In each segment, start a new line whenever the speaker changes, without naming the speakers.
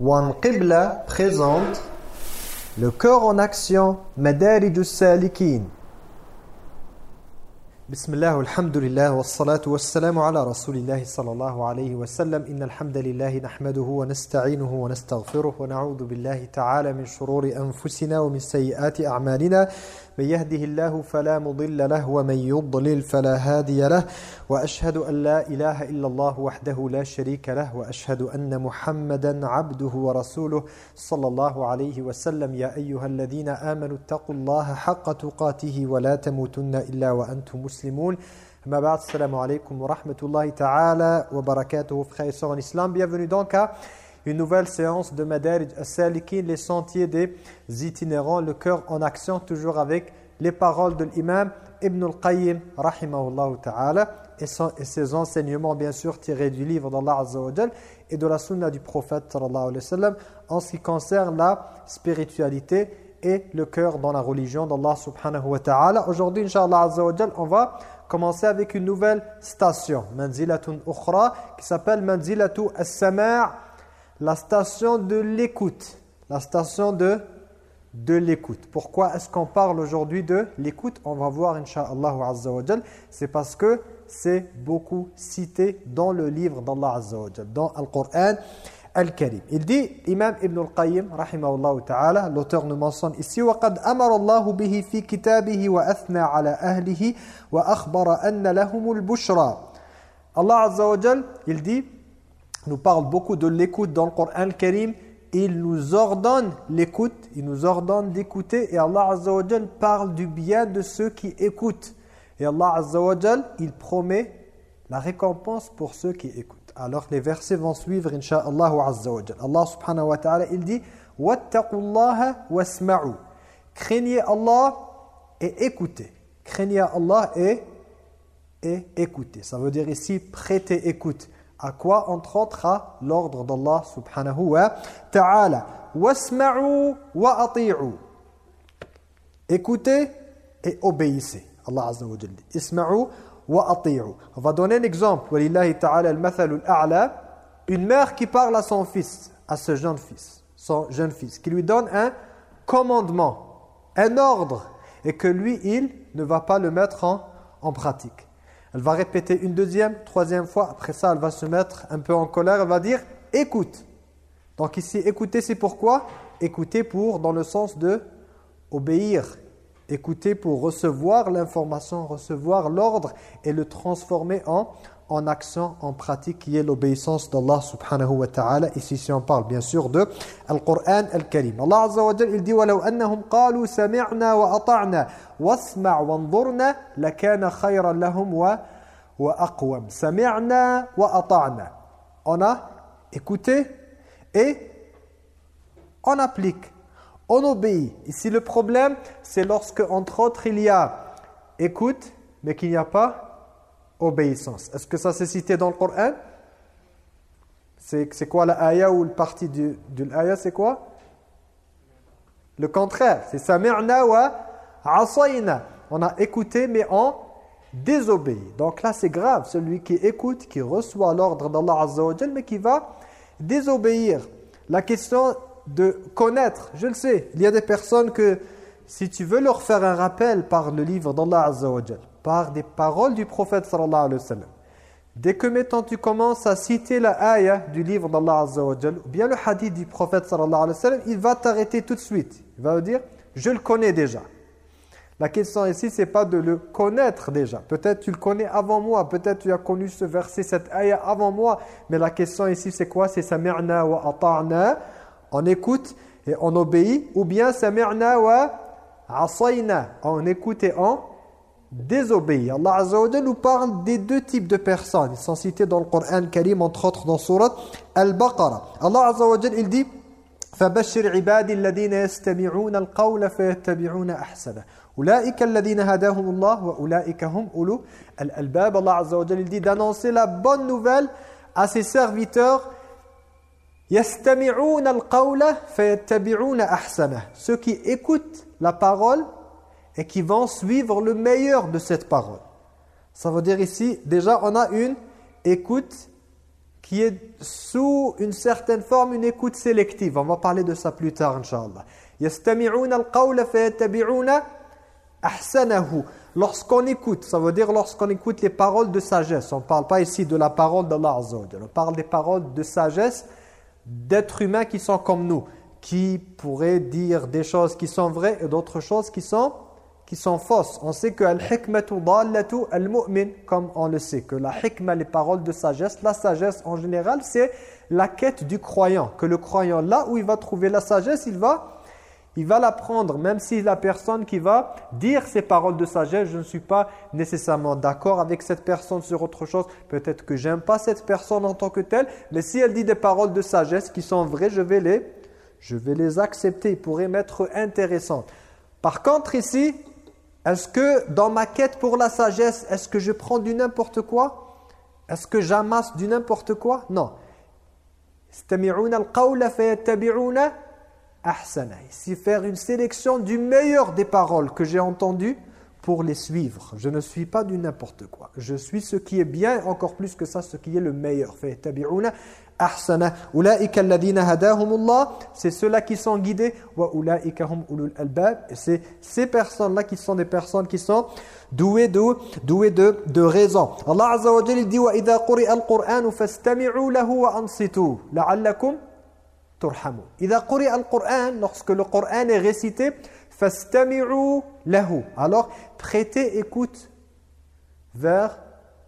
Wan Qibla présente le cœur en action Madarij salikin بسم الله والحمد لله والصلاة والسلام على رسول الله صلى الله عليه وسلم إن الحمد لله نحمده ونستعينه ونستغفره ونعوذ بالله تعالى من شرور أنفسنا ومن سيئات أعمالنا من يهده الله فلا مضل له ومن يضلل فلا هادي له وأشهد أن لا إله إلا الله وحده لا شريك له وأشهد أن محمدا عبده ورسوله صلى الله عليه وسلم. يا أيها الذين آمنوا اتقوا الله حق تقاته ولا تموتن إلا وأنتم مسلمون. أما بعد السلام عليكم ورحمة الله تعالى وبركاته. frères et sœurs en islam bienvenue donc une nouvelle séance de Madarij as-Salikin, les sentiers des itinérants, le cœur en action, toujours avec les paroles de l'imam Ibn al-Qayyim, rahimahullah ta'ala, et, ses enseignements, bien sûr, tirés du livre d'Allah Azza wa et de la sunna du prophète, sallallahu alayhi wa sallam, en ce qui concerne la spiritualité et le cœur dans la religion d'Allah subhanahu wa ta'ala. Aujourd'hui, inshallah Azza wa on va commencer avec une nouvelle station, manzilatun ukhra, qui s'appelle manzilatu as-sama' la station de l'écoute. La station de, de l'écoute. Pourquoi est-ce qu'on parle aujourd'hui de l'écoute On va voir, Inch'Allah Azza wa C'est parce que c'est beaucoup cité dans le livre d'Allah Azza wa dans le Coran Al-Karim. Il dit, Imam Ibn al-Qayyim, rahimahullah ta'ala, l'auteur nous mentionne ici, وَقَدْ أَمَرَ اللَّهُ بِهِ فِي كِتَابِهِ وَأَثْنَى عَلَى أَهْلِهِ وَأَخْبَرَ أَنَّ لَهُمُ الْبُشْرَى Allah Azza wa il dit, nous parle beaucoup de l'écoute dans le Coran Karim. Il nous ordonne l'écoute, il nous ordonne d'écouter et Allah Azza wa parle du bien de ceux qui écoutent. Et Allah Azza wa il promet la récompense pour ceux qui écoutent. Alors les versets vont suivre insha'Allah Azza wa Allah subhanahu wa ta'ala il dit. Craignez Allah et écoutez. Craignez Allah et et écoutez. Ça veut dire ici prêtez écoute. À quoi Entre autres l'ordre d'Allah subhanahu wa ta'ala. Wasma'u wa ati'u. Écoutez et obéissez. Allah azza wa jalla. Isma'u wa ati'u. On va donner un exemple. Walillahi ta'ala al-mathalu al-a'la. Une mère qui parle à son fils, à ce jeune fils, son jeune fils, qui lui donne un commandement, un ordre, et que lui, il ne va pas le mettre en pratique. Elle va répéter une deuxième, troisième fois. Après ça, elle va se mettre un peu en colère. Elle va dire « écoute ». Donc ici, écouter, c'est pourquoi Écouter pour, dans le sens de obéir. Écouter pour recevoir l'information, recevoir l'ordre et le transformer en en action, en pratique, qui est l'obéissance d'Allah subhanahu wa ta'ala. Ici, si on parle bien sûr de Al-Qur'an Al-Karim. Allah Azza wa Jal, il dit وَلَوْ أَنَّهُمْ قَالُوا سَمِعْنَا وَأَطَعْنَا وَاسْمَعْ وَانظُرْنَا لَكَانَ خَيْرًا لَهُمْ وَأَقْوَمْ سَمِعْنَا وَأَطَعْنَا On a écouté et on applique, on obéit. Ici, le problème, c'est lorsque, entre autres, il y a écoute, mais qu'il n'y a pas obéissance. Est-ce que ça c'est cité dans le Coran? C'est quoi la ayah ou le partie de, de C'est quoi? Le contraire. C'est sami'na wa asayna. On a écouté mais on désobéit. Donc là c'est grave. Celui qui écoute, qui reçoit l'ordre d'Allah Azza wa mais qui va désobéir. La question de connaître, je le sais. Il y a des personnes que si tu veux leur faire un rappel par le livre d'Allah Azza wa par des paroles du prophète sallallahu alayhi wa sallam. Dès que maintenant tu commences à citer la ayah du livre d'Allah Azza ou bien le hadith du prophète sallallahu alayhi wa sallam, il va t'arrêter tout de suite. Il va dire, je le connais déjà. La question ici, c'est pas de le connaître déjà. Peut-être tu le connais avant moi, peut-être tu as connu ce verset, cette ayah avant moi. Mais la question ici, c'est quoi? C'est sami'na wa ata'na. On écoute et on obéit. Ou bien sami'na wa asayna. On écoute et on désobéir. Allah Azza wa nous parle des deux types de personnes. Ils sont cités dans le Coran Karim, entre autres dans surat Al-Baqarah. Allah Azza wa il dit فَبَشِّرْ عِبَادِ الَّذِينَ يَسْتَمِعُونَ الْقَوْلَ فَيَتَّبِعُونَ أَحْسَنَهُ أُولَٰئِكَ الَّذِينَ هَدَاهُمُ اللَّهُ وَأُولَٰئِكَ هُمْ أُولُو الْأَلْبَابِ Allah Azza wa il dit d'annoncer la bonne nouvelle à ses serviteurs يَسْتَمِعُونَ الْقَوْلَ فَيَتَّبِعُونَ أَحْسَنَهُ Ceux qui écoutent la parole et qui vont suivre le meilleur de cette parole. Ça veut dire ici, déjà on a une écoute qui est sous une certaine forme une écoute sélective. On va parler de ça plus tard, Inch'Allah. Lorsqu'on écoute, ça veut dire lorsqu'on écoute les paroles de sagesse. On ne parle pas ici de la parole d'Allah Azza On parle des paroles de sagesse d'êtres humains qui sont comme nous, qui pourraient dire des choses qui sont vraies et d'autres choses qui sont qui sont fausses. On sait que al-hikmatu al-mu'min, comme on le sait, que la hikma, les paroles de sagesse, la sagesse en général, c'est la quête du croyant. Que le croyant, là où il va trouver la sagesse, il va il va l'apprendre, même si la personne qui va dire ces paroles de sagesse, je ne suis pas nécessairement d'accord avec cette personne sur autre chose, peut-être que j'aime pas cette personne en tant que telle, mais si elle dit des paroles de sagesse qui sont vraies, je vais les, je vais les accepter, ils pourraient m'être intéressantes. Par contre ici, est-ce que dans ma quête pour la sagesse, est-ce que je prends du n'importe quoi? Est-ce que j'amasse du n'importe quoi? Non. Ici, faire une sélection du meilleur des paroles que j'ai entendues pour les suivre. Je ne suis pas du n'importe quoi. Je suis ce qui est bien, encore plus que ça, ce qui est le meilleur. Ahsana. C'est ceux-là qui sont guidés hum c'est ces personnes-là qui sont des personnes qui sont douées de raison. Allah Azza wa Jalla dit wa idha quri'a al-Qur'an fastami'u lahu wa ansitu la'allakum turhamun. Idha lahu. Alors prêtez écoute vers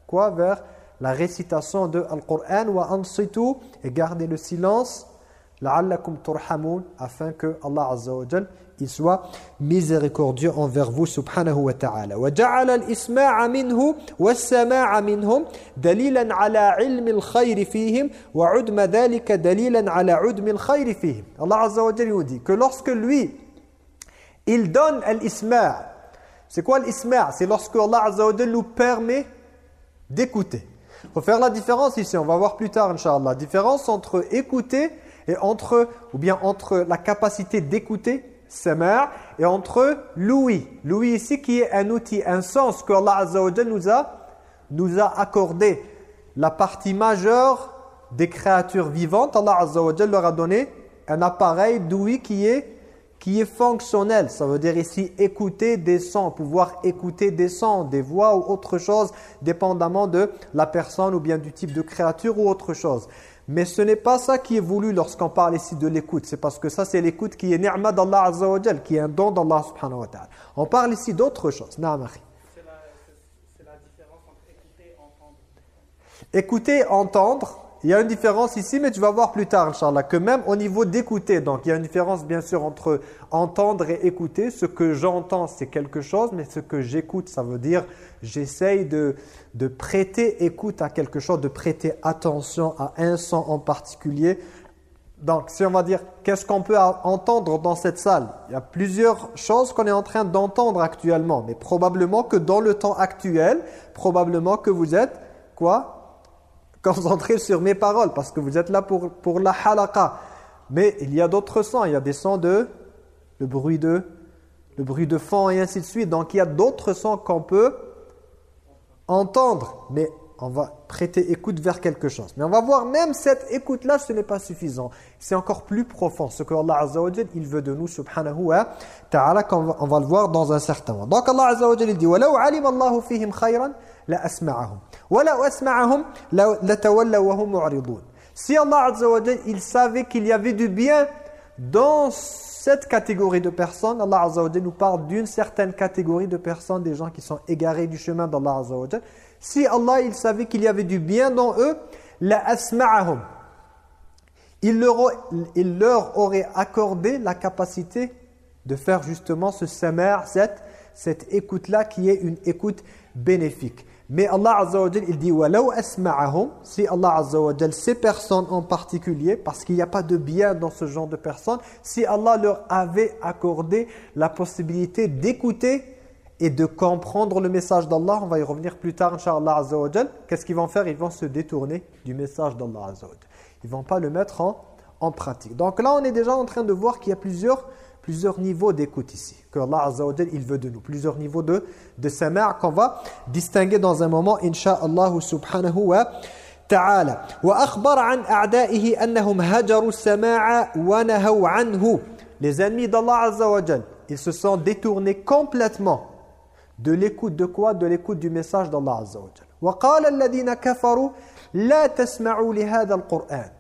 quoi Vers la récitation de Al-Qur'an wa ansitu et gardez le silence la'allakum turhamun afin que Allah Azza wa il soit miséricordieux envers vous subhanahu wa ta'ala. Wa ja'ala al-isma'a minhu was-sama'a minhum dalilan ala ilmi al-khayr fihim wa 'udma dhalika dalilan ala 'udmi al-khayr fihim. Allah Azza wa Jal nous dit que lorsque lui il donne al-isma' c'est quoi l'isma' c'est lorsque Allah Azza wa Jal nous permet d'écouter il faut faire la différence ici, on va voir plus tard, Inch'Allah. La différence entre écouter et entre, ou bien entre la capacité d'écouter, mère et entre l'ouïe. L'ouïe ici qui est un outil, un sens que Allah Azza nous a, nous a accordé. La partie majeure des créatures vivantes, Allah Azza leur a donné un appareil d'ouïe qui est qui est fonctionnel. Ça veut dire ici écouter des sons, pouvoir écouter des sons, des voix ou autre chose, dépendamment de la personne ou bien du type de créature ou autre chose. Mais ce n'est pas ça qui est voulu lorsqu'on parle ici de l'écoute. C'est parce que ça, c'est l'écoute qui est ni'ma d'Allah Azza wa qui est un don d'Allah subhanahu wa ta'ala. On parle ici d'autre chose. C'est la, différence entre écouter et entendre. Écouter, entendre, il y a une différence ici, mais tu vas voir plus tard, Inch'Allah, que même au niveau d'écouter, donc il y a une différence bien sûr entre entendre et écouter. Ce que j'entends, c'est quelque chose, mais ce que j'écoute, ça veut dire j'essaye de, de prêter écoute à quelque chose, de prêter attention à un son en particulier. Donc, si on va dire, qu'est-ce qu'on peut entendre dans cette salle? Il y a plusieurs choses qu'on est en train d'entendre actuellement, mais probablement que dans le temps actuel, probablement que vous êtes, quoi? concentré sur mes paroles parce que vous êtes là pour, pour la halaqa. Mais il y a d'autres sons, il y a des sons de le bruit de le bruit de fond et ainsi de suite. Donc il y a d'autres sons qu'on peut entendre, mais on va prêter écoute vers quelque chose. Mais on va voir même cette écoute-là, ce n'est pas suffisant. C'est encore plus profond. Ce que Allah Azza wa il veut de nous, subhanahu wa ta'ala, on va le voir dans un certain moment. Donc Allah Azza wa il dit « وَلَوْ عَلِمَ اللَّهُ فِيهِمْ خَيْرًا لَأَسْمَعَهُمْ Hum si Allah Azzawajal, il savait qu'il y avait du bien dans cette catégorie de personnes, Allah Azzawajal nous parle d'une certaine catégorie de personnes, des gens qui sont égarés du chemin d'Allah Azzawajal. Si Allah, il savait qu'il y avait du bien dans eux, la. Il leur, aurait accordé la capacité de faire justement ce samar, cette, cette écoute-là qui est une écoute bénéfique. Mais Allah Azza il dit walau si Allah Azza ces personnes en particulier parce qu'il n'y a pas de bien dans ce genre de personnes si Allah leur avait accordé la possibilité d'écouter et de comprendre le message d'Allah, on va y revenir plus tard inchallah Azza qu'est-ce qu'ils vont faire? Ils vont se détourner du message d'Allah Azza wa Ils vont pas le mettre en pratique. Donc là, on est déjà en train de voir qu'il y a plusieurs plusieurs niveaux d'écoute ici, que Allah Azza wa il veut de nous, plusieurs niveaux de, de samar qu'on va distinguer dans un moment, insha'Allah subhanahu wa تعالى وأخبر عن أعدائه أنهم هجروا السماع ونهوا عنه Les ennemis d'Allah Azza wa Jal, ils se sont détournés complètement de l'écoute de quoi De l'écoute du message d'Allah Azza wa Jal. وقال الذين كفروا لا تسمعوا لهذا القرآن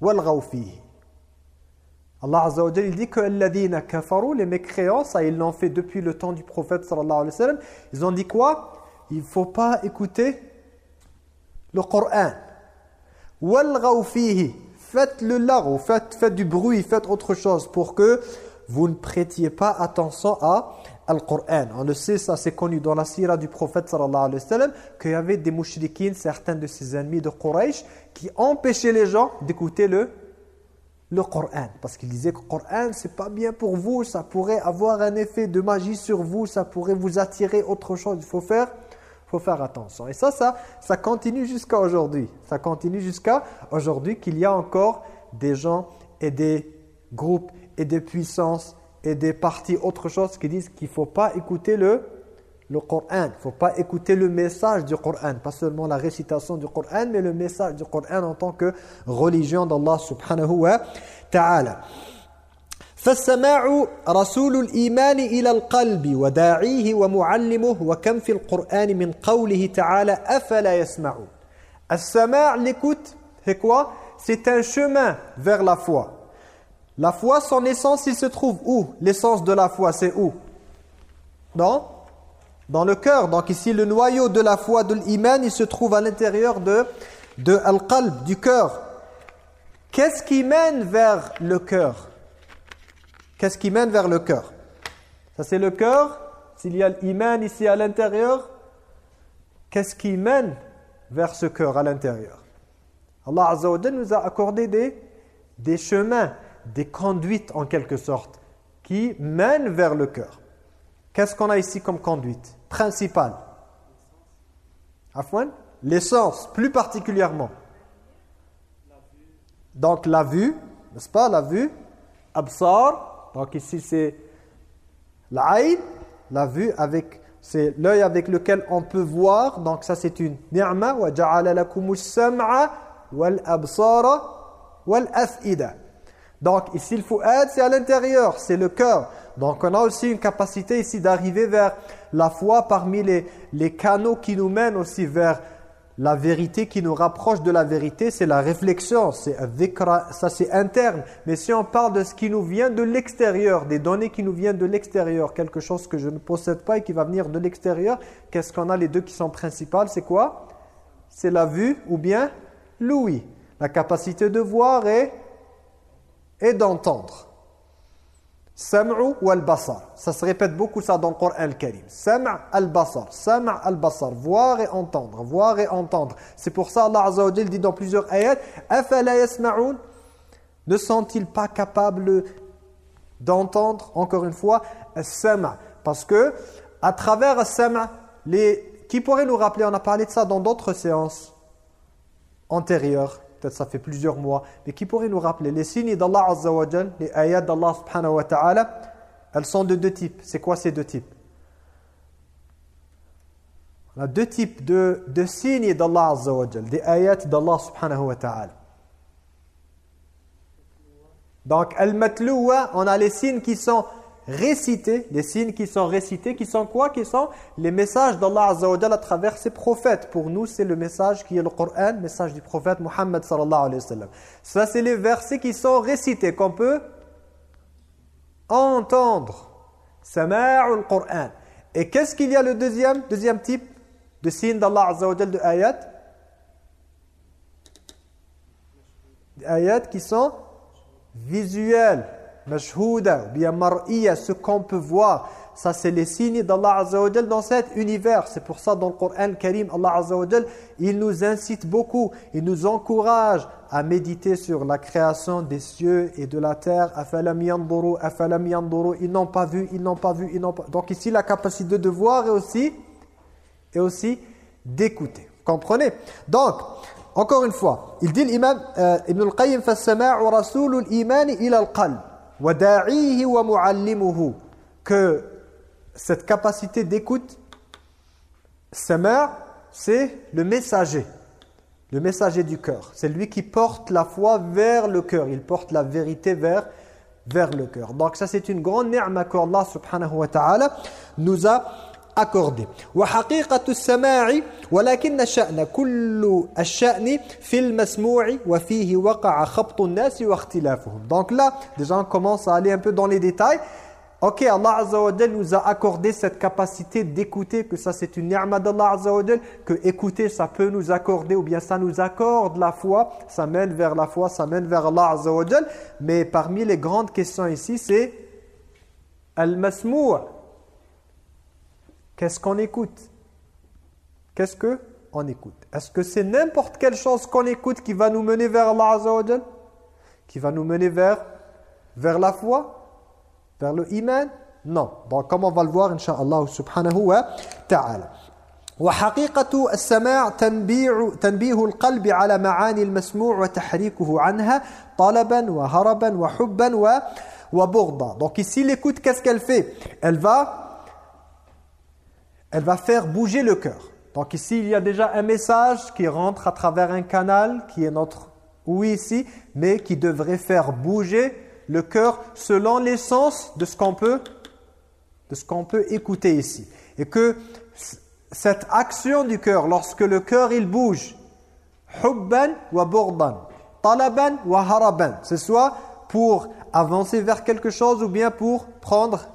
والغوا فيه Allah Azza il dit que kafaru les mécréants ça ils l'ont fait depuis le temps du prophète sallallahu alayhi wa sallam. Ils ont dit quoi? Il faut pas écouter le Coran. Walghaw faites le larou faites faites du bruit faites autre chose pour que vous ne prêtiez pas attention à Al-Qur'an. On le sait, ça c'est connu dans la sira du prophète sallallahu alayhi wa sallam, qu'il y avait des mouchriquines, certains de ses ennemis de Quraysh, qui empêchaient les gens d'écouter le le Coran. Parce qu'ils disaient que le Coran, c'est pas bien pour vous, ça pourrait avoir un effet de magie sur vous, ça pourrait vous attirer autre chose. Il faut faire faut faire attention. Et ça, ça, ça continue jusqu'à aujourd'hui. Ça continue jusqu'à aujourd'hui qu'il y a encore des gens et des groupes et des puissances et des partis, autre chose, qui disent qu'il ne faut pas écouter le, le Coran. Il ne faut pas écouter le message du Coran. Pas seulement la récitation du Coran, mais le message du Coran en tant que religion d'Allah subhanahu wa ta'ala. فالسماع رسول الإيمان إلى القلب وداعيه ومعلمه وكم في القرآن من قوله تعالى أفلا يسمعون السماع l'écoute c'est quoi c'est un chemin vers la foi la foi son essence il se trouve où l'essence de la foi c'est où dans Dans le cœur donc ici le noyau de la foi de l'iman il se trouve à l'intérieur de de al-qalb du cœur. Qu'est-ce qui mène vers le cœur? Qu'est-ce qui mène vers le cœur? Ça c'est le cœur. S'il y a l'iman ici à l'intérieur, qu'est-ce qui mène vers ce cœur à l'intérieur? Allah Azza nous a accordé des, des chemins, des conduites en quelque sorte, qui mènent vers le cœur. Qu'est-ce qu'on a ici comme conduite? Principale Afwan? L'essence, plus particulièrement. Donc la vue, n'est-ce pas? La vue, absar, donc ici c'est l'aïn, la vue avec c'est l'œil avec lequel on peut voir. Donc ça c'est une ni'ma wa ja'ala sam'a wal. Donc ici le fouad c'est à l'intérieur, c'est le cœur. Donc on a aussi une capacité ici d'arriver vers la foi parmi les, les canaux qui nous mènent aussi vers la vérité qui nous rapproche de la vérité, c'est la réflexion, c'est ça c'est interne. Mais si on parle de ce qui nous vient de l'extérieur, des données qui nous viennent de l'extérieur, quelque chose que je ne possède pas et qui va venir de l'extérieur, qu'est-ce qu'on a les deux qui sont principales? C'est quoi? C'est la vue ou bien l'ouïe. La capacité de voir et, et d'entendre. Sam'u wal basar. Ça se répète beaucoup ça dans le Coran al-Karim. Sam' al-basar. Sam' al-basar. Voir et entendre. Voir et entendre. C'est pour ça Allah Azza dit dans plusieurs ayats Afala yasma'un Ne sont-ils pas capables d'entendre encore une fois sam' parce que à travers sam' qui pourrait nous rappeler on a parlé de ça dans d'autres séances antérieures peut-être ça fait plusieurs mois, mais qui pourrait nous rappeler les signes d'Allah Azza wa les ayats d'Allah subhanahu wa ta'ala, elles sont de deux types. C'est quoi ces deux types? On a deux types de, signes d'Allah Azza wa des ayats d'Allah subhanahu wa ta'ala. Donc, al-matlouwa, on a les signes qui sont récités, les signes qui sont récités, qui sont quoi? Qui sont les messages d'Allah Azza wa à travers ses prophètes. Pour nous, c'est le message qui est le Coran, le message du prophète Muhammad sallallahu alayhi wa. Ça, c'est les versets qui sont récités, qu'on peut entendre. Sama'ul Coran. Et qu'est-ce qu'il y a le deuxième, deuxième type de signe d'Allah Azza wa de ayat? Des ayats qui sont visuels mashhouda, bien mar'iya, ce qu'on peut voir. Ça, c'est les signes d'Allah Azza wa dans cet univers. C'est pour ça, dans le Coran Karim, Allah Azza wa il nous incite beaucoup, il nous encourage à méditer sur la création des cieux et de la terre. Afalam yanduru, afalam yanduru. Ils n'ont pas vu, ils n'ont pas vu, ils n'ont pas... Donc ici, la capacité de voir et aussi, et aussi d'écouter. Comprenez? Donc, encore une fois, il dit l'imam euh, Ibn al-Qayyim, « Fassama'u rasulul imani ila al-qalb » que cette capacité d'écoute, c'est le messager. le messager du cœur. C'est lui qui porte la foi vers le cœur. Il porte la vérité vers, vers le cœur. Donc ça c'est une grande ni'ma qu'Allah subhanahu wa ta'ala nous a accordé. وحقيقة السماع ولكن الشأن كل الشأن في المسموع وفيه وقع خبط الناس واختلافهم. Donc là, déjà on commence à aller un peu dans les détails. Ok, Allah Azza wa nous a accordé cette capacité d'écouter, que ça c'est une ni'ma d'Allah Azza wa que écouter ça peut nous accorder ou bien ça nous accorde la foi, ça mène vers la foi, ça mène vers Allah Azza wa Mais parmi les grandes questions ici, c'est Al-Masmou' Qu'est-ce qu'on écoute Qu'est-ce que on écoute Est-ce que c'est n'importe quelle chose qu'on écoute qui va nous mener vers Allah Azza wa Qui va nous mener vers, vers la foi vers le iman Non. Donc comme on va le voir inshallah subhanahu wa ta'ala. وحقيقة السماع تنبيه, تنبيه القلب على معاني المسموع وتحريكه عنها طلبا وهربا وحبا و وبغضا. Donc ici l'écoute qu'est-ce qu'elle fait Elle va elle va faire bouger le cœur. Donc ici il y a déjà un message qui rentre à travers un canal qui est notre oui ici mais qui devrait faire bouger le cœur selon l'essence de ce qu'on peut de ce qu'on peut écouter ici. Et que cette action du cœur, lorsque le cœur il bouge, hubban wa burdan, talaban wa haraban, c'est soit pour avancer vers quelque chose ou bien pour prendre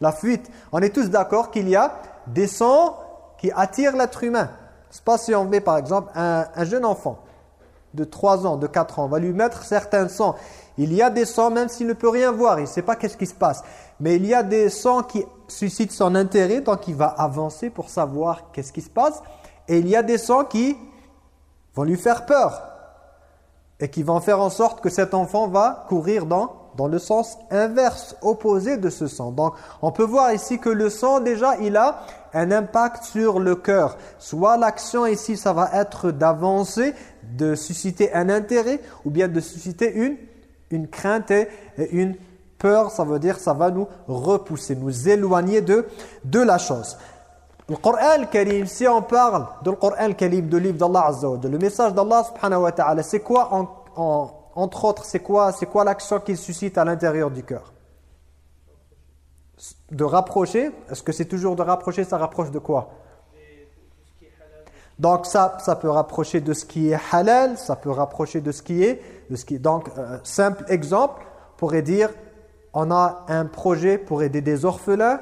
la fuite. On est tous d'accord qu'il y a des sons qui attirent l'être humain. C'est pas si on met par exemple un, un jeune enfant de 3 ans, de 4 ans, on va lui mettre certains sons il y a des sons, même s'il ne peut rien voir, il ne sait pas qu'est-ce qui se passe. Mais il y a des sons qui suscitent son intérêt, donc il va avancer pour savoir qu'est-ce qui se passe. Et il y a des sons qui vont lui faire peur. Et qui vont faire en sorte que cet enfant va courir dans, dans le sens inverse, opposé de ce son. Donc on peut voir ici que le son déjà, il a un impact sur le cœur. Soit l'action ici, ça va être d'avancer, de susciter un intérêt, ou bien de susciter une une crainte et une peur, ça veut dire ça va nous repousser, nous éloigner de, de la chose. Le Coran Karim, si on parle le Coran Karim, de livre d'Allah Azza le message d'Allah subhanahu wa ta'ala, c'est quoi, en, entre autres, c'est quoi, quoi l'action qu'il suscite à l'intérieur du cœur? De rapprocher, est-ce que c'est toujours de rapprocher, ça rapproche de quoi donc ça, ça peut rapprocher de ce qui est halal, ça peut rapprocher de ce qui est... De ce qui, donc, euh, simple exemple, pourrait dire, on a un projet pour aider des orphelins,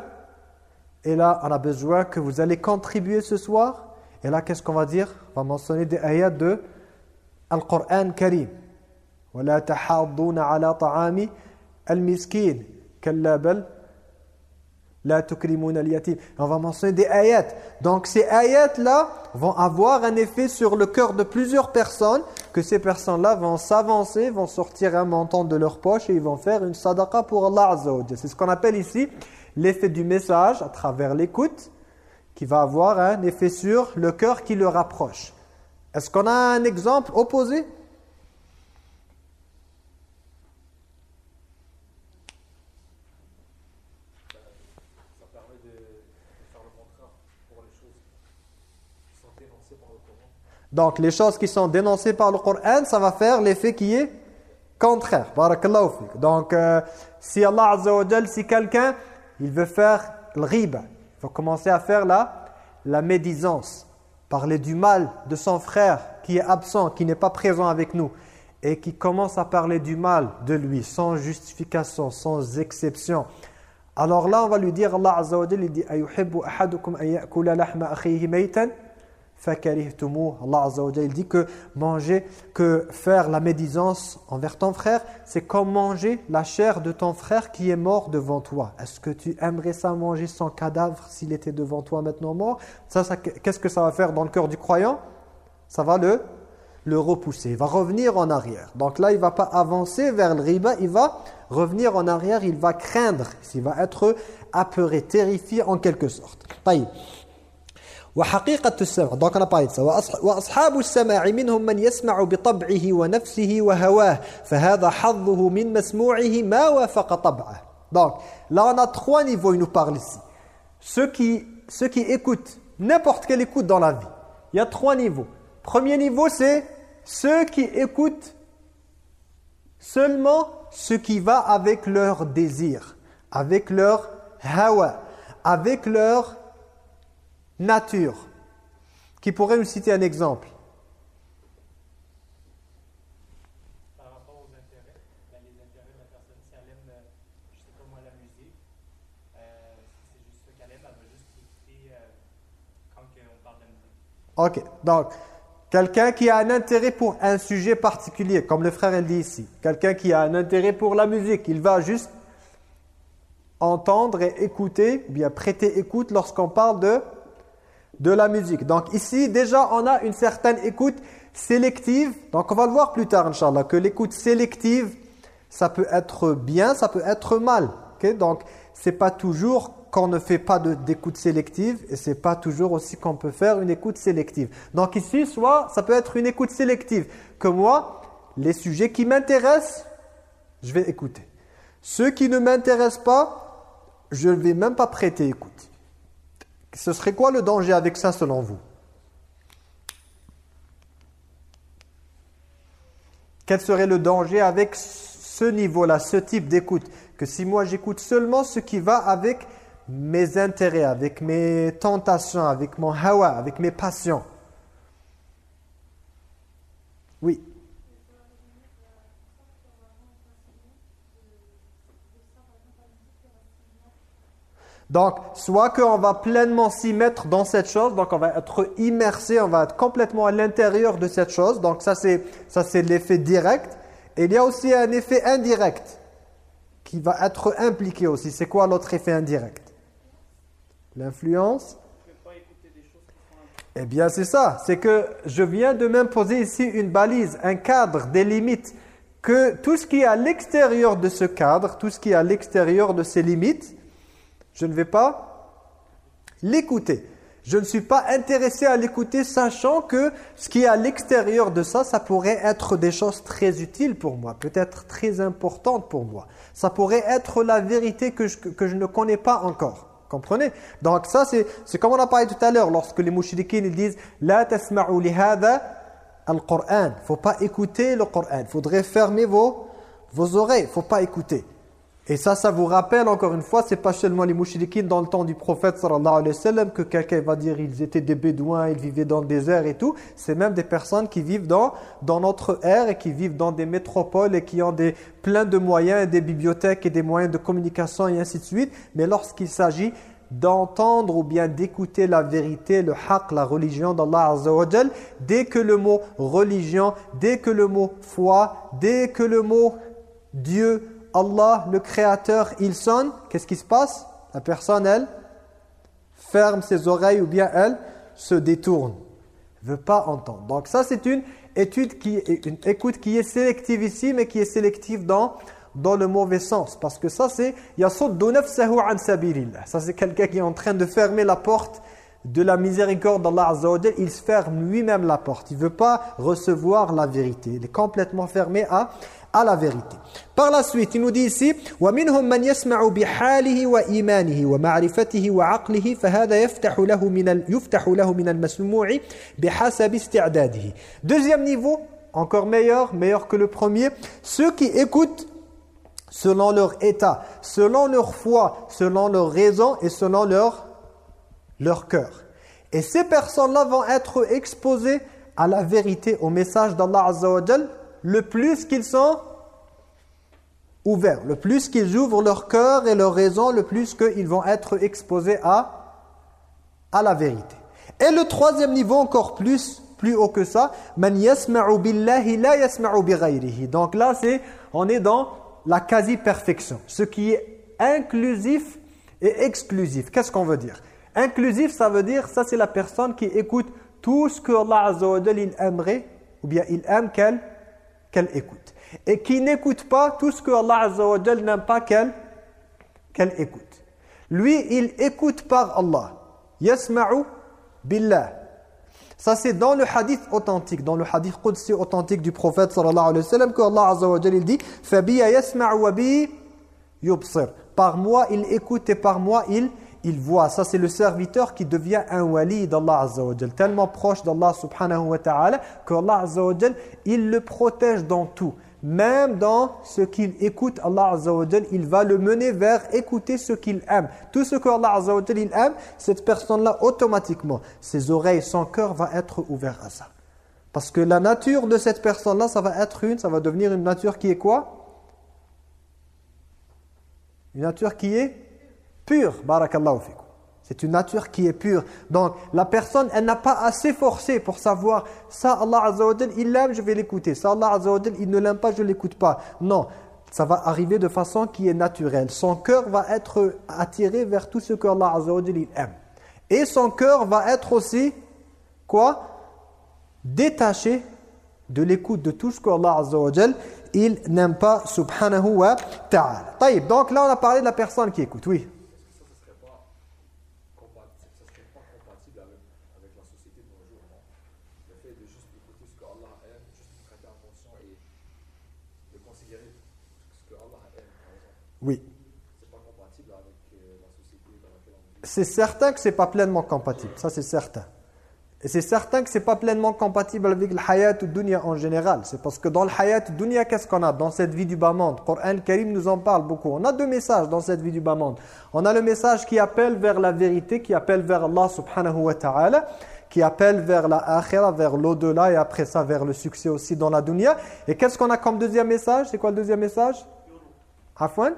et là, on a besoin que vous allez contribuer ce soir. Et là, qu'est-ce qu'on va dire On va mentionner des ayats de Al-Qur'an Karim. وَلَا تَحَاضُّونَ عَلَى طَعَامِ الْمِسْكِينَ كَلَّا بَلْ on va mentionner des ayats. Donc ces ayats-là vont avoir un effet sur le cœur de plusieurs personnes, que ces personnes-là vont s'avancer, vont sortir un montant de leur poche et ils vont faire une sadaqa pour Allah C'est ce qu'on appelle ici l'effet du message à travers l'écoute, qui va avoir un effet sur le cœur qui le rapproche. Est-ce qu'on a un exemple opposé? Donc les choses qui sont dénoncées par le Coran, ça va faire l'effet qui est contraire. Barakallahu Donc euh, si Allah Azza wa si quelqu'un, il veut faire le il faut commencer à faire la, la médisance, parler du mal de son frère qui est absent, qui n'est pas présent avec nous, et qui commence à parler du mal de lui, sans justification, sans exception. Alors là, on va lui dire, Allah Azza wa il dit « Ayuhibbu ahadukum an lahma akhihi maytan » Allah dit que manger, que faire la médisance envers ton frère, c'est comme manger la chair de ton frère qui est mort devant toi. Est-ce que tu aimerais ça manger son cadavre s'il était devant toi maintenant mort? Ça, ça qu'est-ce que ça va faire dans le cœur du croyant? Ça va le, le repousser, il va revenir en arrière. Donc là, il va pas avancer vers le riba, il va revenir en arrière, il va craindre, il va être apeuré, terrifié en quelque sorte. Taïb. وحقيقة السمع donc on a وأصحاب السماع منهم من يسمع بطبعه ونفسه وهواه فهذا حظه من مسموعه ما وافق طبعه donc là on a trois niveaux il nous parle ici ceux qui, ceux qui écoutent n'importe quelle écoute dans la vie il y a trois niveaux premier niveau c'est ceux qui écoutent seulement ce qui va avec leur désir, avec leur hawa, avec leur nature. Qui pourrait nous citer un exemple
Par rapport aux intérêts, ben, les intérêts de la personne, si elle aime, euh, je sais pas moi, la musique, euh, si c'est juste ce qu'elle aime, elle va juste écouter euh, quand on parle de musique.
Ok, donc quelqu'un qui a un intérêt pour un sujet particulier, comme le frère elle dit ici. Quelqu'un qui a un intérêt pour la musique, il va juste entendre et écouter, ou bien prêter écoute lorsqu'on parle de, de la musique. Donc ici, déjà, on a une certaine écoute sélective. Donc on va le voir plus tard, Inch'Allah, que l'écoute sélective, ça peut être bien, ça peut être mal. Donc, c'est pas toujours qu'on ne fait pas d'écoute sélective et c'est pas toujours aussi qu'on peut faire une écoute sélective. Donc ici, soit ça peut être une écoute sélective, que moi, les sujets qui m'intéressent, je vais écouter. Ceux qui ne m'intéressent pas, je ne vais même pas prêter écoute. Ce serait quoi le danger avec ça selon vous Quel serait le danger avec ce niveau-là, ce type d'écoute Que si moi j'écoute seulement ce qui va avec mes intérêts, avec mes tentations, avec mon hawa, avec mes passions. Oui. Donc, soit qu'on va pleinement s'y mettre dans cette chose, donc on va être immersé, on va être complètement à l'intérieur de cette chose. Donc ça c'est l'effet direct. Et il y a aussi un effet indirect qui va être impliqué aussi. C'est quoi l'autre effet indirect? L'influence? Eh bien c'est ça, c'est que je viens de m'imposer ici une balise, un cadre, des limites. Que tout ce qui est à l'extérieur de ce cadre, tout ce qui est à l'extérieur de ces limites, je ne vais pas l'écouter. Je ne suis pas intéressé à l'écouter sachant que ce qui est à l'extérieur de ça, ça pourrait être des choses très utiles pour moi, peut-être très importantes pour moi. Ça pourrait être la vérité que je, que je ne connais pas encore. Comprenez? Donc ça, c'est comme on a parlé tout à l'heure, lorsque les mouchriquins ils disent « La tasma'u lihada al-Qur'an » Il ne faut pas écouter le Coran. Il faudrait fermer vos, vos oreilles. Il ne faut pas écouter. Et ça, ça vous rappelle encore une fois, c'est pas seulement les mouchriquines dans le temps du prophète sallallahu alayhi wa sallam que quelqu'un va dire ils étaient des bédouins, ils vivaient dans le désert et tout. C'est même des personnes qui vivent dans, notre ère et qui vivent dans des métropoles et qui ont des, plein de moyens, des bibliothèques et des moyens de communication et ainsi de suite. Mais lorsqu'il s'agit d'entendre ou bien d'écouter la vérité, le haqq, la religion d'Allah dès que le mot religion, dès que le mot foi, dès que le mot Dieu Allah, le Créateur, il sonne, qu'est-ce qui se passe? La personne, elle, ferme ses oreilles ou bien elle se détourne. ne veut pas entendre. Donc ça, c'est une étude qui une écoute qui est sélective ici, mais qui est sélective dans dans le mauvais sens. Parce que ça, c'est Ça, c'est quelqu'un qui est en train de fermer la porte de la miséricorde d'Allah Azza wa Il se ferme lui-même la porte. Il ne veut pas recevoir la vérité. Il est complètement fermé à à la vérité. Par la suite, il nous dit ici وَمِنْهُمْ مَنْ يَسْمَعُ بِحَالِهِ وَإِيمَانِهِ وَمَعْرِفَتِهِ وَعَقْلِهِ فَهَذَا يَفْتَحُ لَهُ مِنَ يُفْتَحُ لَهُ مِنَ الْمَسْمُوعِ بِحَسَبِ اسْتِعْدَادِهِ Deuxième niveau, encore meilleur, meilleur que le premier, ceux qui écoutent selon leur état, selon leur foi, selon leur raison et selon leur, leur cœur. Et ces personnes-là vont être exposées à la vérité, au message d'Allah Azza wa le plus qu'ils sont ouverts, le plus qu'ils ouvrent leur cœur et leur raison, le plus qu'ils vont être exposés à, à la vérité. Et le troisième niveau encore plus, plus haut que ça, Donc là c'est on est dans la quasi-perfection, ce qui est inclusif et exclusif. Qu'est-ce qu'on veut dire? Inclusif, ça veut dire, ça c'est la personne qui écoute tout ce que Allah Azza il aimerait, ou bien il aime qu'elle qu'elle écoute. Et qui n'écoute pas tout ce que Allah Azza n'aime pas qu'elle qu'elle écoute. Lui, il écoute par Allah. Yasma'u billah. Ça c'est dans le hadith authentique, dans le hadith qudsi authentique du prophète sallallahu alayhi wa sallam que Allah Azza il dit « yasma'u wa bi yubsir » Par moi il écoute et par moi il, il voit. Ça, c'est le serviteur qui devient un wali d'Allah Azza Tellement proche d'Allah subhanahu wa ta'ala qu'Allah Azza wa il le protège dans tout. Même dans ce qu'il écoute, Allah Azza il va le mener vers écouter ce qu'il aime. Tout ce que Allah Azza il aime, cette personne-là, automatiquement, ses oreilles, son cœur va être ouvert à ça. Parce que la nature de cette personne-là, ça va être une, ça va devenir une nature qui est quoi? Une nature qui est pure. Barakallahu. C'est une nature qui est pure. Donc, la personne, elle n'a pas assez forcé pour savoir ça, Allah Azza wa il l'aime, je vais l'écouter. Ça, Allah Azza wa il ne l'aime pas, je ne l'écoute pas. Non, ça va arriver de façon qui est naturelle. Son cœur va être attiré vers tout ce que Allah Azza wa il aime. Et son cœur va être aussi, quoi? Détaché de l'écoute de tout ce qu'Allah Azza wa il n'aime pas subhanahu wa ta'ala. Donc là on a parlé de la personne qui écoute, oui. Oui. C'est certain que c'est pas pleinement compatible, ça c'est certain. Et c'est certain que c'est pas pleinement compatible avec le hayat ou dunya en général. C'est parce que dans le hayat dunya, qu'est-ce qu'on a dans cette vie du bas-monde Coran Karim nous en parle beaucoup. On a deux messages dans cette vie du bas-monde. On a le message qui appelle vers la vérité, qui appelle vers Allah subhanahu wa ta'ala, qui appelle vers la akhira, vers l'au-delà et après ça vers le succès aussi dans la dunya. Et qu'est-ce qu'on a comme deuxième message? C'est quoi le deuxième message? Afwan?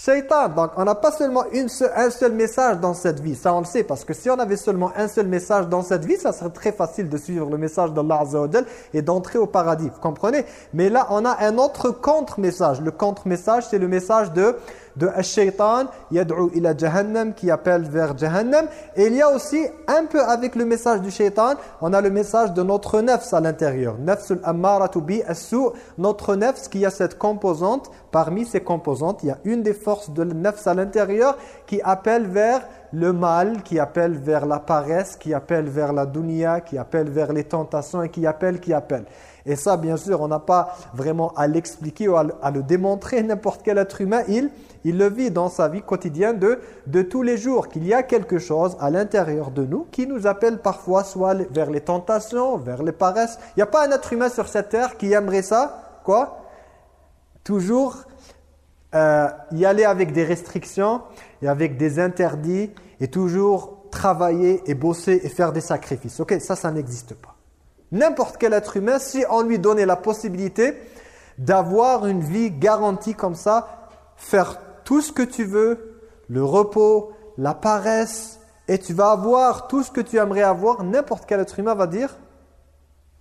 Shaitan. Donc, on n'a pas seulement un seul message dans cette vie. Ça, on le sait. Parce que si on avait seulement un seul message dans cette vie, ça serait très facile de suivre le message d'Allah Azza wa et d'entrer au paradis. Vous comprenez? Mais là, on a un autre contre-message. Le contre-message, c'est le message de de shaitan yad'u ila jahannam qui appelle vers jahannam. Et il y a aussi un peu avec le message du shaitan on a le message de notre nefs à l'intérieur. Nafsul ammaratu bi as notre nefs qui a cette composante. Parmi ces composantes il y a une des forces de nefs à l'intérieur qui appelle vers le mal, qui appelle vers la paresse, qui appelle vers la dunya, qui appelle vers les tentations et qui appelle, qui appelle. Et ça, bien sûr, on n'a pas vraiment à l'expliquer ou à, le démontrer. N'importe quel être humain, il, il le vit dans sa vie quotidienne de, de tous les jours. Qu'il y a quelque chose à l'intérieur de nous qui nous appelle parfois soit vers les tentations, vers les paresses. Il n'y a pas un être humain sur cette terre qui aimerait ça. Quoi? Toujours euh, y aller avec des restrictions et avec des interdits et toujours travailler et bosser et faire des sacrifices. Ok, ça, ça n'existe pas. N'importe quel être humain, si on lui donnait la possibilité d'avoir une vie garantie comme ça, faire tout ce que tu veux, le repos, la paresse, et tu vas avoir tout ce que tu aimerais avoir, n'importe quel être humain va dire,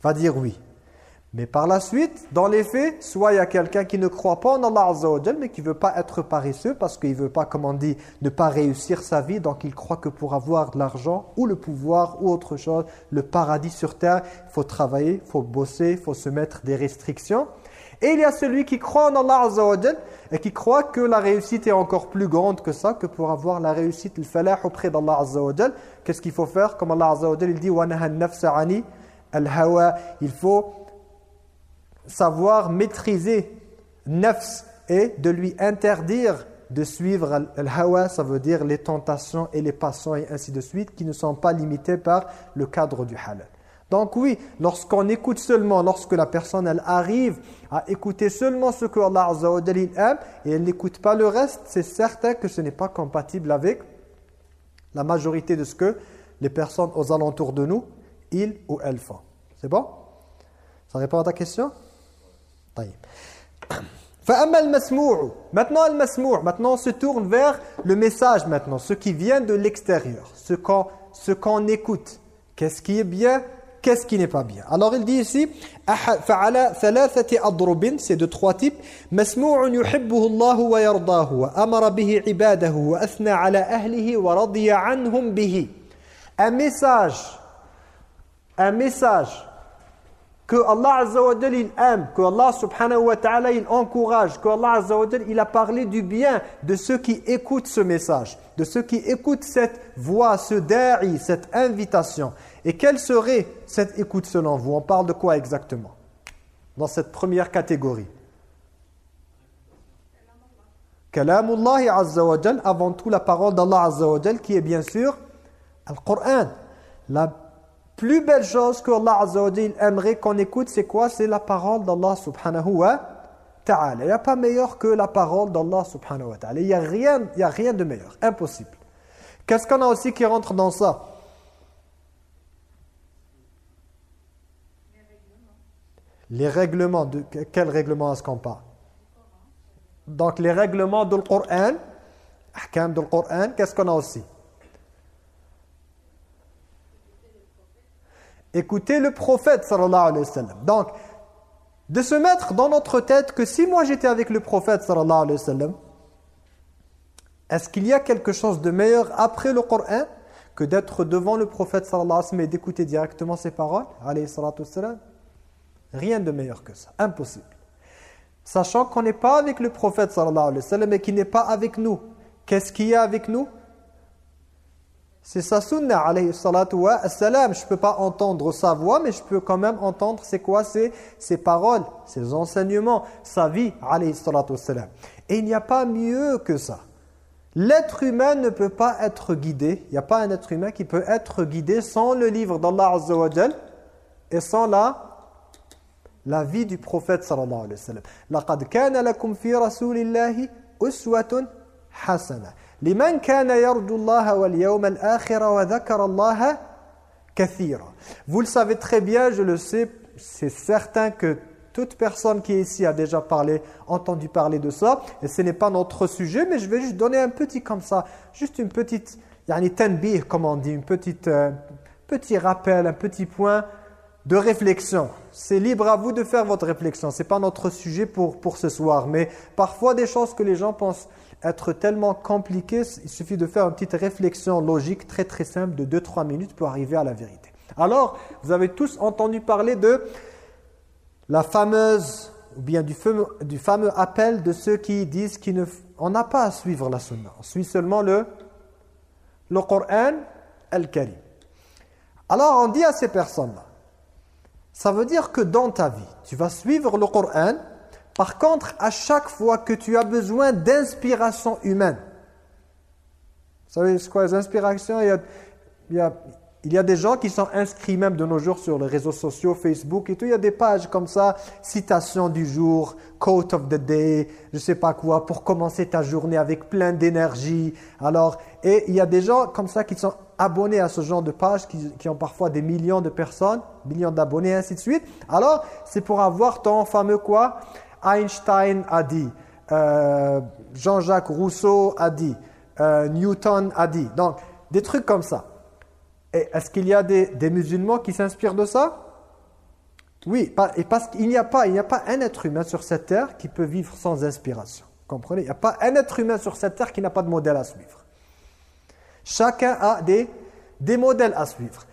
va dire oui. Mais par la suite, dans les faits, soit il y a quelqu'un qui ne croit pas en Allah Azza wa mais qui ne veut pas être paresseux parce qu'il ne veut pas, comme on dit, ne pas réussir sa vie. Donc il croit que pour avoir de l'argent ou le pouvoir ou autre chose, le paradis sur terre, il faut travailler, il faut bosser, il faut se mettre des restrictions. Et il y a celui qui croit en Allah Azza wa et qui croit que la réussite est encore plus grande que ça, que pour avoir la réussite, le falah auprès d'Allah Azza wa Qu'est-ce qu'il faut faire? Comme Allah Azza wa il dit « al-hawa » Il faut savoir maîtriser nafs et de lui interdire de suivre al-hawa, ça veut dire les tentations et les passions et ainsi de suite, qui ne sont pas limitées par le cadre du halal. Donc oui, lorsqu'on écoute seulement, lorsque la personne elle arrive à écouter seulement ce que Allah Azza aime et elle n'écoute pas le reste, c'est certain que ce n'est pas compatible avec la majorité de ce que les personnes aux alentours de nous, ils ou elles font. C'est bon? Ça répond à ta question? Maintenant, maintenant on se tourne vers le message maintenant, ce qui vient de l'extérieur, ce qu'on écoute. Qu'est-ce qui est bien, qu'est-ce qui n'est pas bien? Alors il dit ici, c'est de trois types. Un message, un message que Allah Azza il aime, que Allah subhanahu wa ta'ala il encourage, que Allah Azza il a parlé du bien de ceux qui écoutent ce message, de ceux qui écoutent cette voix, ce da'i, cette invitation. Et quelle serait cette écoute selon vous? On parle de quoi exactement? Dans cette première catégorie. Kalamullah Azza avant tout la parole d'Allah Azza qui est bien sûr Coran. La plus belle chose que Allah Azza aimerait qu'on écoute, c'est quoi? C'est la parole d'Allah subhanahu wa ta'ala. Il n'y a pas meilleur que la parole d'Allah subhanahu wa ta'ala. Il n'y a, rien, il y a rien de meilleur. Impossible. Qu'est-ce qu'on a aussi qui rentre dans ça? Les règlements. De, quel règlement est-ce qu'on parle? Donc les règlements du Coran, ahkam Coran, qu'est-ce qu'on a aussi? Écoutez le prophète sallallahu alayhi wa. Donc, de se mettre dans notre tête que si moi j'étais avec le prophète sallallahu alayhi wa est-ce qu'il y a quelque chose de meilleur après le Coran que d'être devant le prophète sallallahu et d'écouter directement ses paroles alayhi sallam? Rien de meilleur que ça, impossible. Sachant qu'on n'est pas avec le prophète sallallahu et qu'il n'est pas avec nous. Qu'est-ce qu'il y a avec nous? c'est sa sunna, alayhi salatu wa salam. Je ne peux pas entendre sa voix, mais je peux quand même entendre c'est quoi ses, ses paroles, ses enseignements, sa vie, alayhi salatu wa salam. Et il n'y a pas mieux que ça. L'être humain ne peut pas être guidé. Il n'y a pas un être humain qui peut être guidé sans le livre d'Allah Azza wa Jal et sans la, la vie du prophète sallallahu alayhi wa sallam. لَقَدْ كَانَ لَكُمْ فِي رَسُولِ اللَّهِ أُسْوَةٌ حَسَنَةٌ لمن كان يرجو الله واليوم الآخر وذكر الله كثيرا Vous le savez très bien, je le sais, c'est certain que toute personne qui est ici a déjà parlé, entendu parler de ça, et ce n'est pas notre sujet, mais je vais juste donner un petit comme ça, juste une petite, yani tanbih, comme on dit, une petite, euh, petit rappel, un petit point de réflexion. C'est libre à vous de faire votre réflexion, ce n'est pas notre sujet pour, pour ce soir, mais parfois des choses que les gens pensent être tellement compliqué, il suffit de faire une petite réflexion logique très très simple de 2-3 minutes pour arriver à la vérité. Alors, vous avez tous entendu parler de la fameuse, ou bien du fameux, appel de ceux qui disent qu'on n'a pas à suivre la sunna. On suit seulement le, le Coran al-Karim. Alors, on dit à ces personnes-là, ça veut dire que dans ta vie, tu vas suivre le Coran par contre, à chaque fois que tu as besoin d'inspiration humaine, vous savez ce quoi les inspirations il y, a, il, y a, des gens qui sont inscrits même de nos jours sur les réseaux sociaux, Facebook et tout. Il y a des pages comme ça, citation du jour, quote of the day, je sais pas quoi, pour commencer ta journée avec plein d'énergie. Alors, et il y a des gens comme ça qui sont abonnés à ce genre de pages, qui, qui ont parfois des millions de personnes, millions d'abonnés, ainsi de suite. Alors, c'est pour avoir ton fameux quoi? Einstein a dit, euh, Jean-Jacques Rousseau a dit, euh, Newton a dit. Donc, des trucs comme ça. Et est-ce qu'il y a des, musulmans qui s'inspirent de ça? Oui, et parce qu'il n'y a, pas, il a pas un être humain sur cette terre qui peut vivre sans inspiration. Comprenez? Il n'y a pas un être humain sur cette terre qui n'a pas de modèle à suivre. Chacun a des, des modèles à suivre.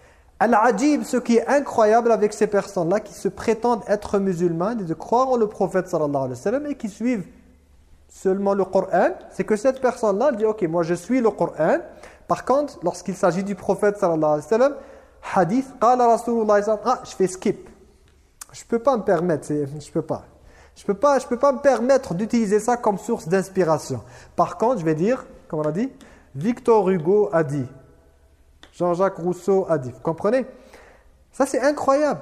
Al-Ajib, ce qui est incroyable avec ces personnes-là qui se prétendent être musulmans et de croire en le prophète sallallahu alayhi wa sallam et qui suivent seulement le Coran, c'est que cette personne-là dit « Ok, moi je suis le Coran. » Par contre, lorsqu'il s'agit du prophète sallallahu alayhi wa hadith, « Qala Rasulullah Ah, je fais skip. Je ne peux pas me permettre, je peux pas. Je peux pas, peux pas me permettre d'utiliser ça comme source d'inspiration. Par contre, je vais dire, comme on a dit, Victor Hugo a dit Jean-Jacques Rousseau a dit. Vous comprenez? Ça, c'est incroyable.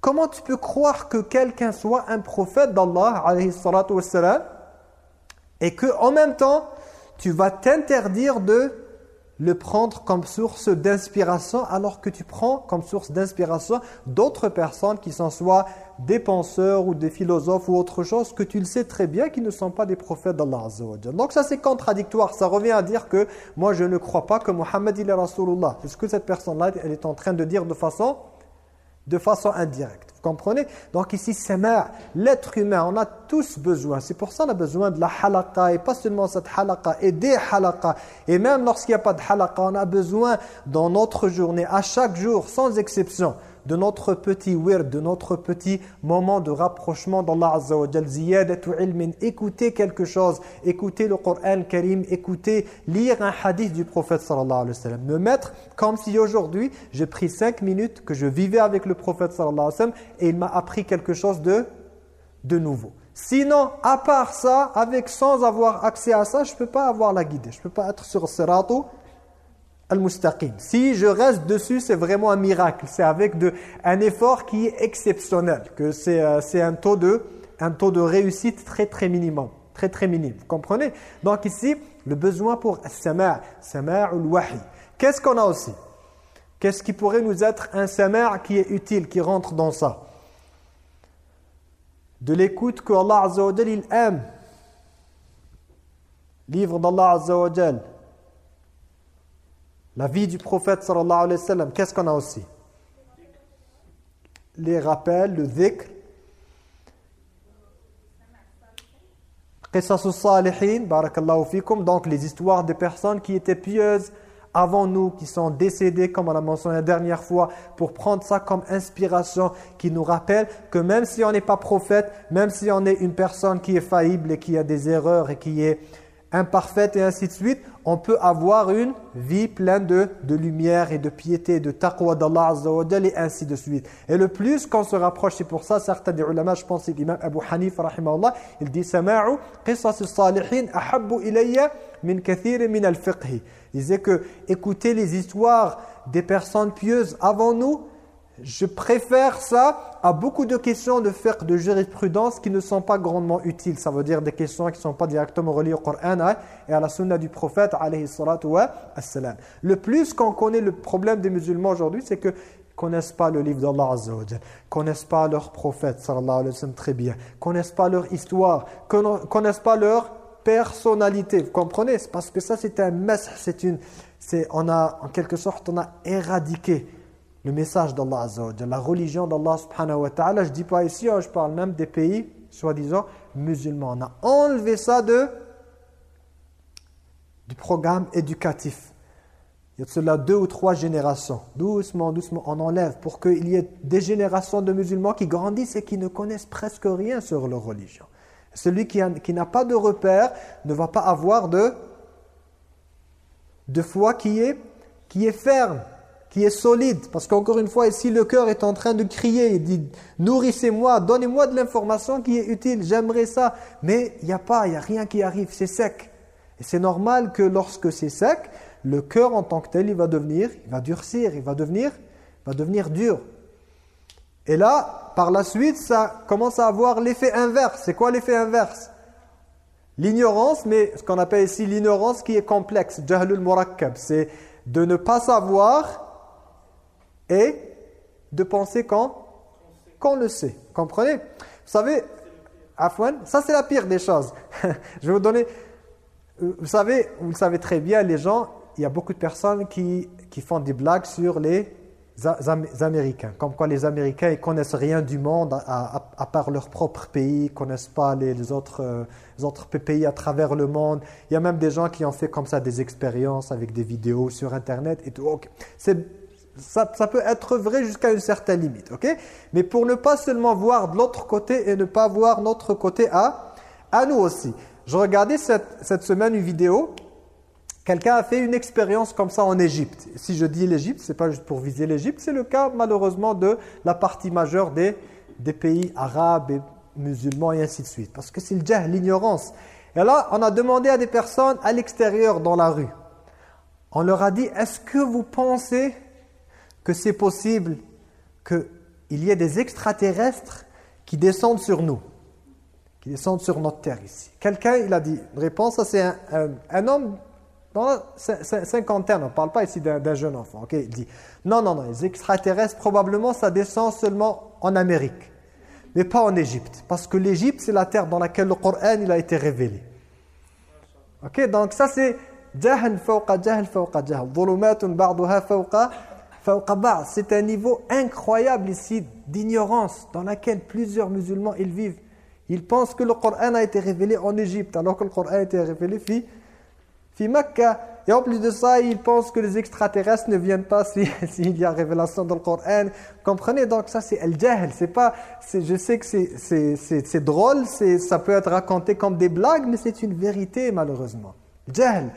Comment tu peux croire que quelqu'un soit un prophète d'Allah, et que en même temps, tu vas t'interdire de le prendre comme source d'inspiration alors que tu prends comme source d'inspiration d'autres personnes qui sont soit des penseurs ou des philosophes ou autre chose que tu le sais très bien qui ne sont pas des prophètes d'Allah Donc ça c'est contradictoire, ça revient à dire que moi je ne crois pas que Muhammad il est Rasulullah. C'est ce que cette personne-là elle est en train de dire de façon, de façon indirecte? Comprenez Donc ici, c'est l'être humain, on a tous besoin. C'est pour ça qu'on a besoin de la halaqa, et pas seulement cette halaqa, et des halaqa. Et même lorsqu'il n'y a pas de halaqa, on a besoin dans notre journée, à chaque jour, sans exception, de notre petit wird, de notre petit moment de rapprochement d'Allah Azza wa ilmin, écouter quelque chose, écouter le Coran Karim, écouter, lire un hadith du prophète sallallahu alayhi wa. Me mettre comme si aujourd'hui, j'ai pris cinq minutes, que je vivais avec le prophète sallallahu alayhi wa et il m'a appris quelque chose de, de nouveau. Sinon, à part ça, avec sans avoir accès à ça, je ne peux pas avoir la guidée. Je ne peux pas être sur Siratu al-Mustaqim. Si je reste dessus, c'est vraiment un miracle. C'est avec de, un effort qui est exceptionnel. Que c'est euh, un, taux de, un taux de réussite très très minimum. Très très minime. Vous comprenez? Donc ici, le besoin pour sama' sama' wahi Qu'est-ce qu'on a aussi? Qu'est-ce qui pourrait nous être un sama' qui est utile, qui rentre dans ça? De l'écoute que Allah Azza il aime. Livre d'Allah Azza La vie du prophète sallallahu alayhi wa. Qu'est-ce qu'on a aussi? Les rappels, le dhikr, donc les histoires des personnes qui étaient pieuses avant nous, qui sont décédées, comme on l'a mentionné la dernière fois, pour prendre ça comme inspiration, qui nous rappelle que même si on n'est pas prophète, même si on est une personne qui est faillible et qui a des erreurs et qui est imparfaite et ainsi de suite, on peut avoir une vie pleine de, de lumière et de piété, de taqwa d'Allah Azza wa et ainsi de suite. Et le plus qu'on se rapproche, c'est pour ça, certains des ulama, je pense l'imam Abu Hanif, rahimahullah, il dit « Sama'u qisas salihin ahabbu ilayya min kathir min al-fiqhi » Il disait que écouter les histoires des personnes pieuses avant nous, je préfère ça à beaucoup de questions de fiqh, de jurisprudence qui ne sont pas grandement utiles. Ça veut dire des questions qui ne sont pas directement reliées au Coran hein, et à la sunna du prophète. Le plus qu'on connaît le problème des musulmans aujourd'hui, c'est que connaissent pas le livre d'Allah Azza wa connaissent pas leur prophète sallallahu alayhi wa sallam très bien, connaissent pas leur histoire, connaissent pas leur personnalité. Vous comprenez? Parce que ça c'est un mess, c'est une on a en quelque sorte on a éradiqué le message d'Allah Azza la religion d'Allah subhanahu wa ta'ala. Je ne dis pas ici, hein, je parle même des pays, soi-disant, musulmans. On a enlevé ça de, du programme éducatif. Il y a cela deux ou trois générations. Doucement, doucement, on enlève pour qu'il y ait des générations de musulmans qui grandissent et qui ne connaissent presque rien sur leur religion. Celui qui n'a pas de repère ne va pas avoir de, de foi qui est, qui est ferme qui est solide. Parce qu'encore une fois, ici, le cœur est en train de crier. Il dit, nourrissez-moi, donnez-moi de l'information qui est utile. J'aimerais ça. Mais il n'y a pas, il n'y a rien qui arrive. C'est sec. Et c'est normal que lorsque c'est sec, le cœur en tant que tel, il va devenir, il va durcir, il va devenir, va devenir dur. Et là, par la suite, ça commence à avoir l'effet inverse. C'est quoi l'effet inverse? L'ignorance, mais ce qu'on appelle ici l'ignorance qui est complexe. Jahlul murakkab. C'est de ne pas savoir et de penser qu'on le sait. Comprenez? Vous savez, Afwan, ça c'est la pire des choses. Je vais vous donner... Vous savez, vous le savez très bien, les gens, il y a beaucoup de personnes qui, qui font des blagues sur les Américains. Comme quoi les Américains, ils connaissent rien du monde à, part leur propre pays, ils connaissent pas les, autres, euh, autres pays à travers le monde. Il y a même des gens qui ont fait comme ça des expériences avec des vidéos sur Internet et tout. C'est ça, peut être vrai jusqu'à une certaine limite, ok? Mais pour ne pas seulement voir de l'autre côté et ne pas voir notre côté à, à nous aussi. Je regardais cette, cette semaine une vidéo, quelqu'un a fait une expérience comme ça en Égypte. Si je dis l'Égypte, c'est pas juste pour viser l'Égypte, c'est le cas malheureusement de la partie majeure des, des pays arabes et musulmans et ainsi de suite. Parce que c'est le jah, l'ignorance. Et là, on a demandé à des personnes à l'extérieur, dans la rue. On leur a dit, est-ce que vous pensez que c'est possible qu'il y ait des extraterrestres qui descendent sur nous, qui descendent sur notre terre ici. Quelqu'un, il a dit, une réponse, c'est un, homme dans la cinquantaine, on ne parle pas ici d'un jeune enfant, ok Il dit, non, non, non, les extraterrestres, probablement, ça descend seulement en Amérique, mais pas en Égypte, parce que l'Égypte, c'est la terre dans laquelle le Coran, il a été révélé. Ok, donc ça c'est jahl fawqa jahl fawqa jahl, dhulumatun ba'duha fawqa c'est un niveau incroyable ici d'ignorance dans laquelle plusieurs musulmans ils vivent. Ils pensent que le Coran a été révélé en Égypte alors que le Coran a été révélé fi, fi Makkah. Et en plus de ça, ils pensent que les extraterrestres ne viennent pas s'il si, y a révélation dans le Coran. Comprenez donc ça c'est el-jahl. C'est pas, je sais que c'est drôle, ça peut être raconté comme des blagues, mais c'est une vérité malheureusement. Jahl.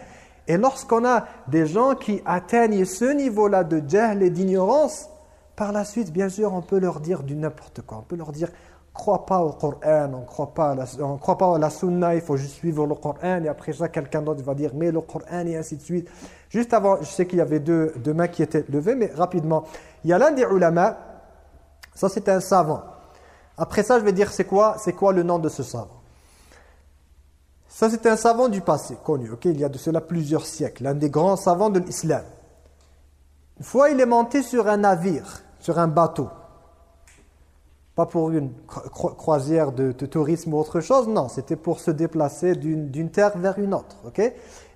Et lorsqu'on a des gens qui atteignent ce niveau-là de jahl et d'ignorance, par la suite, bien sûr, on peut leur dire du n'importe quoi. On peut leur dire croit pas au Coran, on croit la, on croit pas à la Sunna, il faut juste suivre le Coran et après ça quelqu'un d'autre va dire mais le Coran et ainsi de suite. Juste avant, je sais qu'il y avait deux, deux mains qui étaient levées, mais rapidement. Il y a l'un des ulama, ça c'est un savant. Après ça, je vais dire c'est quoi, quoi le nom de ce savant? Ça c'est un savant du passé, connu, ok il y a de cela plusieurs siècles, l'un des grands savants de l'islam. Une fois, il est monté sur un navire, sur un bateau. Pas pour une croisière de, tourisme ou autre chose, non. C'était pour se déplacer d'une terre vers une autre.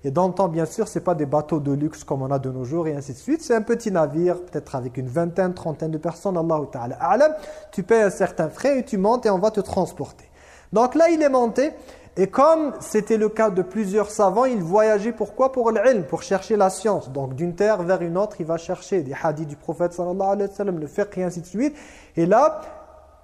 et dans le temps, bien sûr, ce pas des bateaux de luxe comme on a de nos jours et ainsi de suite. C'est un petit navire, peut-être avec une vingtaine, trentaine de personnes, Allah Ta'ala. Tu payes un certain frais et tu montes et on va te transporter. Donc là, il est monté. Et comme c'était le cas de plusieurs savants, il voyageait pourquoi Pour l'ilm, pour chercher la science. Donc d'une terre vers une autre, il va chercher des hadiths du prophète sallallahu alayhi wa sallam, le fiqh et ainsi de suite. Et là,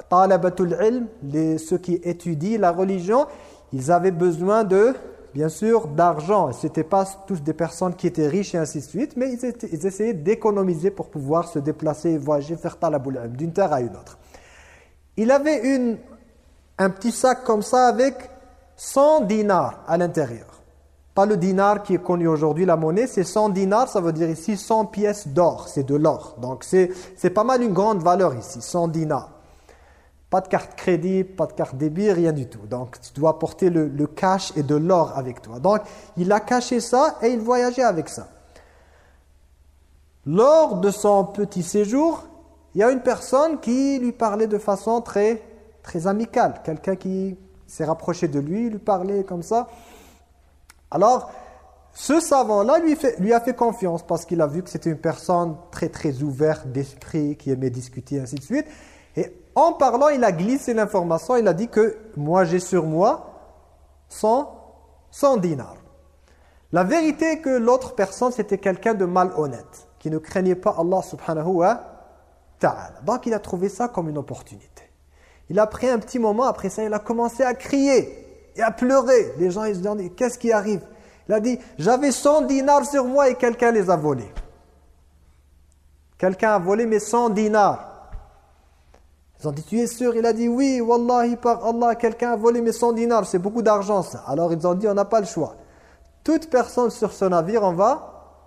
talabatul ilm, les, ceux qui étudient la religion, ils avaient besoin de, bien sûr, d'argent. Ce n'étaient pas tous des personnes qui étaient riches et ainsi de suite, mais ils, ils essayaient d'économiser pour pouvoir se déplacer voyager, faire talabul ilm, d'une terre à une autre. Il avait une, un petit sac comme ça avec 100 dinars à l'intérieur. Pas le dinar qui est connu aujourd'hui, la monnaie, c'est 100 dinars, ça veut dire ici 100 pièces d'or, c'est de l'or. Donc c'est pas mal une grande valeur ici, 100 dinars. Pas de carte crédit, pas de carte débit, rien du tout. Donc tu dois porter le, cash et de l'or avec toi. Donc il a caché ça et il voyageait avec ça. Lors de son petit séjour, il y a une personne qui lui parlait de façon très, très amicale. Quelqu'un qui s'est rapproché de lui, lui parlait comme ça. Alors, ce savant-là lui, lui, a fait confiance parce qu'il a vu que c'était une personne très très ouverte d'esprit, qui aimait discuter, ainsi de suite. Et en parlant, il a glissé l'information, il a dit que moi j'ai sur moi 100, 100 dinars. La vérité est que l'autre personne c'était quelqu'un de malhonnête, qui ne craignait pas Allah subhanahu wa ta'ala. Donc il a trouvé ça comme une opportunité. Il a pris un petit moment, après ça, il a commencé à crier et à pleurer. Les gens, ils se demandent, qu'est-ce qui arrive? Il a dit, j'avais 100 dinars sur moi et quelqu'un les a volés. Quelqu'un a volé mes 100 dinars. Ils ont dit, tu es sûr? Il a dit, oui, Wallahi, par Allah, quelqu'un a volé mes 100 dinars. C'est beaucoup d'argent, ça. Alors ils ont dit, on n'a pas le choix. Toute personne sur ce navire, on va,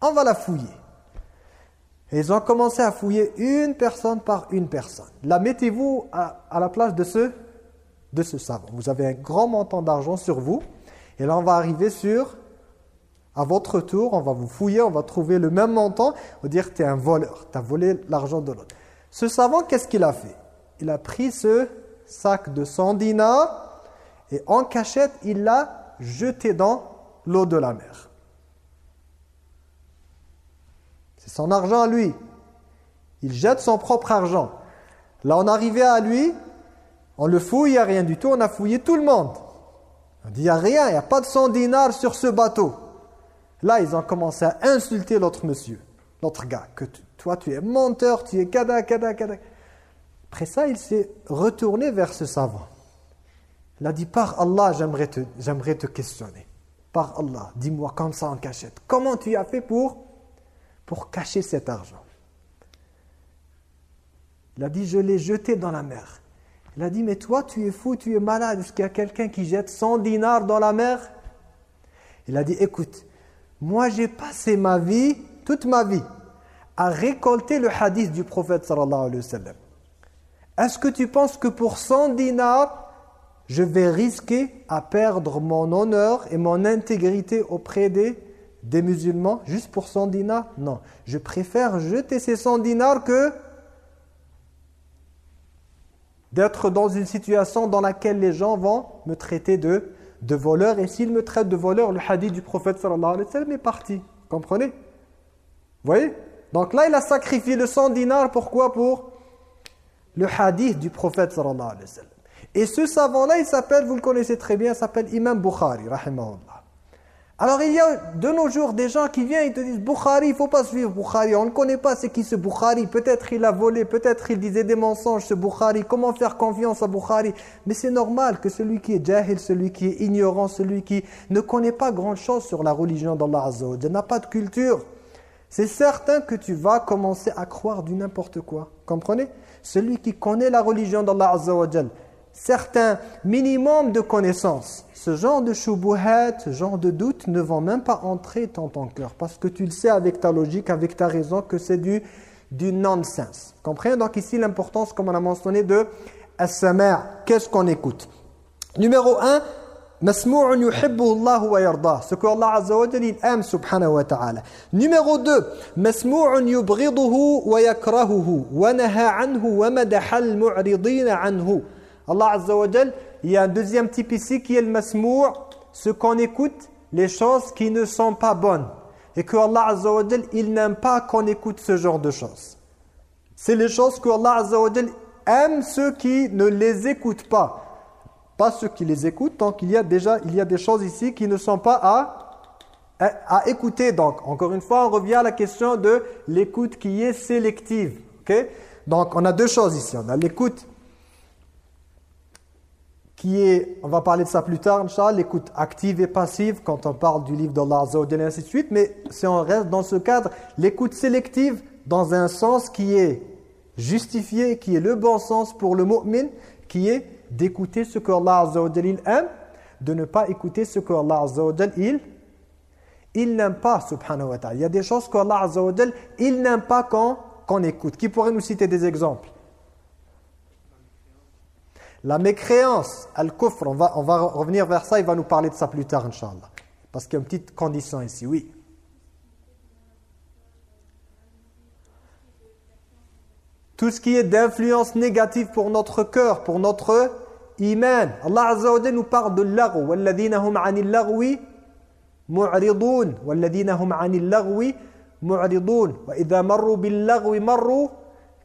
on va la fouiller. Et ils ont commencé à fouiller une personne par une personne. La mettez-vous à, la place de ce, de ce savant. Vous avez un grand montant d'argent sur vous. Et là, on va arriver sur, à votre tour, on va vous fouiller, on va trouver le même montant. On va dire tu es un voleur, tu as volé l'argent de l'autre. Ce savant, qu'est-ce qu'il a fait? Il a pris ce sac de 100 dinars et en cachette, il l'a jeté dans l'eau de la mer. Son argent à lui. Il jette son propre argent. Là, on arrivait à lui, on le fouille, il n'y a rien du tout, on a fouillé tout le monde. On dit, il n'y a rien, il n'y a pas de 100 dinars sur ce bateau. Là, ils ont commencé à insulter l'autre monsieur, l'autre gars, que toi, tu es menteur, tu es kada, kada, kada. Après ça, il s'est retourné vers ce savant. Il a dit, par Allah, j'aimerais te, te questionner. Par Allah, dis-moi comme ça en cachette. Comment tu as fait pour pour cacher cet argent. Il a dit, je l'ai jeté dans la mer. Il a dit, mais toi, tu es fou, tu es malade. Est-ce qu'il y a quelqu'un qui jette 100 dinars dans la mer? Il a dit, écoute, moi j'ai passé ma vie, toute ma vie, à récolter le hadith du prophète sallallahu alayhi wa sallam. Est-ce que tu penses que pour 100 dinars, je vais risquer à perdre mon honneur et mon intégrité auprès des des musulmans juste pour 100 dinars? Non. Je préfère jeter ces 100 dinars que d'être dans une situation dans laquelle les gens vont me traiter de, de voleur. Et s'ils me traitent de voleur, le hadith du prophète sallallahu alayhi wa sallam est parti. Comprenez? Vous voyez? Donc là, il a sacrifié le 100 dinars. Pourquoi? Pour le hadith du prophète sallallahu alayhi. Et ce savant-là, il s'appelle, vous le connaissez très bien, il s'appelle Imam Bukhari. Alors il y a de nos jours des gens qui viennent et te disent Bukhari, il ne faut pas suivre Bukhari, on ne connaît pas c'est qui ce Bukhari, peut-être il a volé, peut-être il disait des mensonges ce Bukhari, comment faire confiance à Bukhari? Mais c'est normal que celui qui est jahil, celui qui est ignorant, celui qui ne connaît pas grand chose sur la religion d'Allah Azza n'a pas de culture, c'est certain que tu vas commencer à croire du n'importe quoi, comprenez? Celui qui connaît la religion d'Allah Azza certains minimum de connaissances, ce genre de shubuhat, ce genre de doutes ne vont même pas entrer dans ton cœur parce que tu le sais avec ta logique, avec ta raison que c'est du, du nonsense. Comprenez donc ici l'importance, comme on a mentionné, de as Qu'est-ce qu'on écoute? Numéro 1, Masmou'un yuhibbuhu Allah wa yardah. Ce que Allah Azza wa Jalla aime subhanahu wa ta'ala. Numéro 2, Masmou'un yubghiduhu wa yakrahuhu wa naha anhu wa madaha al-mu'ridina anhu. Allah Azza wa il y a un deuxième type ici qui est le masmou' ce qu'on écoute, les choses qui ne sont pas bonnes. Et que Allah Azza wa il n'aime pas qu'on écoute ce genre de choses. C'est les choses que Allah Azza wa aime ceux qui ne les écoutent pas pas ceux qui les écoutent, donc il y a déjà il y a des choses ici qui ne sont pas à, à, écouter. Donc, encore une fois, on revient à la question de l'écoute qui est sélective. Donc, on a deux choses ici. On a l'écoute qui est, on va parler de ça plus tard, l'écoute active et passive quand on parle du livre d'Allah et ainsi de suite. Mais si on reste dans ce cadre, l'écoute sélective dans un sens qui est justifié, qui est le bon sens pour le mu'min, qui est d'écouter ce que Allah Azza aime, de ne pas écouter ce que Allah Azza il, il n'aime pas, subhanahu wa ta'ala. Il y a des choses que Allah Azza wa il n'aime pas qu'on écoute. Qui pourrait nous citer des exemples? La mécréance, al-kufr, on va, on va revenir vers ça, il va nous parler de ça plus tard, Inch'Allah. Parce qu'il y a une petite condition ici, oui. Tout ce qui est d'influence négative pour notre cœur, pour notre iman. Allah Azza wa nous parle de l'agou. وَالَّذِينَ هُمْ عَنِ اللَّغْوِ مُعْرِضُونَ وَالَّذِينَ هُمْ عَنِ اللَّغْوِ مُعْرِضُونَ وَإِذَا مَرُّوا بِاللَّغْوِ مَرُّوا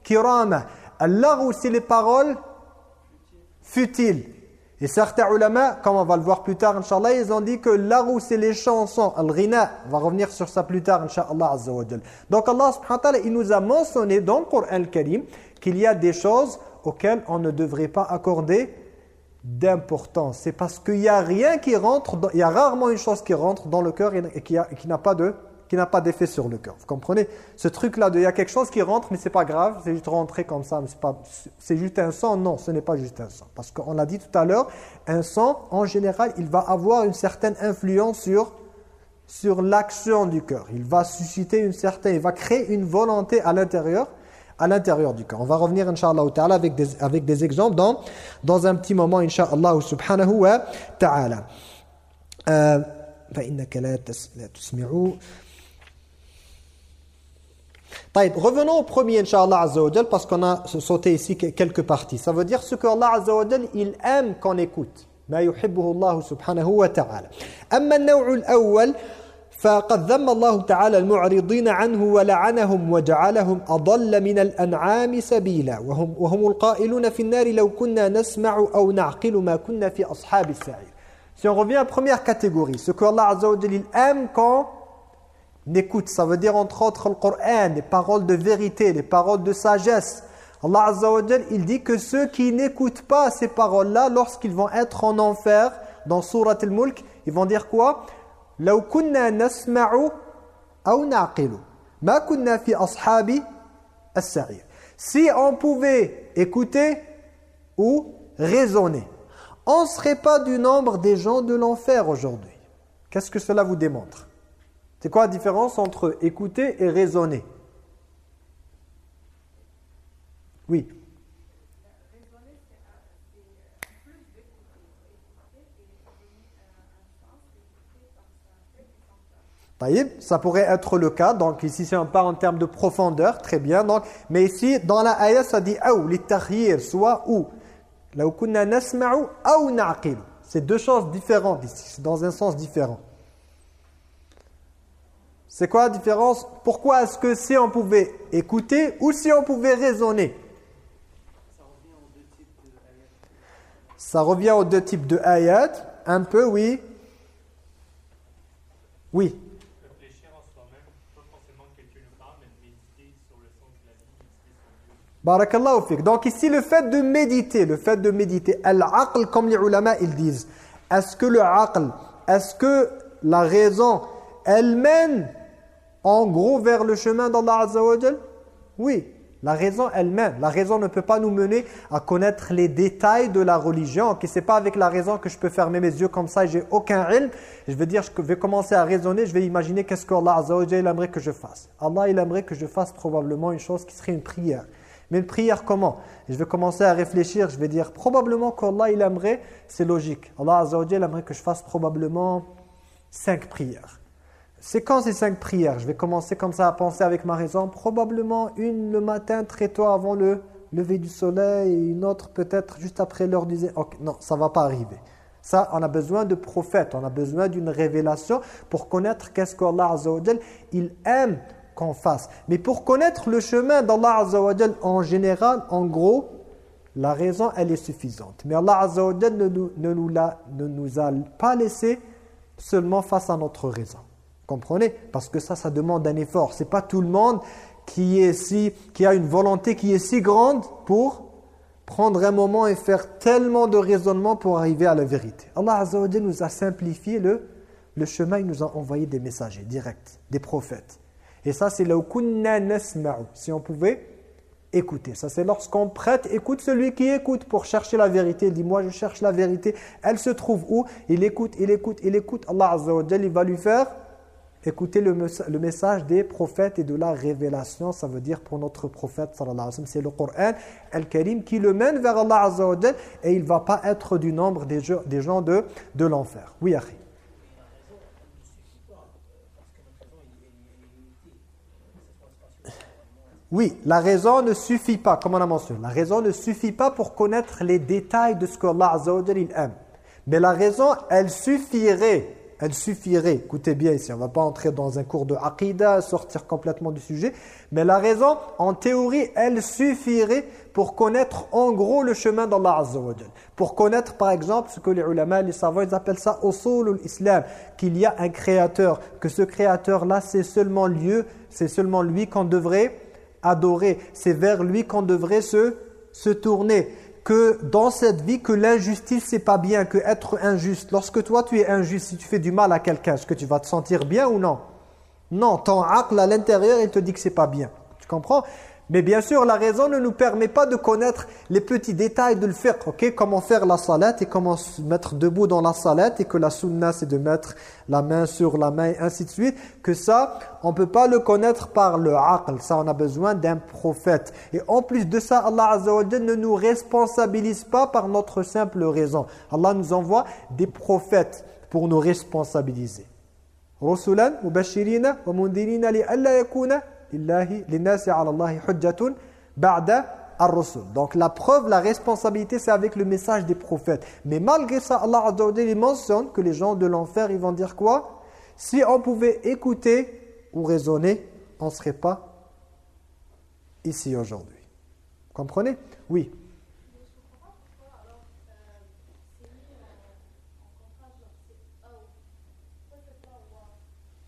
كِرَامًا Al-lagou, c'est les paroles futiles. Et certains ulama, comme on va le voir plus tard, Inch'Allah, ils ont dit que l'arou, c'est les chansons, al-rina. On va revenir sur ça plus tard, Inch'Allah Azza Donc Allah subhanahu wa ta'ala, il nous a mentionné dans le Coran al-Karim qu'il y a des choses auxquelles on ne devrait pas accorder d'importance. C'est parce qu'il n'y a rien qui rentre, il y a rarement une chose qui rentre dans le cœur et qui n'a pas de qui n'a pas d'effet sur le cœur. Vous comprenez? Ce truc-là, il y a quelque chose qui rentre, mais c'est pas grave, c'est juste rentrer comme ça, mais c'est juste un sang. Non, ce n'est pas juste un sang. Parce qu'on l'a dit tout à l'heure, un sang, en général, il va avoir une certaine influence sur, sur l'action du cœur. Il va susciter une certaine, il va créer une volonté à l'intérieur, à l'intérieur du cœur. On va revenir, Inch'Allah avec des, avec des exemples dans, dans un petit moment, Inch'Allah subhanahu wa ta'ala. Euh, revenons au premier, Inch'Allah Azza wa parce qu'on a sauté ici quelques parties. Ça veut dire ce que Allah Azza wa il aime qu'on écoute. ما يحبه الله سبحانه وتعالى أما النوع الأول فقد ذم الله تعالى المعرضين عنه ولعنهم وجعلهم أضل من الأنعام سبيلا وهم, وهم القائلون في النار لو كنا نسمع أو نعقل ما كنا في أصحاب السعير Si on revient à la première catégorie, ce que Allah Azza wa il aime quand n'écoute. Ça veut dire entre autres le Coran, les paroles de vérité, les paroles de sagesse. Allah Azza wa il dit que ceux qui n'écoutent pas ces paroles-là, lorsqu'ils vont être en enfer, dans Surat al-Mulk, ils vont dire quoi لو كنا نسمع أو نعقل ما كنا في أصحاب السعير Si on pouvait écouter ou raisonner, on ne serait pas du nombre des gens de l'enfer aujourd'hui. Qu'est-ce que cela vous démontre C'est quoi la différence entre écouter et raisonner? Oui. Ça pourrait être le cas. Donc ici, si on parle en termes de profondeur, très bien. Donc, mais ici, dans la ayah, ça dit « ou », les soit « ou ». C'est deux choses différentes ici. C'est dans un sens différent. C'est quoi la différence? Pourquoi est-ce que si on pouvait écouter ou si on pouvait raisonner? Ça revient aux deux types de ayat. Un peu, oui. Oui. Barakallahu fik. Donc ici, le fait de méditer, le fait de méditer, al-aql, comme les ulama, ils disent, est-ce que le aql, est-ce que la raison, elle mène en gros vers le chemin d'Allah Oui. La raison elle-même. La raison ne peut pas nous mener à connaître les détails de la religion. Okay, Ce n'est pas avec la raison que je peux fermer mes yeux comme ça et j'ai aucun ilm. Je veux dire, je vais commencer à raisonner, je vais imaginer qu'est-ce qu'Allah aimerait que je fasse. Allah il aimerait que je fasse probablement une chose qui serait une prière. Mais une prière comment? Je vais commencer à réfléchir, je vais dire probablement qu'Allah il aimerait, c'est logique. Allah aimerait que je fasse probablement cinq prières. C'est quand ces cinq prières? Je vais commencer comme ça à penser avec ma raison. Probablement une le matin très tôt avant le lever du soleil et une autre peut-être juste après l'heure du... Okay, non, ça ne va pas arriver. Ça, on a besoin de prophètes, on a besoin d'une révélation pour connaître qu'est-ce qu'Allah Azza il aime qu'on fasse. Mais pour connaître le chemin d'Allah en général, en gros, la raison, elle est suffisante. Mais Allah Azza ne nous, ne, nous ne nous a pas laissé seulement face à notre raison. Comprenez? Parce que ça, ça demande un effort. C'est pas tout le monde qui, est si, qui a une volonté qui est si grande pour prendre un moment et faire tellement de raisonnement pour arriver à la vérité. Allah Azza nous a simplifié le, le chemin, il nous a envoyé des messagers directs, des prophètes. Et ça, c'est le kunna nasma'u. Si on pouvait écouter. Ça, c'est lorsqu'on prête, écoute celui qui écoute pour chercher la vérité. Il dit, moi, je cherche la vérité. Elle se trouve où? Il écoute, il écoute, il écoute. Allah Azza il va lui faire écouter le, message des prophètes et de la révélation. Ça veut dire pour notre prophète, c'est le Coran, Al-Karim, qui le mène vers Allah Azza et il ne va pas être du nombre des, gens de, l'enfer. Oui, Akhi. Oui, la raison ne suffit pas, comme on a mentionné. La raison ne suffit pas pour connaître les détails de ce qu'Allah Azza wa aime. Mais la raison, elle suffirait, elle suffirait, écoutez bien ici, on ne va pas entrer dans un cours de aqidah, sortir complètement du sujet, mais la raison, en théorie, elle suffirait pour connaître en gros le chemin d'Allah Azza wa Pour connaître par exemple ce que les ulama, les savants, ils appellent ça usul islam qu'il y a un créateur, que ce créateur-là, c'est seulement lieu, c'est seulement lui qu'on devrait adorer. C'est vers lui qu'on devrait se, se tourner. Que dans cette vie, que l'injustice, c'est pas bien, que être injuste. Lorsque toi, tu es injuste, si tu fais du mal à quelqu'un, est-ce que tu vas te sentir bien ou non? Non, ton aql à l'intérieur, il te dit que c'est pas bien. Tu comprends? Mais bien sûr, la raison ne nous permet pas de connaître les petits détails de le faire. ok? Comment faire la salat et comment se mettre debout dans la salat et que la sunna c'est de mettre la main sur la main et ainsi de suite. Que ça, on ne peut pas le connaître par le aql. Ça, on a besoin d'un prophète. Et en plus de ça, Allah Azza wa ne nous responsabilise pas par notre simple raison. Allah nous envoie des prophètes pour nous responsabiliser. Donc la preuve, la responsabilité, c'est avec le message des prophètes. Mais malgré ça, Allah il mentionne que les gens de l'enfer, ils vont dire quoi? Si on pouvait écouter ou raisonner, on ne serait pas ici aujourd'hui. Comprenez? Oui.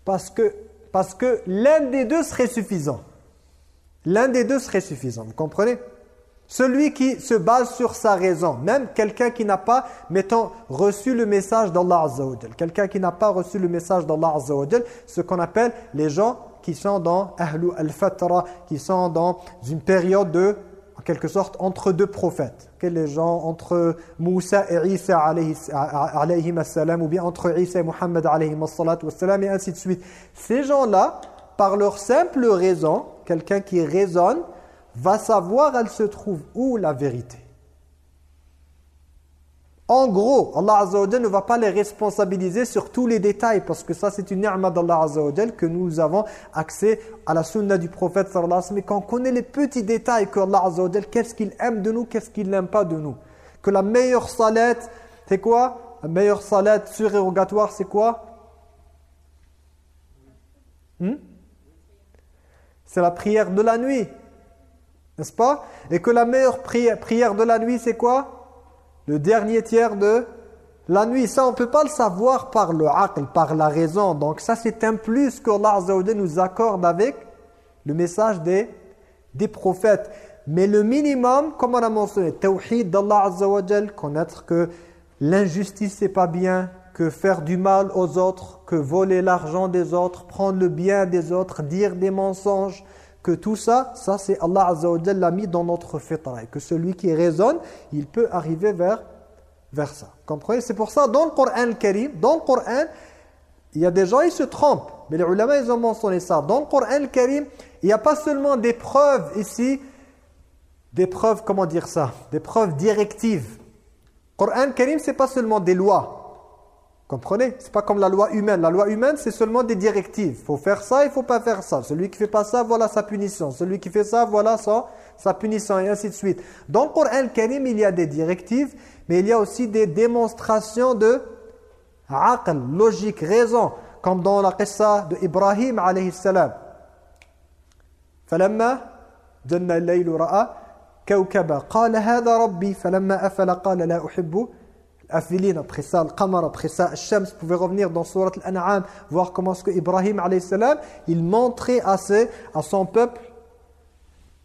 Parce que parce que l'un des deux serait suffisant. L'un des deux serait suffisant, vous comprenez? Celui qui se base sur sa raison, même quelqu'un qui n'a pas, mettons, reçu le message d'Allah quelqu'un qui n'a pas reçu le message d'Allah Azza ce qu'on appelle les gens qui sont dans Ahlu al-Fatra, qui sont dans une période de quelque sorte entre deux prophètes. Les gens entre Moussa et Isa alayhi, ou bien entre Isa et Muhammad alayhi et ainsi de suite. Ces gens-là, par leur simple raison, quelqu'un qui raisonne, va savoir elle se trouve où la vérité. En gros, Allah Azza wa ne va pas les responsabiliser sur tous les détails parce que ça c'est une ni'ma d'Allah Azza wa que nous avons accès à la sunna du prophète sallallahu alayhi wa sallam. quand on connaît les petits détails que Allah qu'est-ce qu'il aime de nous, qu'est-ce qu'il n'aime pas de nous. Que la meilleure salat, c'est quoi? La meilleure salat surérogatoire, c'est quoi? Hmm? C'est la prière de la nuit. N'est-ce pas? Et que la meilleure prière de la nuit, c'est quoi? Le dernier tiers de la nuit. Ça, on ne peut pas le savoir par le aql, par la raison. Donc ça, c'est un plus que Allah nous accorde avec le message des, des prophètes. Mais le minimum, comme on a mentionné, tawhid d'Allah Azza wa connaître que l'injustice c'est pas bien, que faire du mal aux autres, que voler l'argent des autres, prendre le bien des autres, dire des mensonges, que tout ça, ça c'est Allah Azza wa l'a mis dans notre fitra. Et que celui qui raisonne, il peut arriver vers, vers ça. Comprenez? C'est pour ça, dans le Coran Karim, dans le Coran, il y a des gens, ils se trompent. Mais les ulama, ils ont mentionné ça. Dans le Coran Karim, il n'y a pas seulement des preuves ici, des preuves, comment dire ça? Des preuves directives. Coran Karim, c'est pas seulement des lois. Comprenez C'est pas comme la loi humaine. La loi humaine, c'est seulement des directives. Il faut faire ça, il faut pas faire ça. Celui qui fait pas ça, voilà sa punition. Celui qui fait ça, voilà sa, sa punition, et ainsi de suite. Dans le Coran Karim, il y a des directives, mais il y a aussi des démonstrations de aql, logique, raison. Comme dans la qissa de Ibrahim alayhi salam. فلما جن الليل رأى كوكبا قال هذا ربي فلما أفل قال لا أحب Afilin, après ça, le Qamar, après ça, Shams, vous revenir dans Surat Al-An'am, voir comment ce que Ibrahim, salam, il montrait à, à son peuple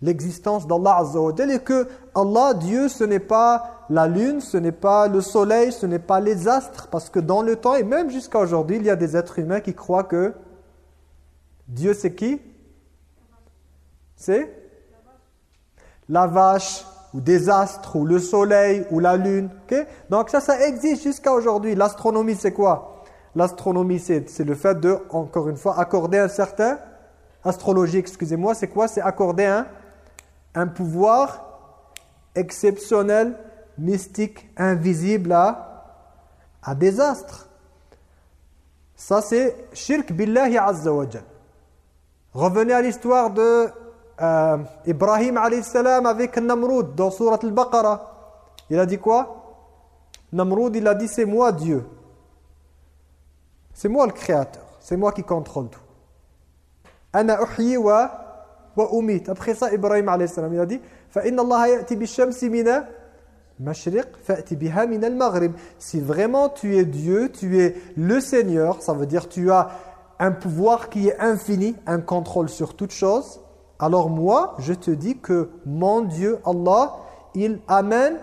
l'existence d'Allah Azza wa et que Allah, Dieu, ce n'est pas la lune, ce n'est pas le soleil, ce n'est pas les astres, parce que dans le temps, et même jusqu'à aujourd'hui, il y a des êtres humains qui croient que Dieu c'est qui? C'est? La vache, ou des astres, ou le soleil, ou la lune. Donc ça, ça existe jusqu'à aujourd'hui. L'astronomie, c'est quoi? L'astronomie, c'est le fait de, encore une fois, accorder un certain... Astrologie, excusez-moi, c'est quoi? C'est accorder un, un pouvoir exceptionnel, mystique, invisible à, à des astres. Ça, c'est shirk billahi azza Revenez à l'histoire de euh, Ibrahim salam avec Namrud dans Surat Al-Baqarah. Il a dit quoi Namrud, il a dit c'est moi Dieu. C'est moi le créateur. C'est moi qui contrôle tout. Uhyi wa, wa umit. Après ça, Ibrahim salam, il a dit فَإِنَّ اللَّهَ يَأْتِ بِالشَّمْسِ مِنَ مَشْرِقْ فَأْتِ بِهَا مِنَ الْمَغْرِبِ Si vraiment tu es Dieu, tu es le Seigneur, ça veut dire tu as un pouvoir qui est infini, un contrôle sur toute chose, Alors moi, je te dis que mon Dieu, Allah, il amène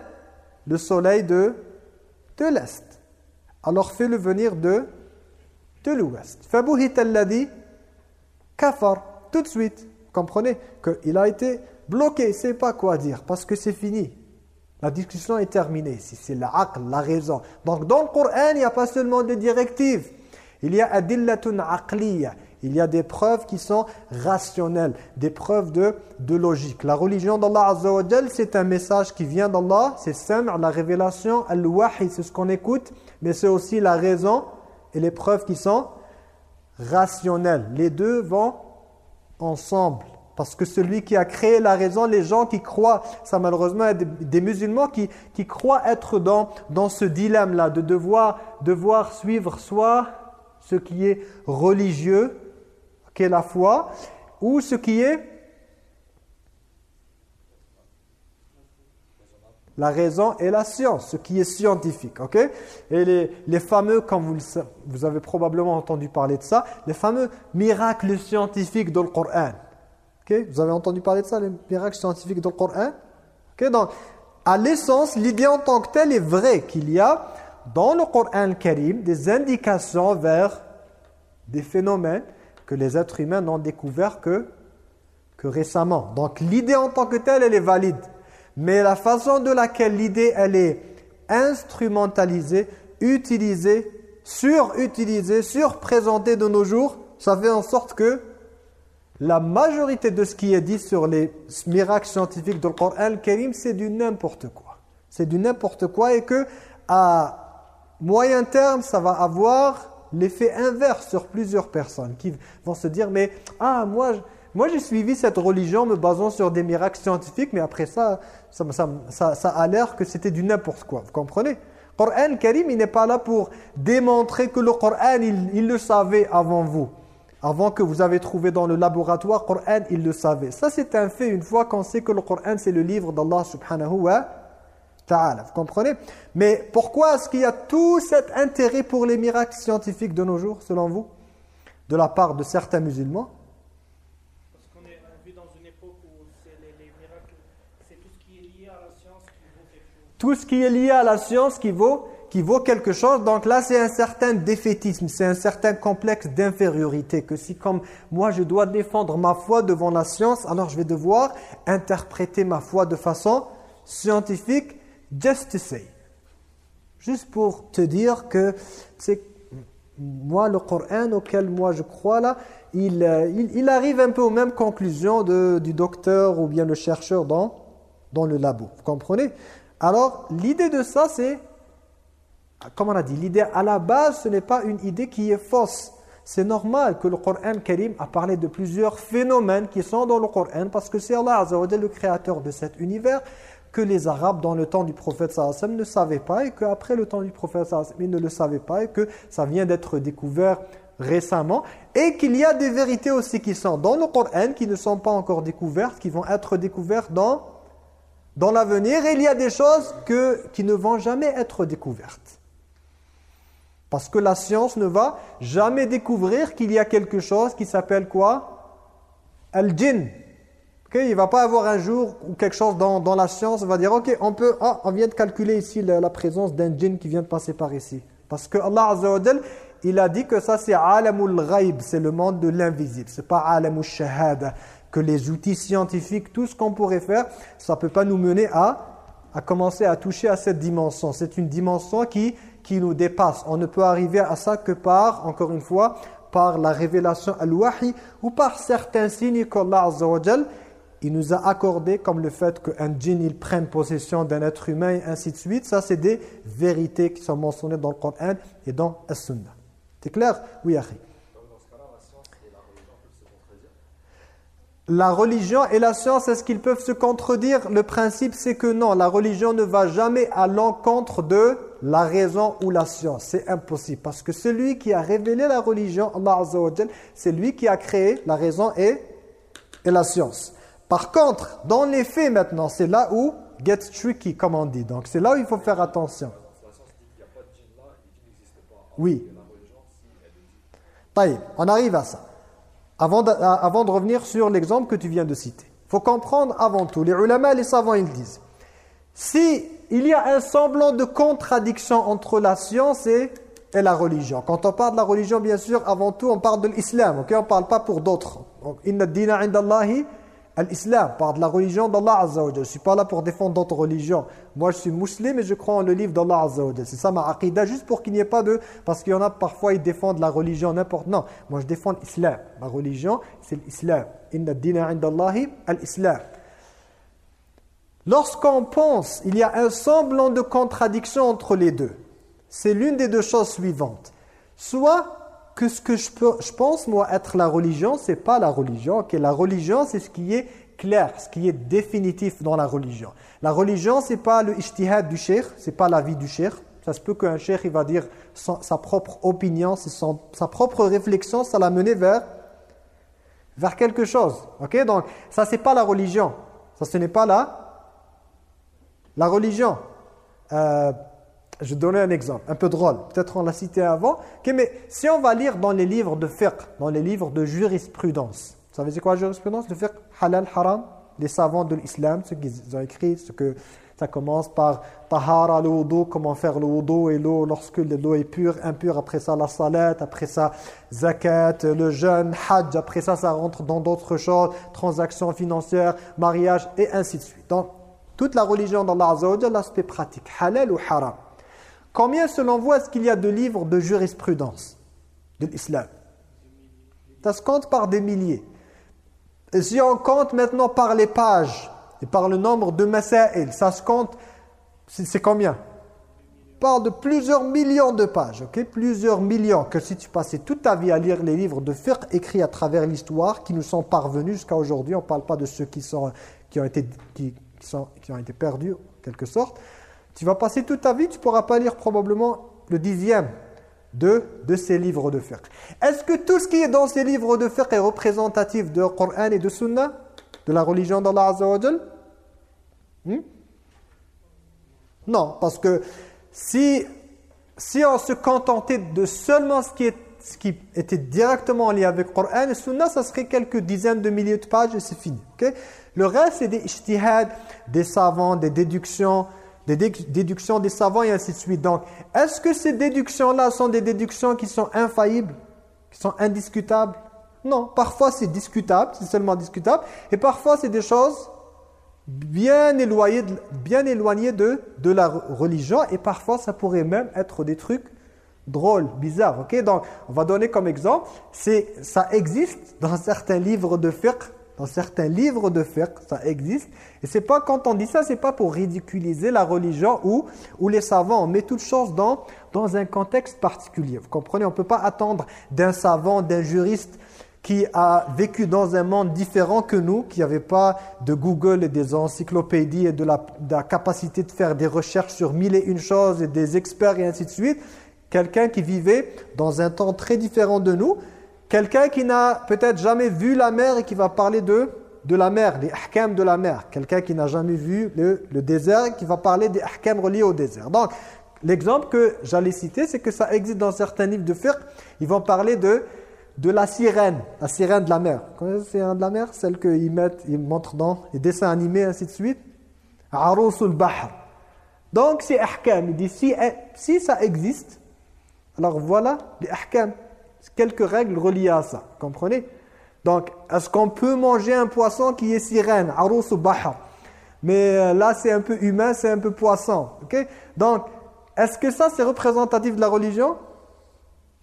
le soleil de, de l'Est. Alors fais-le venir de, de l'Ouest. kafar. Tout de suite, comprenez qu'il a été bloqué, il ne sait pas quoi dire, parce que c'est fini. La discussion est terminée c'est l'aql, la raison. Donc dans le Coran, il n'y a pas seulement des directives, il y a adillatun aqliya, il y a des preuves qui sont rationnelles, des preuves de, de logique. La religion d'Allah Azza c'est un message qui vient d'Allah, c'est la révélation, al-wahi, c'est ce qu'on écoute, mais c'est aussi la raison et les preuves qui sont rationnelles. Les deux vont ensemble. Parce que celui qui a créé la raison, les gens qui croient, ça malheureusement, a des, musulmans qui, qui croient être dans, dans ce dilemme-là, de devoir, devoir suivre soit ce qui est religieux, la foi, ou ce qui est la raison et la science, ce qui est scientifique. ok? Et les, les fameux, comme vous, vous avez probablement entendu parler de ça, les fameux miracles scientifiques dans le Coran. ok? Vous avez entendu parler de ça, les miracles scientifiques dans le Coran? Ok? Donc, à l'essence, l'idée en tant que telle est vraie, qu'il y a dans le Coran Karim des indications vers des phénomènes que les êtres humains n'ont découvert que, que récemment. Donc l'idée en tant que telle, elle est valide. Mais la façon de laquelle l'idée, elle est instrumentalisée, utilisée, surutilisée, surprésentée de nos jours, ça fait en sorte que la majorité de ce qui est dit sur les miracles scientifiques du Coran Karim, c'est du n'importe quoi. C'est du n'importe quoi et que à moyen terme, ça va avoir l'effet inverse sur plusieurs personnes qui vont se dire mais ah moi moi j'ai suivi cette religion me basant sur des miracles scientifiques mais après ça ça, ça, ça, a l'air que c'était du n'importe quoi. Vous comprenez? Coran Karim il n'est pas là pour démontrer que le Coran il, il, le savait avant vous. Avant que vous avez trouvé dans le laboratoire Coran il le savait. Ça c'est un fait une fois qu'on sait que le Coran c'est le livre d'Allah subhanahu wa vous comprenez? Mais pourquoi est-ce qu'il y a tout cet intérêt pour les miracles scientifiques de nos jours, selon vous? De la part de certains musulmans?
Parce qu'on vit dans une époque où les, miracles, c'est tout ce qui est lié à la science qui vaut quelque chose.
Tout ce qui est lié à la science qui vaut qui vaut quelque chose. Donc là, c'est un certain défaitisme, c'est un certain complexe d'infériorité. Que si comme moi, je dois défendre ma foi devant la science, alors je vais devoir interpréter ma foi de façon scientifique, just to say. Juste pour te dire que c'est moi, le Coran auquel moi je crois là, il, euh, il, il, arrive un peu aux mêmes conclusions de, du docteur ou bien le chercheur dans, dans le labo. Vous comprenez? Alors, l'idée de ça, c'est, comme on a dit, l'idée à la base, ce n'est pas une idée qui est fausse. C'est normal que le Coran Karim a parlé de plusieurs phénomènes qui sont dans le Coran parce que c'est Allah le créateur de cet univers que les Arabes dans le temps du prophète sallam ne savaient pas et qu'après le temps du prophète sallam ils ne le savaient pas et que ça vient d'être découvert récemment et qu'il y a des vérités aussi qui sont dans le Coran qui ne sont pas encore découvertes, qui vont être découvertes dans, dans l'avenir et il y a des choses que, qui ne vont jamais être découvertes. Parce que la science ne va jamais découvrir qu'il y a quelque chose qui s'appelle quoi? Al-Jinn il ne va pas avoir un jour ou quelque chose dans, dans, la science, va dire, ok, on peut, ah, on vient de calculer ici la, présence d'un djinn qui vient de passer par ici. Parce que Allah Azza il a dit que ça c'est alamul ghaib, c'est le monde de l'invisible, c'est pas alamul shahada, que les outils scientifiques, tout ce qu'on pourrait faire, ça peut pas nous mener à, à commencer à toucher à cette dimension. C'est une dimension qui, qui nous dépasse. On ne peut arriver à ça que par, encore une fois, par la révélation al-wahi ou par certains signes qu'Allah Azza wa il nous a accordé comme le fait qu'un djinn il prenne possession d'un être humain et ainsi de suite. Ça, c'est des vérités qui sont mentionnées dans le Coran et dans la Sunna. C'est clair? Oui, Akhi. La religion et la science, est-ce qu'ils peuvent se contredire? Le principe, c'est que non, la religion ne va jamais à l'encontre de la raison ou la science. C'est impossible. Parce que celui qui a révélé la religion, Allah c'est lui qui a créé la raison et la science. Par contre, dans les faits maintenant, c'est là où gets tricky, comme on dit. Donc c'est là où il faut faire attention. Oui. On arrive à ça. Avant de, avant de revenir sur l'exemple que tu viens de citer. Il faut comprendre avant tout, les ulama, les savants, ils disent, si il y a un semblant de contradiction entre la science et, et la religion. Quand on parle de la religion, bien sûr, avant tout, on parle de l'islam. ok? On ne parle pas pour d'autres. Inna dina indallahi l'islam, par de la religion d'Allah Azza wa Je ne suis pas là pour défendre d'autres religions. Moi, je suis musulman et je crois en le livre d'Allah Azza wa C'est ça ma aqidah, juste pour qu'il n'y ait pas de... Parce qu'il y en a parfois, ils défendent la religion, n'importe... Non, moi je défends l'islam. Ma religion, c'est l'islam. Inna dina indallahi al-islam. Lorsqu'on pense, il y a un semblant de contradiction entre les deux. C'est l'une des deux choses suivantes. Soit que ce que je, pense, moi, être la religion, c'est pas la religion. que La religion, c'est ce qui est clair, ce qui est définitif dans la religion. La religion, c'est pas le ijtihad du cheikh, c'est pas la vie du cheikh. Ça se peut qu'un cheikh, il va dire sa propre opinion, sa propre réflexion, ça l'a mené vers, vers quelque chose. Ok? Donc, ça, c'est pas la religion. Ça, ce n'est pas la, la religion. Euh, je vais donner un exemple, un peu drôle. Peut-être on l'a cité avant. mais si on va lire dans les livres de fiqh, dans les livres de jurisprudence, vous savez c'est quoi jurisprudence? Le fiqh halal, haram, les savants de l'islam, ceux qui ont écrit, ce que ça commence par tahara, le wudu, comment faire le wudu et l'eau lorsque l'eau est pure, impure, après ça la salat, après ça zakat, le jeûne, hajj, après ça ça rentre dans d'autres choses, transactions financières, mariage et ainsi de suite. Donc toute la religion d'Allah Azza l'aspect pratique, halal ou haram? Combien selon vous est-ce qu'il y a de livres de jurisprudence de l'islam? Ça se compte par des milliers. Et si on compte maintenant par les pages et par le nombre de masail, ça se compte, c'est combien? Parle de plusieurs millions de pages, ok? Plusieurs millions, que si tu passais toute ta vie à lire les livres de fiqh écrits à travers l'histoire, qui nous sont parvenus jusqu'à aujourd'hui, on ne parle pas de ceux qui, sont, qui, ont été, qui ont été perdus, en quelque sorte, tu vas passer toute ta vie, tu ne pourras pas lire probablement le dixième de, de ces livres de fiqh. Est-ce que tout ce qui est dans ces livres de fiqh est représentatif de Coran et de Sunna De la religion d'Allah Azza hmm? Non, parce que si, si on se contentait de seulement ce qui, est, ce qui était directement lié avec Coran et Sunna, ça serait quelques dizaines de milliers de pages et c'est fini. Le reste, c'est des ijtihad, des savants, des déductions, des déductions des savants et ainsi de suite. Donc, est-ce que ces déductions-là sont des déductions qui sont infaillibles, qui sont indiscutables? Non, parfois c'est discutable, c'est seulement discutable, et parfois c'est des choses bien éloignées, bien éloignées de, de la religion, et parfois ça pourrait même être des trucs drôles, bizarres. ok? Donc, on va donner comme exemple, ça existe dans certains livres de fiqh, dans certains livres de fiqh, ça existe. Et c'est pas quand on dit ça, c'est pas pour ridiculiser la religion ou, les savants. On met toute chose dans, un contexte particulier. Vous comprenez? On peut pas attendre d'un savant, d'un juriste qui a vécu dans un monde différent que nous, qui n'avait pas de Google et des encyclopédies et de la, de la, capacité de faire des recherches sur mille et une choses et des experts et ainsi de suite. Quelqu'un qui vivait dans un temps très différent de nous, Quelqu'un qui n'a peut-être jamais vu la mer et qui va parler de, de la mer, des ahkam de la mer. Quelqu'un qui n'a jamais vu le, le, désert et qui va parler des ahkam reliés au désert. Donc, l'exemple que j'allais citer, c'est que ça existe dans certains livres de fiqh. Ils vont parler de, de la sirène, la sirène de la mer. Vous la sirène de la mer? Celle qu'ils mettent, ils montrent dans les dessins animés, ainsi de suite. Arousul Bahr. Donc, c'est ahkam. Il dit, si, si ça existe, alors voilà les ahkam quelques règles reliées à ça. Comprenez? Donc, est-ce qu'on peut manger un poisson qui est sirène, arous ou bahar Mais euh, là, c'est un peu humain, c'est un peu poisson. ok? Donc, est-ce que ça, c'est représentatif de la religion?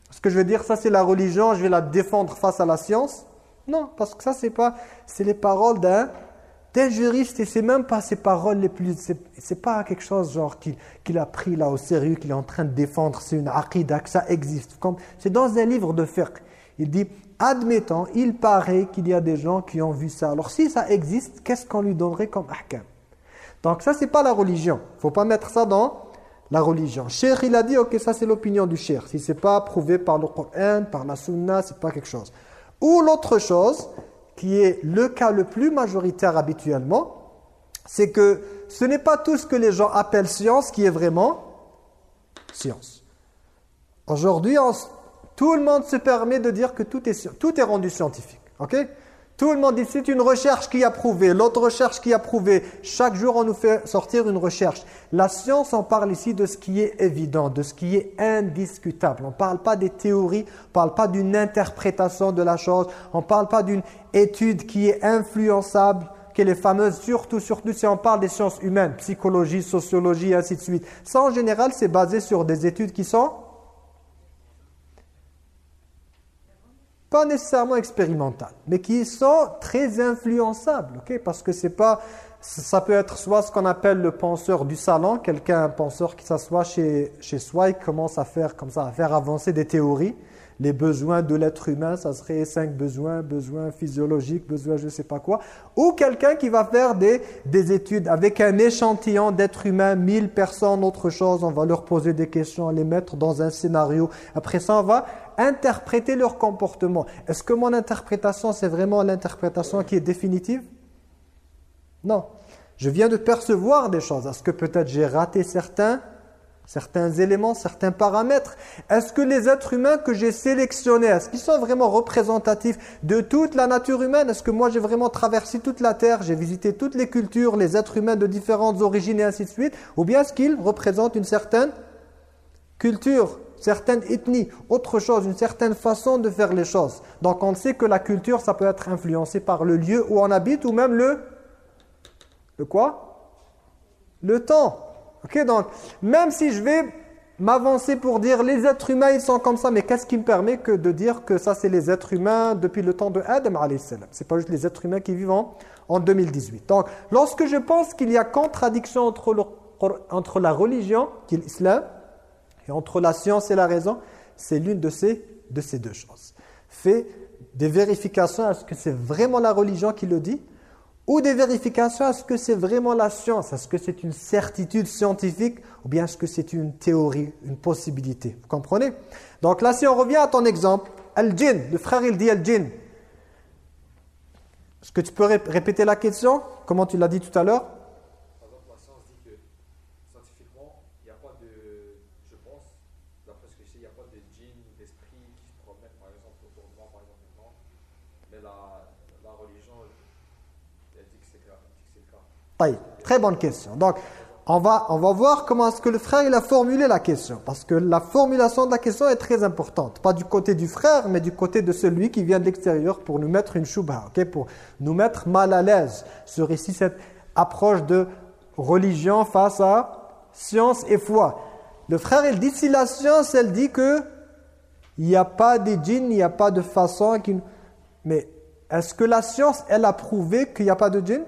Ce que je veux dire, ça, c'est la religion, je vais la défendre face à la science? Non, parce que ça, c'est pas, c'est les paroles d'un d'un juriste et c'est même pas ses paroles les plus c'est pas quelque chose genre qu'il a pris là au sérieux qu'il est en train de défendre. C'est une aqidah que ça existe. C'est dans un livre de fiqh. Il dit admettons il paraît qu'il y a des gens qui ont vu ça. Alors si ça existe qu'est-ce qu'on lui donnerait comme ahkam? Donc ça c'est pas la religion. Faut pas mettre ça dans la religion. Cheikh il a dit ok ça c'est l'opinion du cheikh. Si c'est pas prouvé par le Coran par la sunna c'est pas quelque chose. Ou l'autre chose qui est le cas le plus majoritaire habituellement, c'est que ce n'est pas tout ce que les gens appellent science qui est vraiment science. Aujourd'hui, tout le monde se permet de dire que tout est, tout est rendu scientifique. Tout le monde dit c'est une recherche qui a prouvé, l'autre recherche qui a prouvé. Chaque jour, on nous fait sortir une recherche. La science, on parle ici de ce qui est évident, de ce qui est indiscutable. On ne parle pas des théories, on ne parle pas d'une interprétation de la chose, on ne parle pas d'une étude qui est influençable, qu'elle est fameuse, surtout, surtout si on parle des sciences humaines, psychologie, sociologie, ainsi de suite. Ça, en général, c'est basé sur des études qui sont pas nécessairement expérimentales, mais qui sont très influençables, parce que c'est pas, ça peut être soit ce qu'on appelle le penseur du salon, quelqu'un, un penseur qui s'assoit chez, chez soi et commence à faire comme ça, à faire avancer des théories, les besoins de l'être humain, ça serait cinq besoins, besoins physiologiques, besoins je ne sais pas quoi. Ou quelqu'un qui va faire des, des études avec un échantillon d'êtres humains, mille personnes, autre chose, on va leur poser des questions, les mettre dans un scénario. Après ça, on va interpréter leur comportement. Est-ce que mon interprétation, c'est vraiment l'interprétation qui est définitive? Non. Je viens de percevoir des choses. Est-ce que peut-être j'ai raté certains certains éléments, certains paramètres. Est-ce que les êtres humains que j'ai sélectionnés, est-ce qu'ils sont vraiment représentatifs de toute la nature humaine? Est-ce que moi j'ai vraiment traversé toute la terre, j'ai visité toutes les cultures, les êtres humains de différentes origines et ainsi de suite? Ou bien est-ce qu'ils représentent une certaine culture, certaine ethnie, autre chose, une certaine façon de faire les choses? Donc on sait que la culture, ça peut être influencé par le lieu où on habite ou même le... Le quoi? Le temps Ok, donc même si je vais m'avancer pour dire les êtres humains ils sont comme ça, mais qu'est-ce qui me permet de dire que ça c'est les êtres humains depuis le temps de Adam C'est pas juste les êtres humains qui vivent en, 2018. Donc lorsque je pense qu'il y a contradiction entre, la religion, qui est l'islam, et entre la science et la raison, c'est l'une de ces, de ces deux choses. Fais des vérifications, est-ce que c'est vraiment la religion qui le dit ou des vérifications, est-ce que c'est vraiment la science Est-ce que c'est une certitude scientifique Ou bien est-ce que c'est une théorie, une possibilité. Vous comprenez? Donc là, si on revient à ton exemple, Al-Jinn, le frère il dit Al-Jinn. Est-ce que tu peux répéter la question? Comment tu l'as dit tout à l'heure? Très bonne question. Donc, on va, on va voir comment est-ce que le frère il a formulé la question. Parce que la formulation de la question est très importante. Pas du côté du frère, mais du côté de celui qui vient de l'extérieur pour nous mettre une shubha, ok? Pour nous mettre mal à l'aise sur ici cette approche de religion face à science et foi. Le frère, il dit, si la science, elle dit que il n'y a pas de djinns, il n'y a pas de façon... Mais est-ce que la science, elle a prouvé qu'il n'y a pas de djinns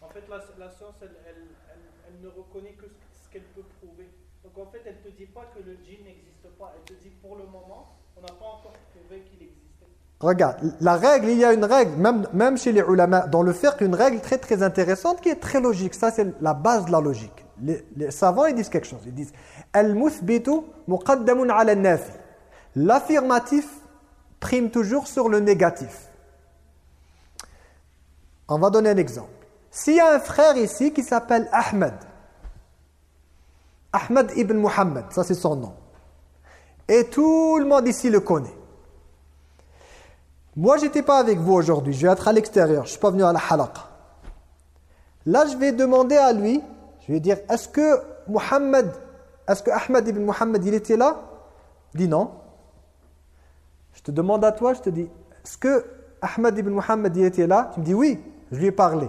En fait, la, la science, elle, elle, elle, elle ne reconnaît que ce qu'elle peut prouver. Donc en fait, elle ne te dit pas que le djinn n'existe pas. Elle te dit pour le moment, on n'a pas encore prouvé qu'il existait.
Regarde, la règle, il y a une règle, même, chez les ulama, dans le fiqh, une règle très très intéressante qui est très logique. Ça, c'est la base de la logique. Les, les savants, ils disent quelque chose. Ils disent Al-muthbitu muqaddamun ala nafi. L'affirmatif prime toujours sur le négatif. On va donner un exemple. S'il y a un frère ici qui s'appelle Ahmed, Ahmed ibn Muhammad, ça c'est son nom. Et tout le monde ici le connaît. Moi, j'étais pas avec vous aujourd'hui, je vais être à l'extérieur, je suis pas venu à la halaqa. Là, je vais demander à lui, je vais dire, est-ce que Muhammad, est-ce que Ahmed ibn Muhammad, il était là? Il dit non. Je te demande à toi, je te dis, est-ce que Ahmed ibn Muhammad il était là? Tu me dis oui, je lui ai parlé.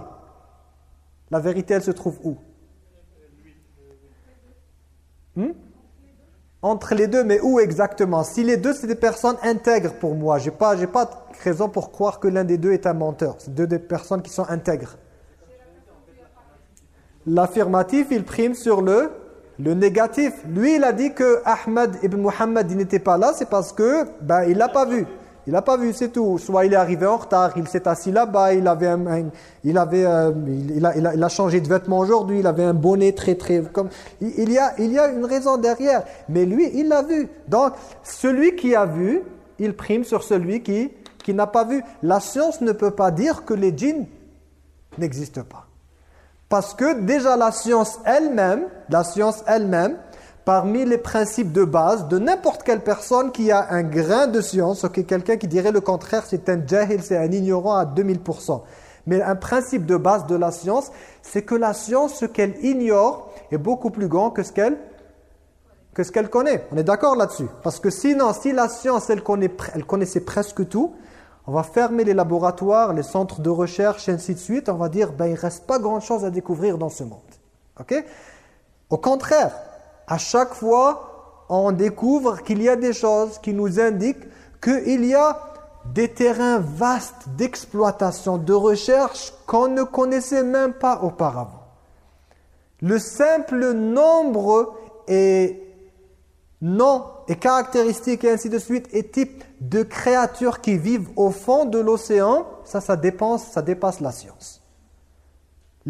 La vérité, elle se trouve où? Hmm? Entre les deux, mais où exactement? Si les deux, c'est des personnes intègres pour moi, je n'ai pas, pas de raison pour croire que l'un des deux est un menteur. C'est deux des personnes qui sont intègres. L'affirmatif, il prime sur le le négatif, lui, il a dit que Ahmed ibn Muhammad n'était pas là, c'est parce que ben, il l'a pas vu. Il l'a pas vu, c'est tout. Soit il est arrivé en retard, il s'est assis là-bas, il avait, il, avait euh, il, a, il, a, changé de vêtements aujourd'hui, il avait un bonnet très très... comme il, y a, il y a une raison derrière, mais lui, il l'a vu. Donc, celui qui a vu, il prime sur celui qui, qui n'a pas vu. La science ne peut pas dire que les djinns n'existent pas. Parce que déjà la science elle-même, la science elle-même, parmi les principes de base de n'importe quelle personne qui a un grain de science, ok, quelqu'un qui dirait le contraire, c'est un jahil, c'est un ignorant à 2000%. Mais un principe de base de la science, c'est que la science, ce qu'elle ignore, est beaucoup plus grand que ce qu'elle que ce qu'elle connaît. On est d'accord là-dessus? Parce que sinon, si la science, elle, connaissait presque tout, on va fermer les laboratoires, les centres de recherche, et ainsi de suite. On va dire, ben, il ne reste pas grand-chose à découvrir dans ce monde. ok? Au contraire, à chaque fois, on découvre qu'il y a des choses qui nous indiquent qu'il y a des terrains vastes d'exploitation, de recherche qu'on ne connaissait même pas auparavant. Le simple nombre et nom et caractéristiques et ainsi de suite et type de créatures qui vivent au fond de l'océan, ça, ça ça dépasse la science.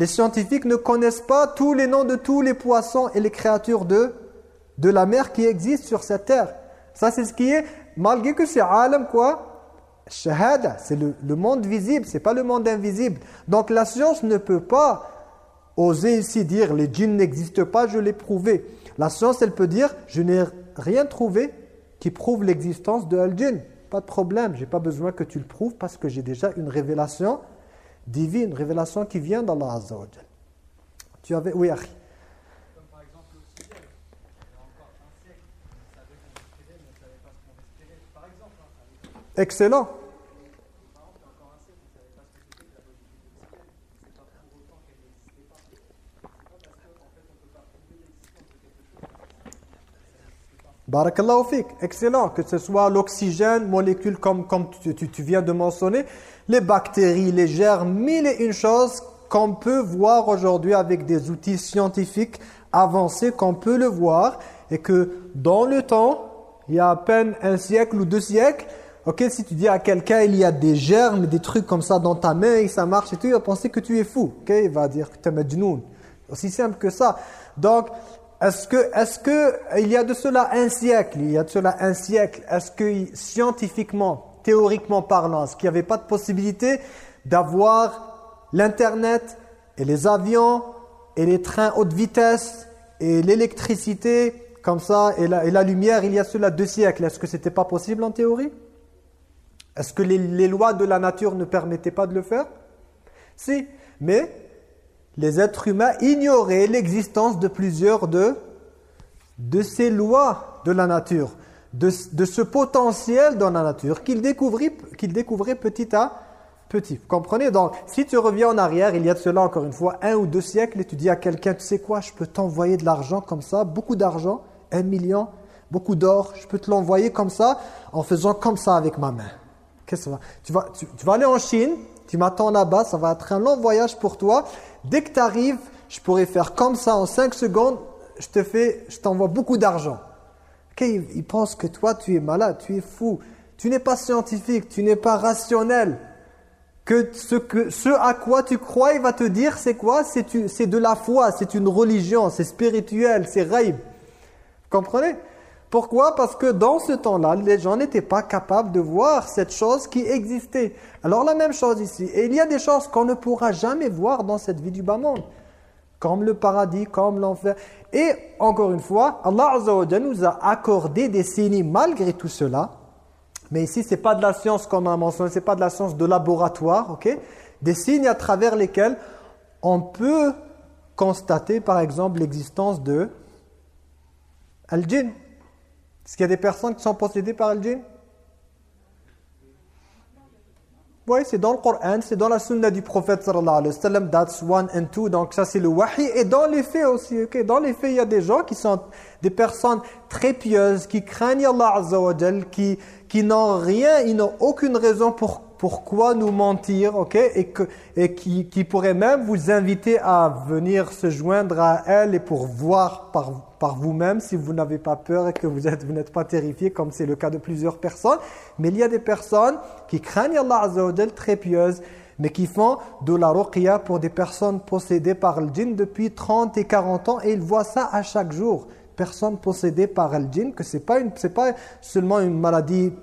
Les scientifiques ne connaissent pas tous les noms de tous les poissons et les créatures de, de la mer qui existent sur cette terre. Ça, c'est ce qui est, malgré que c'est alam quoi Shahada, c'est le, le monde visible, c'est pas le monde invisible. Donc la science ne peut pas oser ici dire les djinns n'existent pas, je l'ai prouvé. La science, elle peut dire je n'ai rien trouvé qui prouve l'existence de Al-Jinn. Pas de problème, j'ai pas besoin que tu le prouves parce que j'ai déjà une révélation divine, révélation qui vient d'Allah Azza wa Tu avais... Oui, Akhi. Excellent. Barakallahu excellent, que ce soit l'oxygène, molécules comme, comme tu, tu, viens de mentionner, les bactéries, les germes, mille et une choses qu'on peut voir aujourd'hui avec des outils scientifiques avancés, qu'on peut le voir, et que dans le temps, il y a à peine un siècle ou deux siècles, ok, si tu dis à quelqu'un il y a des germes, des trucs comme ça dans ta main, et ça marche et tout, il va penser que tu es fou, ok, il va dire que tu es majnoun. Aussi simple que ça. Donc, est-ce que, est-ce que il y a de cela un siècle, il y a de cela un siècle, est-ce que scientifiquement, théoriquement parlant, est-ce qu'il n'y avait pas de possibilité d'avoir l'internet et les avions et les trains haute vitesse et l'électricité comme ça et la, lumière il y a cela deux siècles? Est-ce que c'était pas possible en théorie? Est-ce que les, lois de la nature ne permettaient pas de le faire? Si, mais les êtres humains ignoraient l'existence de plusieurs de ces lois de la nature, de, ce potentiel dans la nature qu'ils découvraient petit à petit. Vous comprenez? Donc, si tu reviens en arrière, il y a de cela encore une fois un ou deux siècles, et tu dis à quelqu'un, tu sais quoi, je peux t'envoyer de l'argent comme ça, beaucoup d'argent, un million, beaucoup d'or, je peux te l'envoyer comme ça, en faisant comme ça avec ma main. Qu'est-ce que ça va? Tu vas, tu, vas aller en Chine, tu m'attends là-bas, ça va être un long voyage pour toi. Dès que tu arrives, je pourrais faire comme ça en 5 secondes, je te fais, je t'envoie beaucoup d'argent. Okay, il pense que toi, tu es malade, tu es fou. Tu n'es pas scientifique, tu n'es pas rationnel que ce, que ce à quoi tu crois, il va te dire, c'est quoi? C'est de la foi, c'est une religion, c'est spirituel, c'est raïb. Comprenez? Pourquoi? Parce que dans ce temps-là, les gens n'étaient pas capables de voir cette chose qui existait. Alors la même chose ici. Et il y a des choses qu'on ne pourra jamais voir dans cette vie du bas monde. Comme le paradis, comme l'enfer. Et encore une fois, Allah Azza nous a accordé des signes malgré tout cela mais ici, ce n'est pas de la science comme on a mentionné, ce n'est pas de la science de laboratoire, ok? Des signes à travers lesquels on peut constater, par exemple, l'existence de Al-Jinn. Est-ce qu'il y a des personnes qui sont possédées par Al-Jinn? Oui, c'est dans le Coran, c'est dans la sunna du prophète sallallahu alayhi wa sallam, that's one and two, donc ça c'est le wahi, et dans les faits aussi, ok? Dans les faits, il y a des gens qui sont des personnes très pieuses, qui craignent Allah azza qui qui n'ont rien, ils n'ont aucune raison pour pourquoi nous mentir, ok Et, qui, pourraient même vous inviter à venir se joindre à elle et pour voir par, vous-même si vous n'avez pas peur et que vous êtes vous n'êtes pas terrifié comme c'est le cas de plusieurs personnes. Mais il y a des personnes qui craignent Allah Azza wa très pieuses mais qui font de la ruqya pour des personnes possédées par le djinn depuis 30 et 40 ans et ils voient ça à chaque jour personne possédée par le djinn, que ce n'est pas seulement une maladie,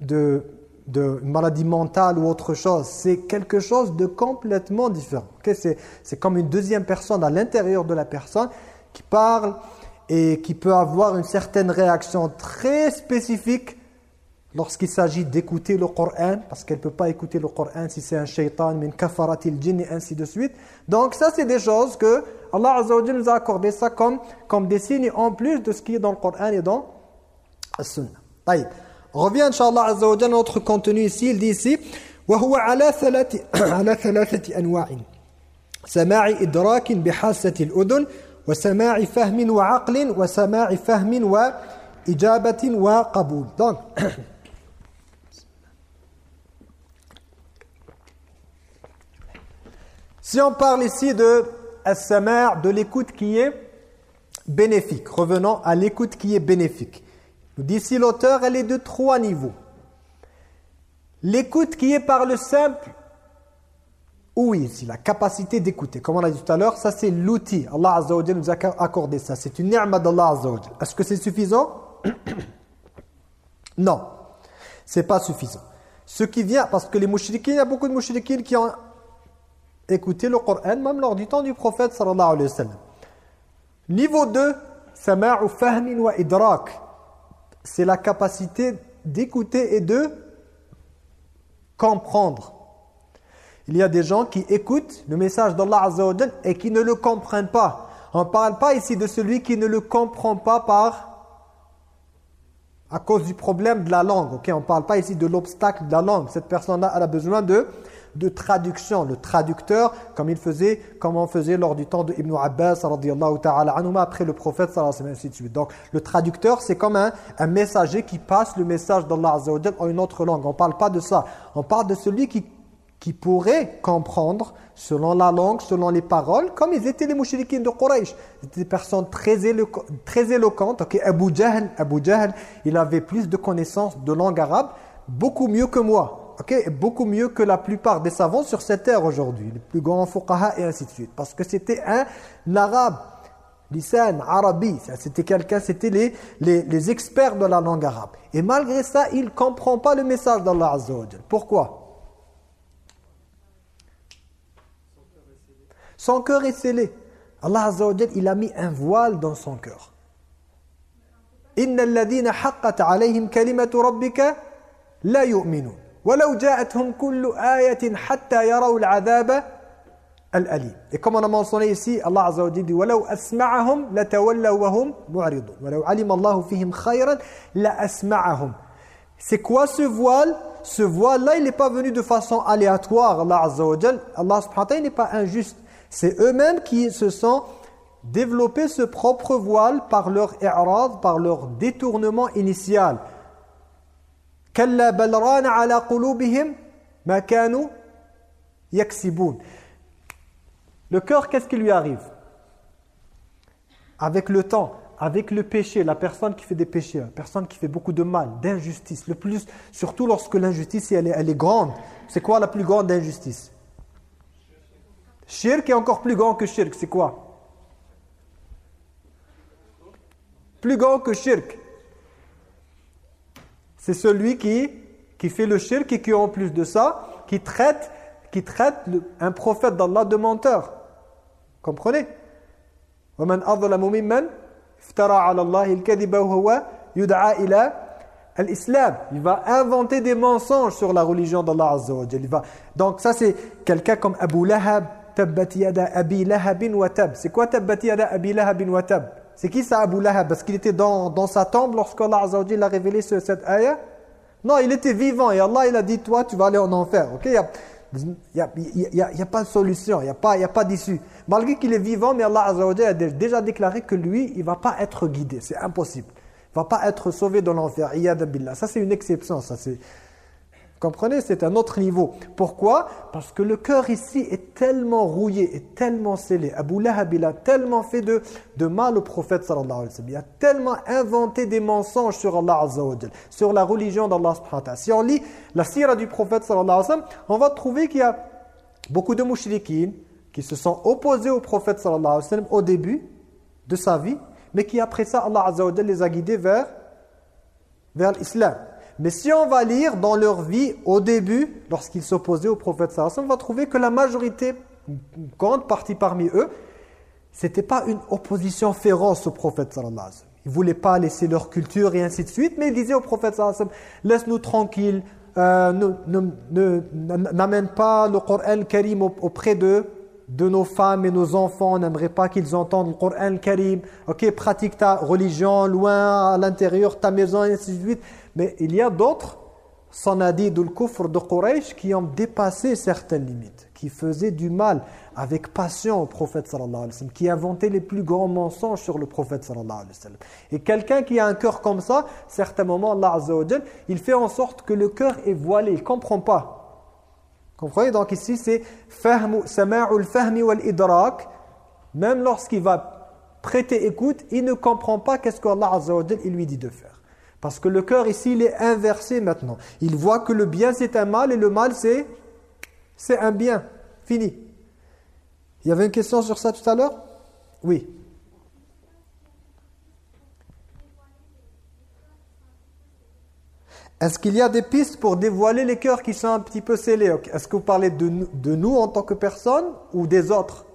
de, de, maladie mentale ou autre chose, c'est quelque chose de complètement différent. C'est comme une deuxième personne à l'intérieur de la personne qui parle et qui peut avoir une certaine réaction très spécifique lorsqu'il s'agit d'écouter le Coran, parce qu'elle ne peut pas écouter le Coran si c'est un shaitan, min kafaratil jinn et ainsi de suite. Donc ça c'est des choses que Allah nous a accordé ça comme, comme des signes en plus de ce qui est dans le Coran et dans la Sunna. Taïb. On revient Inch'Allah Azza wa notre contenu ici, il dit ici وهو على ثلاث على ثلاثة أنواع سماع إدراك بحاسة الأذن وسماع فهم وعقل وسماع فهم وإجابة وقبول donc Si on parle ici de de l'écoute qui est bénéfique. Revenons à l'écoute qui est bénéfique. D'ici l'auteur, elle est de trois niveaux. L'écoute qui est par le simple, oui, c'est la capacité d'écouter. Comme on a dit tout à l'heure, ça c'est l'outil. Allah Azza nous a accordé ça. C'est une ni'ma d'Allah Azza wa Est-ce que c'est suffisant? Non, c'est pas suffisant. Ce qui vient, parce que les mouchriquins, il y a beaucoup de mouchriquins qui ont écouter le Coran, même lors du temps du prophète sallallahu alayhi wa sallam. Niveau 2, sama'u fahmin wa idrak. C'est la capacité d'écouter et de comprendre. Il y a des gens qui écoutent le message d'Allah et qui ne le comprennent pas. On ne parle pas ici de celui qui ne le comprend pas par à cause du problème de la langue. On ne parle pas ici de l'obstacle de la langue. Cette personne-là, elle a besoin de de traduction. Le traducteur, comme il faisait, comme on faisait lors du temps de Ibn Abbas, ta'ala après le prophète, ainsi de suite. Donc, le traducteur, c'est comme un, un, messager qui passe le message d'Allah en une autre langue. On ne parle pas de ça. On parle de celui qui, qui pourrait comprendre selon la langue, selon les paroles, comme ils étaient les mouchriquins de Quraysh. C'était des personnes très, très éloquentes. Abu Jahl, Abu il avait plus de connaissances de langue arabe, beaucoup mieux que moi beaucoup mieux que la plupart des savants sur cette terre aujourd'hui, les plus grands fuqaha et ainsi de suite. Parce que c'était un arabe, lisan, arabi, c'était quelqu'un, c'était les, les, experts de la langue arabe. Et malgré ça, il ne comprend pas le message d'Allah Azza Pourquoi? Son cœur est scellé. Allah Azza il a mis un voile dans son cœur. « Inna alladhina haqqat alayhim kalimatu rabbika la yu'minun » ولو جاءتهم كل آية حتى يروا العذاب al-alim. Et comme on a mentionné ici, Allah Azza wa Jalla dit وَلَوْ أَسْمَعَهُمْ لَتَوَلَّوْا وَهُمْ مُعْرِضُونَ وَلَوْ عَلِمَ اللَّهُ فِيهِمْ خَيْرًا لَأَسْمَعَهُمْ C'est quoi ce voile Ce voile-là, il n'est pas venu de façon aléatoire, Allah Azza wa Jalla. Allah subhanahu wa ta'ala n'est pas injuste. C'est eux-mêmes qui se sont développés ce propre voile par leur i'rad, par leur détournement initial. كَلَّا بَلْ رَانَ عَلَى قُلُوبِهِمْ مَا كَانُوا يَكْسِبُونَ le cœur, qu'est-ce qui lui arrive Avec le temps, avec le péché, la personne qui fait des péchés, la personne qui fait beaucoup de mal, d'injustice, le plus, surtout lorsque l'injustice elle est, elle est grande. C'est quoi la plus grande injustice Shirk est encore plus grand que shirk, c'est quoi Plus grand que shirk. C'est celui qui, qui fait le shirk et qui en plus de ça, qui traite, qui traite un prophète d'Allah de menteur. Comprenez ومن أظلم ممن افترى على الله الكذب وهو يدعى إلى l'islam. Il va inventer des mensonges sur la religion d'Allah Azza wa Il va Donc ça c'est quelqu'un comme Abu Lahab, tabbat yada abi lahabin wa tab. C'est quoi tabbat yada abi lahabin wa tab c'est qui ça Abu Lahab? Parce qu'il était dans, dans sa tombe lorsqu'Allah Azza wa a révélé ce, cette ayah? Non, il était vivant et Allah il a dit toi tu vas aller en enfer. OK? Il n'y a, a, a, pas de solution, il n'y a pas, pas d'issue. Malgré qu'il est vivant, mais Allah Azza a déjà déclaré que lui, il ne va pas être guidé. C'est impossible. Il ne va pas être sauvé dans l'enfer. Ça, c'est une exception. Ça, c'est comprenez C'est un autre niveau. Pourquoi? Parce que le cœur ici est tellement rouillé, est tellement scellé. Abu Lahab, il a tellement fait de, de mal au prophète sallallahu alayhi wa. Il a tellement inventé des mensonges sur Allah azza wa sur la religion d'Allah Si on lit la sira du prophète sallallahu alayhi wa on va trouver qu'il y a beaucoup de mouchriquines qui se sont opposés au prophète sallallahu alayhi wa au début de sa vie, mais qui après ça, Allah azza wa les a guidés vers, vers l'islam. Mais si on va lire dans leur vie, au début, lorsqu'ils s'opposaient au prophète sallallahu on va trouver que la majorité, une grande partie parmi eux, c'était pas une opposition féroce au prophète sallallahu Ils voulaient pas laisser leur culture et ainsi de suite, mais ils disaient au prophète sallallahu laisse-nous tranquilles, euh, n'amène pas le Coran Karim auprès de, de nos femmes et nos enfants, on n'aimerait pas qu'ils entendent le Coran Karim, ok, pratique ta religion loin à l'intérieur, ta maison et ainsi de suite. Mais il y a d'autres sanadid ou le kufr de Quraysh qui ont dépassé certaines limites, qui faisaient du mal avec passion au prophète sallallahu alayhi wa qui inventaient les plus grands mensonges sur le prophète sallallahu alayhi wa. Et quelqu'un qui a un cœur comme ça, certains moments, Allah azza il fait en sorte que le cœur est voilé, il ne comprend pas. Comprenez? Donc ici, c'est sama'ul fahmi wal idrak, même lorsqu'il va prêter écoute, il ne comprend pas qu'est-ce qu'Allah azza wa il lui dit de faire. Parce que le cœur ici, il est inversé maintenant. Il voit que le bien c'est un mal et le mal c'est un bien. Fini. Il y avait une question sur ça tout à l'heure? Oui. Est-ce qu'il y a des pistes pour dévoiler les cœurs qui sont un petit peu scellés? Est-ce que vous parlez de, de nous en tant que personne ou des autres?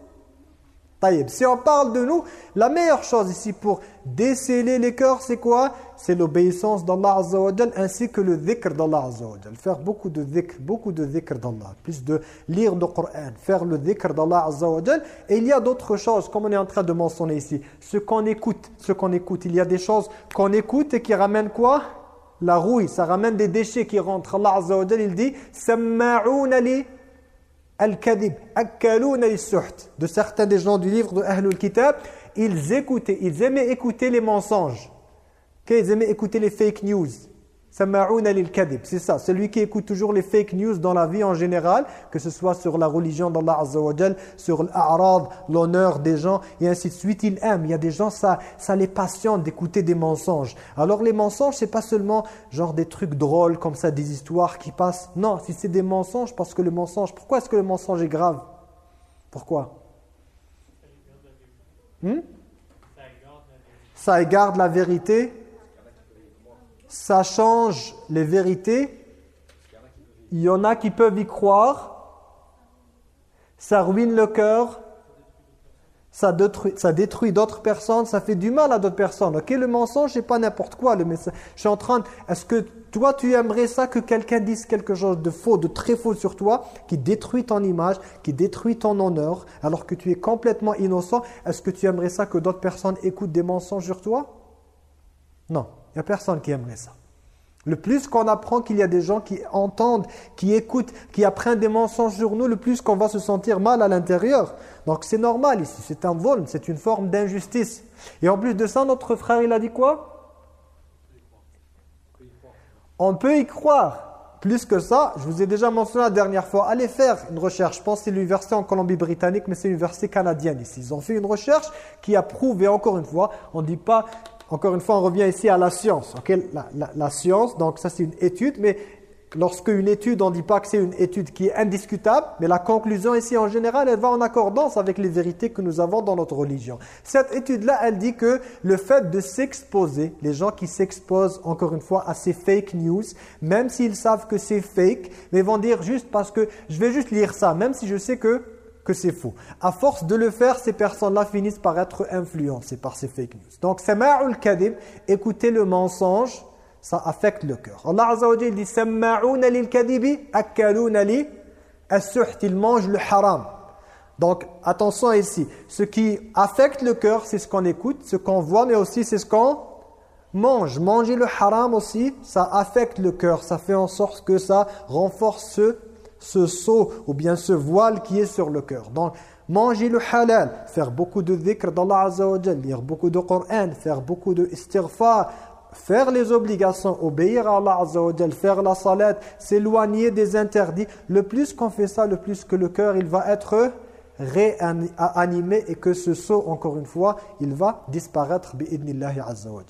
Si on parle de nous, la meilleure chose ici pour déceler les cœurs, c'est quoi? C'est l'obéissance d'Allah Azza ainsi que le dhikr d'Allah Azza Faire beaucoup de dhikr, beaucoup de dhikr d'Allah. Plus de lire le Coran, faire le dhikr d'Allah Azza Et il y a d'autres choses, comme on est en train de mentionner ici. Ce qu'on écoute, ce qu'on écoute. Il y a des choses qu'on écoute et qui ramènent quoi? La rouille, ça ramène des déchets qui rentrent. Allah Azza il dit « Samma'ouna li Al-Kadib, De certains des gens du livre de Ahlul Kitab, ils écoutaient, ils aimaient écouter les mensonges. Ils aimaient écouter les fake news. C'est ça, celui qui écoute toujours les fake news dans la vie en général, que ce soit sur la religion d'Allah Azza wa sur l'arad, l'honneur des gens, et ainsi de suite, il aime. Il y a des gens, ça, ça les passionne d'écouter des mensonges. Alors les mensonges, c'est pas seulement genre des trucs drôles comme ça, des histoires qui passent. Non, si c'est des mensonges, parce que le mensonge, pourquoi est-ce que le mensonge est grave? Pourquoi? Hmm? Ça égarde la vérité ça change les vérités. Il y en a qui peuvent y croire. Ça ruine le cœur. Ça détruit, d'autres personnes, ça fait du mal à d'autres personnes. Ok, le mensonge, c'est pas n'importe quoi. Le. Je suis en train. Est-ce que toi, tu aimerais ça que quelqu'un dise quelque chose de faux, de très faux sur toi, qui détruit ton image, qui détruit ton honneur, alors que tu es complètement innocent? Est-ce que tu aimerais ça que d'autres personnes écoutent des mensonges sur toi? Non, il n'y a personne qui aimerait ça. Le plus qu'on apprend qu'il y a des gens qui entendent, qui écoutent, qui apprennent des mensonges sur nous, le plus qu'on va se sentir mal à l'intérieur. Donc c'est normal ici, c'est un vol, c'est une forme d'injustice. Et en plus de ça, notre frère, il a dit quoi? On peut y croire. Plus que ça, je vous ai déjà mentionné la dernière fois, allez faire une recherche. Je pense que c'est l'université en Colombie-Britannique, mais c'est l'université canadienne ici. Ils ont fait une recherche qui a prouvé, encore une fois, on ne dit pas encore une fois, on revient ici à la science. La, science, donc ça c'est une étude, mais lorsque une étude, on ne dit pas que c'est une étude qui est indiscutable, mais la conclusion ici en général, elle va en accordance avec les vérités que nous avons dans notre religion. Cette étude-là, elle dit que le fait de s'exposer, les gens qui s'exposent encore une fois à ces fake news, même s'ils savent que c'est fake, mais vont dire juste parce que je vais juste lire ça, même si je sais que c'est faux. À force de le faire, ces personnes-là finissent par être influencées par ces fake news. Donc, sama'ul kadib, écouter le mensonge, ça affecte le cœur. Allah Azza wa dit sama'una lil kadibi li as-suht, il mange le haram. Donc, attention ici, ce qui affecte le cœur, c'est ce qu'on écoute, ce qu'on voit, mais aussi c'est ce qu'on mange. Manger le haram aussi, ça affecte le cœur, ça fait en sorte que ça renforce ce ce seau ou bien ce voile qui est sur le cœur. Donc, manger le halal, faire beaucoup de dhikr d'Allah Azza wa lire beaucoup de Coran, faire beaucoup de istighfar, faire les obligations, obéir à Allah Azza wa faire la salat, s'éloigner des interdits. Le plus qu'on fait ça, le plus que le cœur il va être réanimé et que ce seau, encore une fois, il va disparaître Azza wa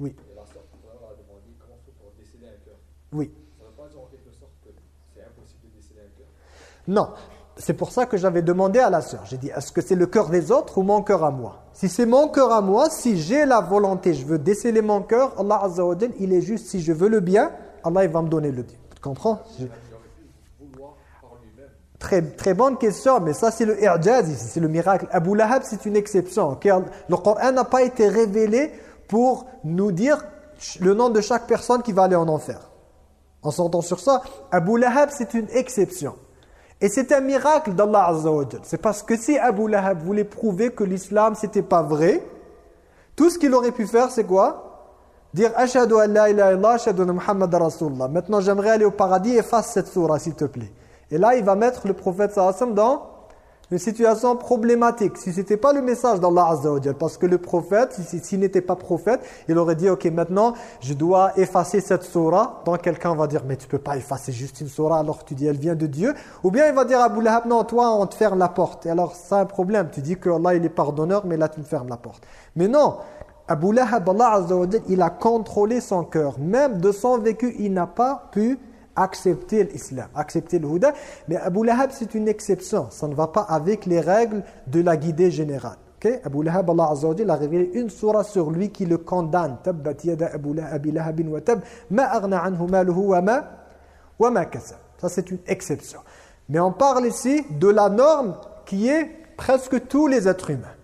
Oui. Et la sœur tout à l'heure a demandé comment on fait pour déceler un cœur. Oui. Ça ne veut pas dire en quelque sorte que c'est impossible de déceler un cœur Non. C'est pour ça que j'avais demandé à la sœur. J'ai dit, est-ce que c'est le cœur des autres ou mon cœur à moi? Si c'est mon cœur à moi, si j'ai la volonté, je veux déceler mon cœur, Allah Azza wa il est juste, si je veux le bien, Allah il va me donner le bien. Tu comprends? Très, bonne question, mais ça c'est le i'jaz c'est le miracle. Abu Lahab c'est une exception. Le Coran n'a pas été révélé pour nous dire le nom de chaque personne qui va aller en enfer. En s'entend sur ça, Abu Lahab c'est une exception. Et c'est un miracle d'Allah Azza C'est parce que si Abu Lahab voulait prouver que l'islam c'était pas vrai, tout ce qu'il aurait pu faire c'est quoi? Dire Ashhadu an la ilaha anna Muhammad rasulullah. Maintenant j'aimerais aller au paradis, efface cette surah s'il te plaît. Et là il va mettre le prophète sallallahu dans une situation problématique. Si ce n'était pas le message d'Allah Azza wa parce que le prophète, s'il n'était pas prophète, il aurait dit, ok, maintenant, je dois effacer cette surah. Donc quelqu'un va dire, mais tu peux pas effacer juste une surah alors tu dis, elle vient de Dieu. Ou bien il va dire Abu Lahab, non, toi, on te ferme la porte. Et alors, c'est un problème. Tu dis que Allah, il est pardonneur, mais là, tu me fermes la porte. Mais non, Abu Lahab, Allah Azza wa il a contrôlé son cœur. Même de son vécu, il n'a pas pu accepter l'islam, accepter le Houda. Mais Abu Lahab, c'est une exception. Ça ne va pas avec les règles de la guidée générale. Okay? Abu Lahab, Allah a révélé une surah sur lui qui le condamne. Tabbat yada Abu Lahab wa tab, ma aghna anhu wa ma, wa ma. Ça, c'est une exception. Mais on parle ici de la norme qui est presque tous les êtres humains.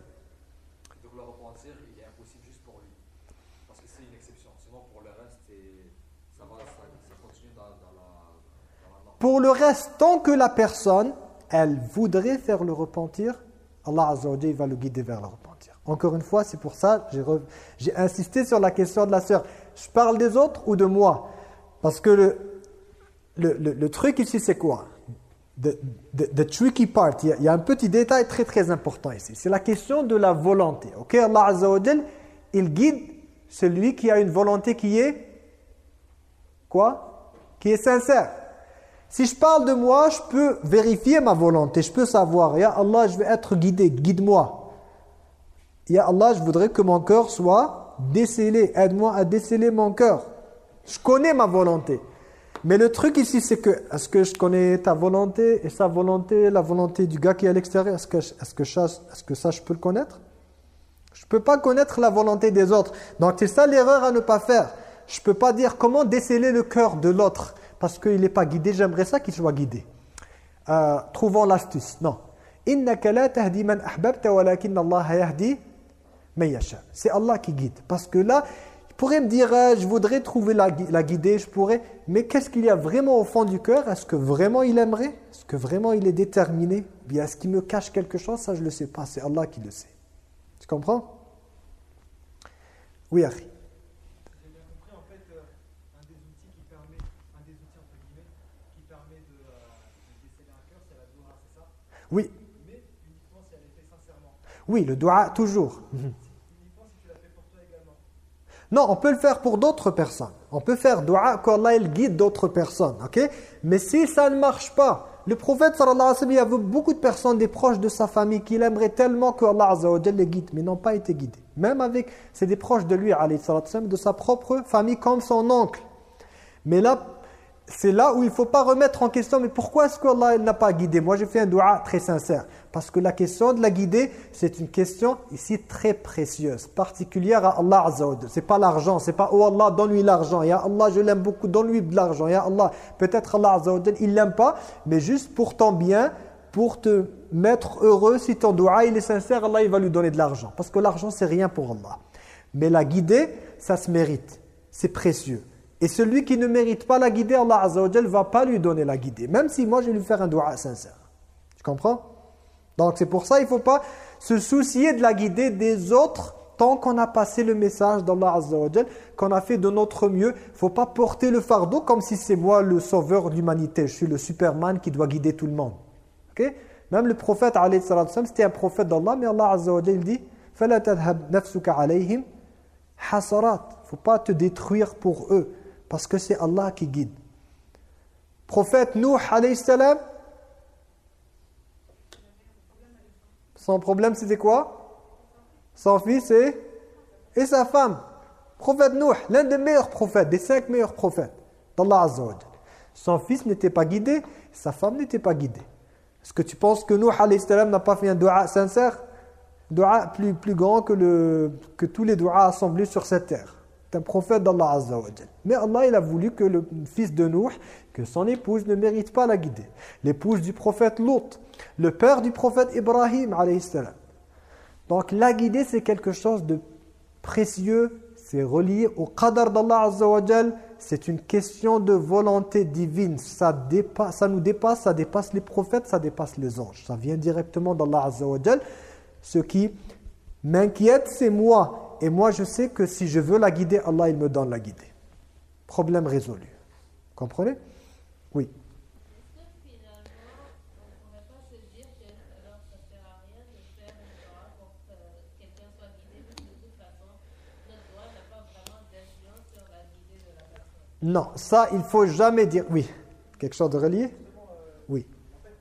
Pour le reste, tant que la personne, elle voudrait faire le repentir, Allah Azza wa va le guider vers le repentir. Encore une fois, c'est pour ça que j'ai insisté sur la question de la sœur. Je parle des autres ou de moi? Parce que le, le, truc ici, c'est quoi? The, tricky part, il y, a, un petit détail très très important ici. C'est la question de la volonté. Ok, Allah Azza wa il guide celui qui a une volonté qui est quoi? Qui est sincère. Si je parle de moi, je peux vérifier ma volonté, je peux savoir, Ya Allah, je vais être guidé, guide-moi. Ya Allah, je voudrais que mon cœur soit décelé, aide-moi à déceler mon cœur. Je connais ma volonté. Mais le truc ici, c'est que, est-ce que je connais ta volonté et sa volonté, la volonté du gars qui est à l'extérieur? Est-ce que, que ça, je peux le connaître? Je ne peux pas connaître la volonté des autres. Donc c'est ça l'erreur à ne pas faire. Je ne peux pas dire comment déceler le cœur de l'autre. Parce qu'il n'est pas guidé, j'aimerais ça qu'il soit guidé. Euh, trouvons l'astuce. Non. C'est Allah qui guide. Parce que là, je pourrais me dire, euh, je voudrais trouver la, guider, je pourrais. Mais qu'est-ce qu'il y a vraiment au fond du cœur? Est-ce que vraiment il aimerait? Est-ce que vraiment il est déterminé? Est-ce qu'il me cache quelque chose? Ça, je ne le sais pas. C'est Allah qui le sait. Tu comprends? Oui, Harry.
J'ai bien compris, en fait, euh, un des outils qui permet, un des outils entre guillemets, qui permet de, euh, de déceler un cœur, c'est la doura, c'est ça
Oui,
Mais uniquement si elle est faite sincèrement.
oui, le dua, toujours. Mhm.
Uniquement si tu l'as fait pour toi également.
Non, on peut le faire pour d'autres personnes. On peut faire dua qu'Allah il guide d'autres personnes, ok? Mais si ça ne marche pas, le prophète sallallahu alayhi wa sallam, il y avait beaucoup de personnes, des proches de sa famille, qu'il aimerait tellement que Allah azza wa jalla les guide, mais n'ont pas été guidés. Même avec, c'est des proches de lui, alayhi de sa propre famille, comme son oncle. Mais là, c'est là où il ne faut pas remettre en question, mais pourquoi est-ce qu'Allah n'a pas guidé? Moi, j'ai fait un dua très sincère. Parce que la question de la guider, c'est une question ici très précieuse, particulière à Allah Azza wa. C'est pas l'argent, c'est pas « Oh Allah, donne-lui l'argent ».« Ya Allah, je l'aime beaucoup, donne-lui de l'argent ».« Ya Allah ». Peut-être Allah Azza wa il l'aime pas, mais juste pour ton bien, pour te mettre heureux, si ton dua il est sincère, Allah il va lui donner de l'argent. Parce que l'argent, c'est rien pour Allah. Mais la guider, ça se mérite. C'est précieux. Et celui qui ne mérite pas la guidée, Allah Azza wa ne va pas lui donner la guidée. Même si moi, je vais lui faire un doua sincère. Tu comprends? Donc c'est pour ça, il ne faut pas se soucier de la guidée des autres tant qu'on a passé le message d'Allah Azza wa qu'on a fait de notre mieux. Il ne faut pas porter le fardeau comme si c'est moi le sauveur de l'humanité. Je suis le superman qui doit guider tout le monde. ok? Même le prophète, c'était un prophète d'Allah, mais Allah Azza wa dit « Fala tadhab nafsuka alayhim hasarat » Il ne faut pas te détruire pour eux parce que c'est Allah qui guide. Prophète Nuh, alayhi salam, son problème c'était quoi? Son fils et, et sa femme. Prophète Nuh, l'un des meilleurs prophètes, des cinq meilleurs prophètes d'Allah Azza. Son fils n'était pas guidé, sa femme n'était pas guidée. Est-ce que tu penses que Nuh alayhi n'a pas fait un dua sincère? Dua plus, plus grand que, le, que tous les duas assemblés sur cette terre. Un prophète d'Allah Azza. Mais Allah il a voulu que le fils de Nuh, que son épouse ne mérite pas la guider. L'épouse du prophète Lot, le père du prophète Ibrahim alayhi salam. Donc la guider c'est quelque chose de précieux, c'est relié au qadar d'Allah Azza. C'est une question de volonté divine. Ça, dépasse, ça nous dépasse, ça dépasse les prophètes, ça dépasse les anges. Ça vient directement d'Allah Azza wa. Ce qui m'inquiète, c'est moi. Et moi, je sais que si je veux la guider, Allah, il me donne la guider. Problème résolu. Comprenez? Oui.
Est-ce que finalement, on ne pourrait pas se dire que alors ça ne sert à rien de faire une doigt pour que quelqu'un soit guidé, parce que de toute façon, notre doigt n'a pas vraiment d'influence sur la guidée de la personne.
Non, ça, il faut jamais dire... Oui. Quelque chose de relié
Justement,
Oui.
en fait,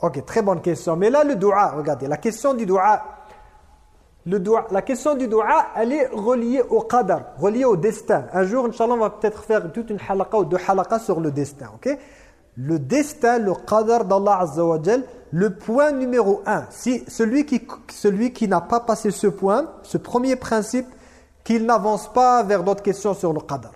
Ok, très bonne question. Mais là, le dua, regardez, la question du dua, le dua, la question du dua, elle est reliée au qadar, reliée au destin. Un jour, Inch'Allah, on va peut-être faire toute une halaqa ou deux halaqas sur le destin, ok? Le destin, le qadar d'Allah Azza le point numéro un. Si celui qui, celui qui n'a pas passé ce point, ce premier principe, qu'il n'avance pas vers d'autres questions sur le qadar.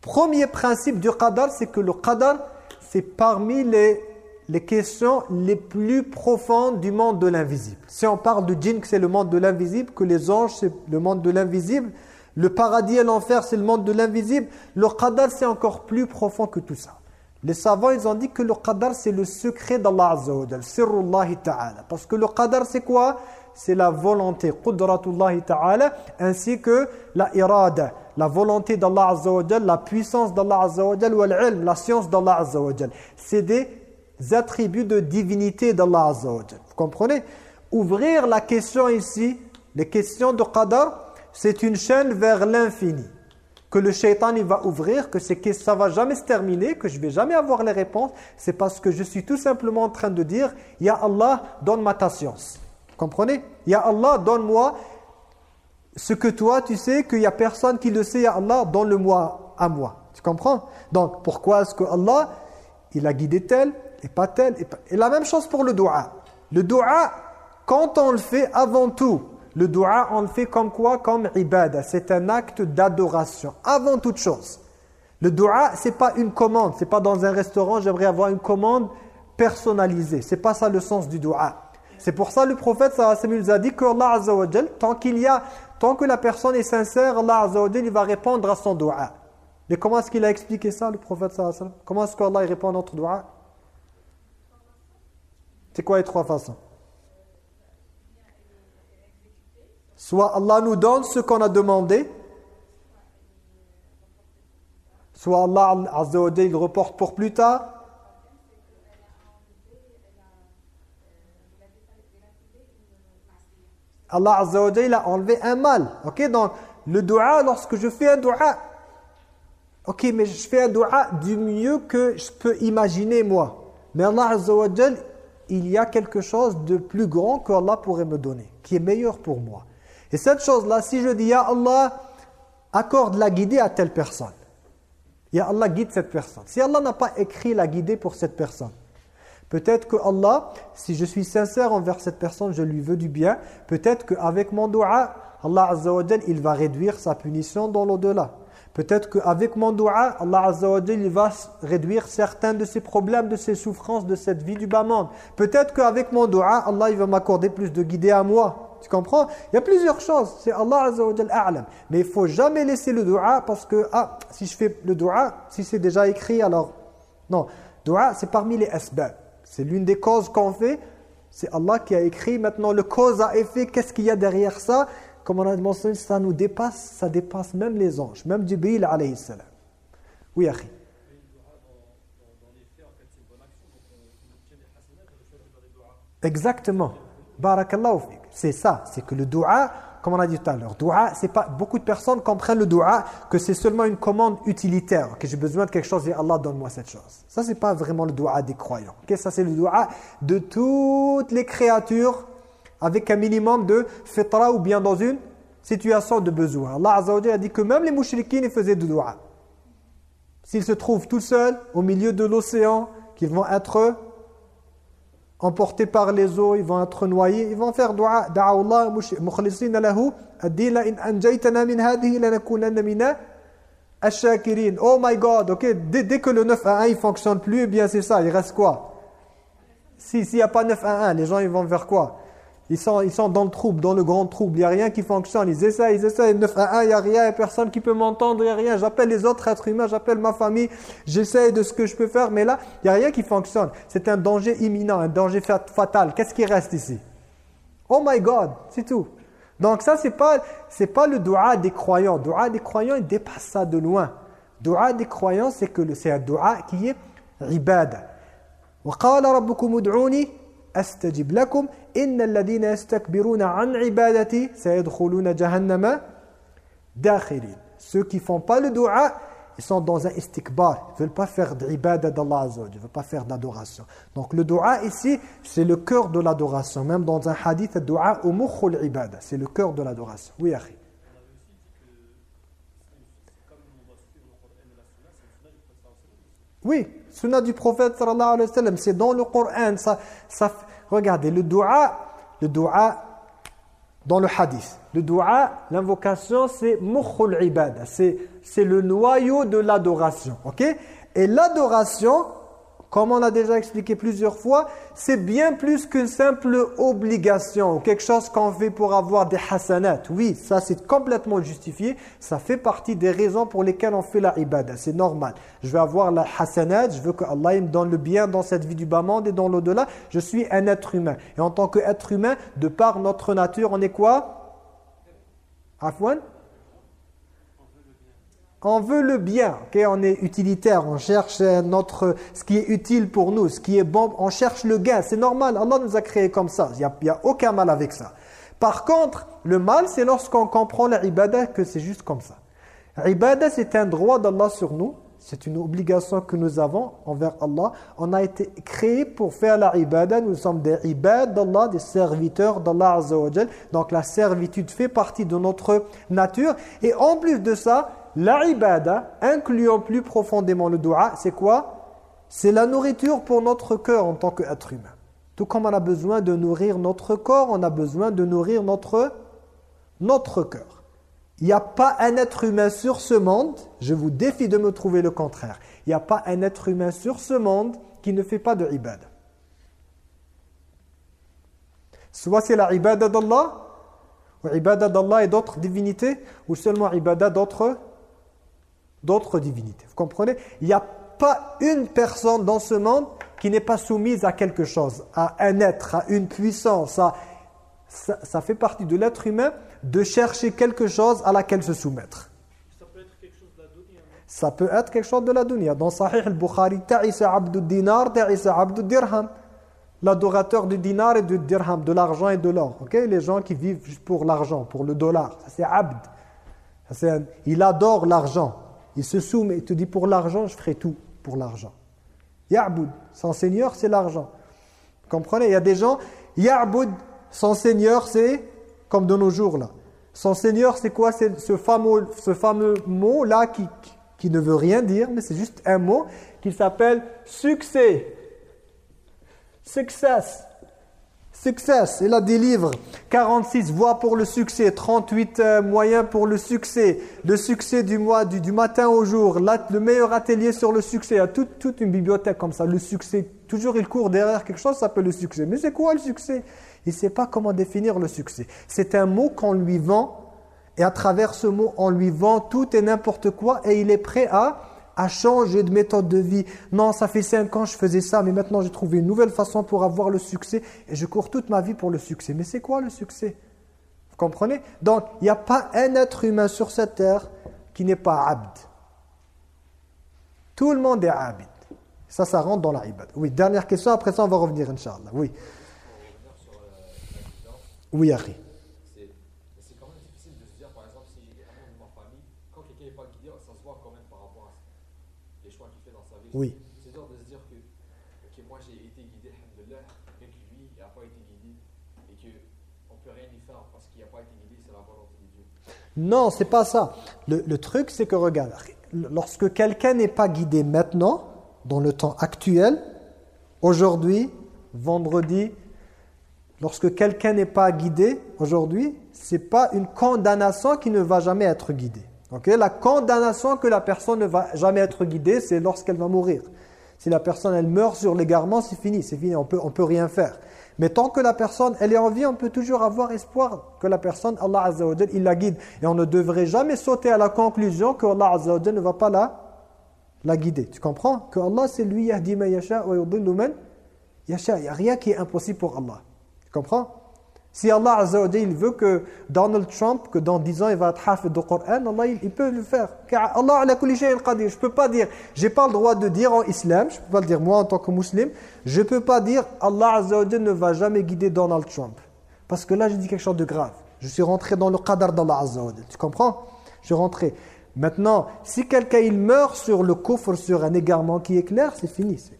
Premier principe du qadar, c'est que le qadar, c'est parmi les, les questions les plus profondes du monde de l'invisible. Si on parle de djinn, c'est le monde de l'invisible, que les anges, c'est le monde de l'invisible, le paradis et l'enfer, c'est le monde de l'invisible, le qadar, c'est encore plus profond que tout ça. Les savants, ils ont dit que le qadar, c'est le secret d'Allah Azza wa Jal, ta'ala. Parce que le qadar, c'est quoi? C'est la volonté, qudratullahi ta'ala, ainsi que la irada, la volonté d'Allah Azza wa la puissance d'Allah Azza wa Jal, la science d'Allah Azza wa. C'est des attributs de divinité d'Allah Azza. Vous comprenez? Ouvrir la question ici, les questions de qadar, c'est une chaîne vers l'infini. Que le shaitan il va ouvrir, que que ça va jamais se terminer, que je vais jamais avoir les réponses, c'est parce que je suis tout simplement en train de dire « Ya Allah, donne-moi ta science ». Vous comprenez « Ya Allah, donne-moi ce que toi tu sais, qu'il n'y a personne qui le sait, Ya Allah, donne-le-moi à moi ». Tu comprends? Donc, pourquoi est-ce que Allah, il a guidé tel? Et pas tel et, la même chose pour le dua. Le dua, quand on le fait avant tout, le dua, on le fait comme quoi? Comme ibada. C'est un acte d'adoration, avant toute chose. Le dua, c'est pas une commande. C'est pas dans un restaurant, j'aimerais avoir une commande personnalisée. C'est pas ça le sens du dua. C'est pour ça le prophète sallallahu nous a dit que Allah Azza wa tant qu'il y a, tant que la personne est sincère, Allah il va répondre à son dua. Mais comment est-ce qu'il a expliqué ça, le prophète sallallahu alayhi Comment est-ce qu'Allah répond à notre dua? C'est quoi les trois façons? Soit Allah nous donne ce qu'on a demandé, soit Allah Azza il reporte pour plus tard, Allah Azza wa a enlevé un mal. Ok, donc le dua, lorsque je fais un dua, ok, mais je fais un dua du mieux que je peux imaginer moi. Mais Allah Azza il y a quelque chose de plus grand que Allah pourrait me donner, qui est meilleur pour moi. Et cette chose-là, si je dis, Allah, accorde la guidée à telle personne. Ya Allah, guide cette personne. Si Allah n'a pas écrit la guidée pour cette personne, Peut-être que Allah, si je suis sincère envers cette personne, je lui veux du bien. Peut-être qu'avec mon dua, Allah Azza il va réduire sa punition dans l'au-delà. Peut-être qu'avec mon dua, Allah Azza wa il va réduire certains de ses problèmes, de ses souffrances, de cette vie du bas monde. Peut-être qu'avec mon dua, Allah il va m'accorder plus de guidée à moi. Tu comprends? Il y a plusieurs choses. C'est Allah Azza wa a'lam. Mais il faut jamais laisser le dua parce que, ah, si je fais le dua, si c'est déjà écrit, alors... Non, dua, c'est parmi les asbab. C'est l'une des causes qu'on fait. C'est Allah qui a écrit. Maintenant, le cause à effet, qu'est-ce qu'il y a derrière ça? Comme on a mentionné, ça nous dépasse, ça dépasse même les anges, même Jibril alayhi salam. Oui, Akhi. Exactement. Barakallahu C'est ça, c'est que le dua, comme on a dit tout à l'heure, dua, c'est pas beaucoup de personnes comprennent le dua que c'est seulement une commande utilitaire, que j'ai besoin de quelque chose et Allah donne-moi cette chose. Ça c'est pas vraiment le dua des croyants. Okay? Ça c'est le dua de toutes les créatures avec un minimum de fitra ou bien dans une situation de besoin. Allah Azza a dit que même les mouchriquines faisaient du dua. S'ils se trouvent tout seuls au milieu de l'océan, qu'ils vont être emportés par les eaux, ils vont être noyés, ils vont faire dua, Allah mukhlisina lahu, in anjaytana min mina ash-shakirin. Oh my God, OK, dès, que le 9 à 1 il fonctionne plus, eh bien c'est ça, il reste quoi? Si s'il n'y a pas 9 à 1, les gens ils vont vers quoi? ils sont, ils sont dans le trouble, dans le grand trouble. Il n'y a rien qui fonctionne. Ils essaient, ils essaient. 9 à 1, il n'y a rien. Il n'y a personne qui peut m'entendre. Il n'y a rien. J'appelle les autres êtres humains. J'appelle ma famille. J'essaie de ce que je peux faire. Mais là, il n'y a rien qui fonctionne. C'est un danger imminent, un danger fatal. Qu'est-ce qui reste ici Oh my God, c'est tout. Donc ça, ce n'est pas, pas le dua des croyants. Le dua des croyants, il dépasse ça de loin. Le dua des croyants, c'est que c'est un dua qui est ibad. وَقَالَ رَبُّكُمُ ادْعُونِي أَسْتَجِبْ لَكُمْ إن الذين يستكبرون عن عبادتي سيدخلون جهنم داخلين ceux qui font pas le dua ils sont dans un istikbar ils veulent pas faire d'ibada d'Allah Azza ils veulent pas faire d'adoration donc le dua ici c'est le cœur de l'adoration même dans un hadith le dua au mukhul ibada c'est le cœur de l'adoration oui akhi Oui, sunna du prophète sallallahu alayhi wa c'est dans le Coran, ça, ça, Regardez, le dua, le dua dans le hadith. Le dua, l'invocation, c'est mukhul ibad. C'est le noyau de l'adoration. ok? Et l'adoration, comme on a déjà expliqué plusieurs fois, c'est bien plus qu'une simple obligation ou quelque chose qu'on fait pour avoir des hasanat. Oui, ça c'est complètement justifié. Ça fait partie des raisons pour lesquelles on fait la ibadah. C'est normal. Je veux avoir la hasanat, je veux que Allah me donne le bien dans cette vie du bas monde et dans l'au-delà. Je suis un être humain. Et en tant qu'être humain, de par notre nature, on est quoi? Afwan? On veut le bien, on est utilitaire, on cherche notre, ce qui est utile pour nous, ce qui est bon, on cherche le gain, c'est normal, Allah nous a créé comme ça, il n'y a, aucun mal avec ça. Par contre, le mal, c'est lorsqu'on comprend la ibadah que c'est juste comme ça. Ibadah, c'est un droit d'Allah sur nous, c'est une obligation que nous avons envers Allah. On a été créé pour faire la. Nous sommes des ibad d'Allah, des serviteurs d'Allah Azza Donc la servitude fait partie de notre nature. Et en plus de ça, la ibada, incluant plus profondément le dua, c'est quoi? C'est la nourriture pour notre cœur en tant qu'être humain. Tout comme on a besoin de nourrir notre corps, on a besoin de nourrir notre, notre cœur. Il n'y a pas un être humain sur ce monde, je vous défie de me trouver le contraire, il n'y a pas un être humain sur ce monde qui ne fait pas de ibadah. Soit c'est la ibadah d'Allah, ou ibadah d'Allah et d'autres divinités, ou seulement ibadah d'autres d'autres divinités. Vous comprenez? Il n'y a pas une personne dans ce monde qui n'est pas soumise à quelque chose, à un être, à une puissance. À... Ça, fait partie de l'être humain de chercher quelque chose à laquelle se soumettre.
Ça peut être quelque chose de la dunya.
Ça. Dans Sahih al-Bukhari, ta'isa abdu dinar, ta'isa abdu dirham. L'adorateur du dinar et du dirham, de l'argent et de l'or. Les gens qui vivent juste pour l'argent, pour le dollar. C'est abd. il adore l'argent. Il se soumet, il te dit pour l'argent, je ferai tout pour l'argent. Ya'bud, son seigneur, c'est l'argent. Comprenez Il y a des gens, Ya'bud, son seigneur, c'est comme de nos jours là. Son seigneur, c'est quoi? C'est ce fameux, fameux mot-là qui, qui ne veut rien dire, mais c'est juste un mot qui s'appelle succès. Success. Success, il a des livres, 46 voies pour le succès, 38 euh, moyens pour le succès, le succès du mois, du, matin au jour, le meilleur atelier sur le succès, il y a toute, toute une bibliothèque comme ça, le succès, toujours il court derrière quelque chose, ça s'appelle le succès. Mais c'est quoi le succès? Il ne sait pas comment définir le succès. C'est un mot qu'on lui vend, et à travers ce mot, on lui vend tout et n'importe quoi, et il est prêt à à changer de méthode de vie. Non, ça fait cinq ans je faisais ça, mais maintenant j'ai trouvé une nouvelle façon pour avoir le succès et je cours toute ma vie pour le succès. Mais c'est quoi le succès? Vous comprenez? Donc, il n'y a pas un être humain sur cette terre qui n'est pas abd. Tout le monde est abd. Ça, ça rentre dans la ibad. Oui, dernière question, après ça on va revenir, Inch'Allah. Oui. Oui, Harry. Oui.
C'est dur de se dire que, moi j'ai été guidé, alhamdoulilah, et que lui n'a pas été guidé, et qu'on ne peut rien y faire parce qu'il n'a pas été guidé, c'est la volonté de Dieu.
Non, c'est pas ça. Le, le truc, c'est que regarde, lorsque quelqu'un n'est pas guidé maintenant, dans le temps actuel, aujourd'hui, vendredi, lorsque quelqu'un n'est pas guidé aujourd'hui, c'est pas une condamnation qui ne va jamais être guidée. La condamnation que la personne ne va jamais être guidée, c'est lorsqu'elle va mourir. Si la personne, elle meurt sur l'égarement, c'est fini, c'est fini, on peut, on peut rien faire. Mais tant que la personne, elle est en vie, on peut toujours avoir espoir que la personne, Allah Azza wa il la guide. Et on ne devrait jamais sauter à la conclusion que Allah Azza wa ne va pas la, la guider. Tu comprends? Que Allah, c'est lui, yahdi ma yasha wa yudillu man yasha. Il n'y a rien qui est impossible pour Allah. Tu comprends? Si Allah Azza il veut que Donald Trump, que dans 10 ans il va être hafid du Coran, Allah il, peut le faire. Car Allah ala kulli qadir. Je peux pas dire, j'ai pas le droit de dire en islam, je peux pas le dire moi en tant que musulman, je peux pas dire Allah Azza ne va jamais guider Donald Trump. Parce que là j'ai dit quelque chose de grave. Je suis rentré dans le qadar d'Allah Azza Tu comprends? Je suis rentré. Maintenant, si quelqu'un il meurt sur le kufr, sur un égarement qui est clair, c'est fini, c'est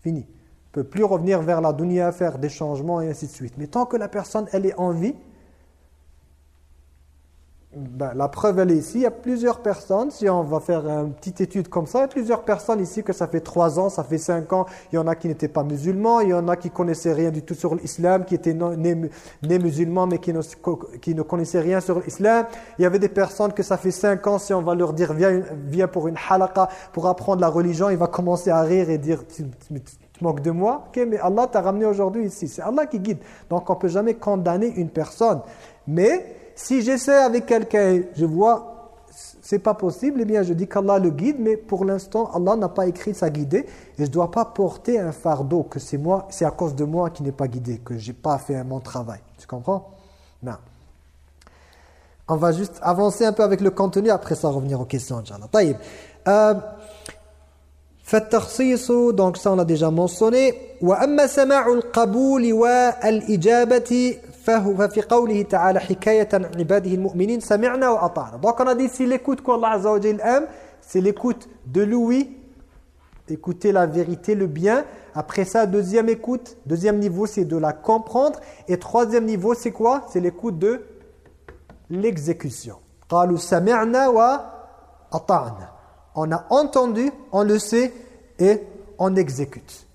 fini peut plus revenir vers la dunya, faire des changements et ainsi de suite. Mais tant que la personne, elle est en vie, ben, la preuve, elle est ici. Il y a plusieurs personnes, si on va faire une petite étude comme ça, il y a plusieurs personnes ici que ça fait trois ans, ça fait cinq ans. Il y en a qui n'étaient pas musulmans, il y en a qui connaissaient rien du tout sur l'islam, qui étaient nés, musulmans mais qui ne, connaissaient rien sur l'islam. Il y avait des personnes que ça fait cinq ans, si on va leur dire viens, viens pour une halaqa, pour apprendre la religion, il va commencer à rire et dire tu moques de moi mais Allah t'a ramené aujourd'hui ici. C'est Allah qui guide. Donc on ne peut jamais condamner une personne. Mais si j'essaie avec quelqu'un, je vois c'est pas possible, eh bien je dis qu'Allah le guide, mais pour l'instant Allah n'a pas écrit sa guidée et je ne dois pas porter un fardeau que c'est moi, c'est à cause de moi qui n'est pas guidé, que j'ai pas fait bon travail. Tu comprends? Non. On va juste avancer un peu avec le contenu, après ça revenir aux questions, فالتخصيص donc ça on l'a déjà mentionné وأما سماع القبول والإجابة ففي قوله تعالى حكاية عن عباده المؤمنين سمعنا وأطعنا donc on a dit si l'écoute qu'Allah Azza wa aime c'est l'écoute de l'ouïe écouter la vérité, le bien. Après ça, deuxième écoute, deuxième niveau, c'est de la comprendre. Et troisième niveau, c'est quoi C'est l'écoute de l'exécution. قالوا سمعنا وأطعنا on a entendu, on le sait et on exécute.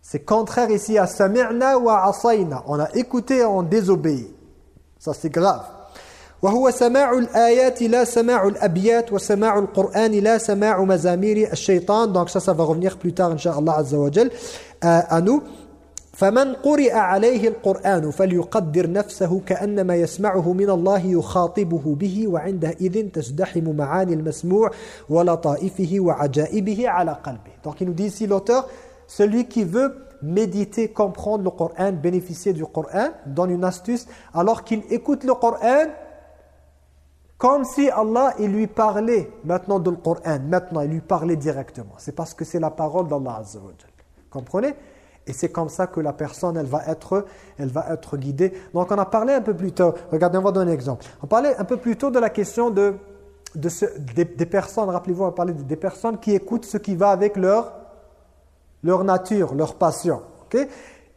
C'est contraire ici à sami'na wa asayna. On a écouté et on désobéit. Ça c'est grave. وهو سماع الآيات لا سماع الأبيات وسماع القرآن لا سماع مزامير الشيطان donc ça ça va revenir plus tard inchallah azza wa jal à nous فمن قرئ عليه القرآن فليقدر نفسه كأنما يسمعه من الله يخاطبه به وعندئذ تزدحم معاني المسموع ولطائفه وعجائبه على قلبه donc il nous dit ici l'auteur celui qui veut méditer, comprendre le Coran, bénéficier du Coran, donne une astuce, alors qu'il écoute le Coran, comme si Allah il lui parlait maintenant du Coran, maintenant il lui parlait directement. C'est parce que c'est la parole d'Allah Azza wa. Comprenez Et c'est comme ça que la personne elle va être elle va être guidée. Donc on a parlé un peu plus tôt, regardez on va donner un exemple. On parlait un peu plus tôt de la question de, de ce, des, personnes, rappelez-vous on parlé des personnes qui écoutent ce qui va avec leur leur nature, leur passion.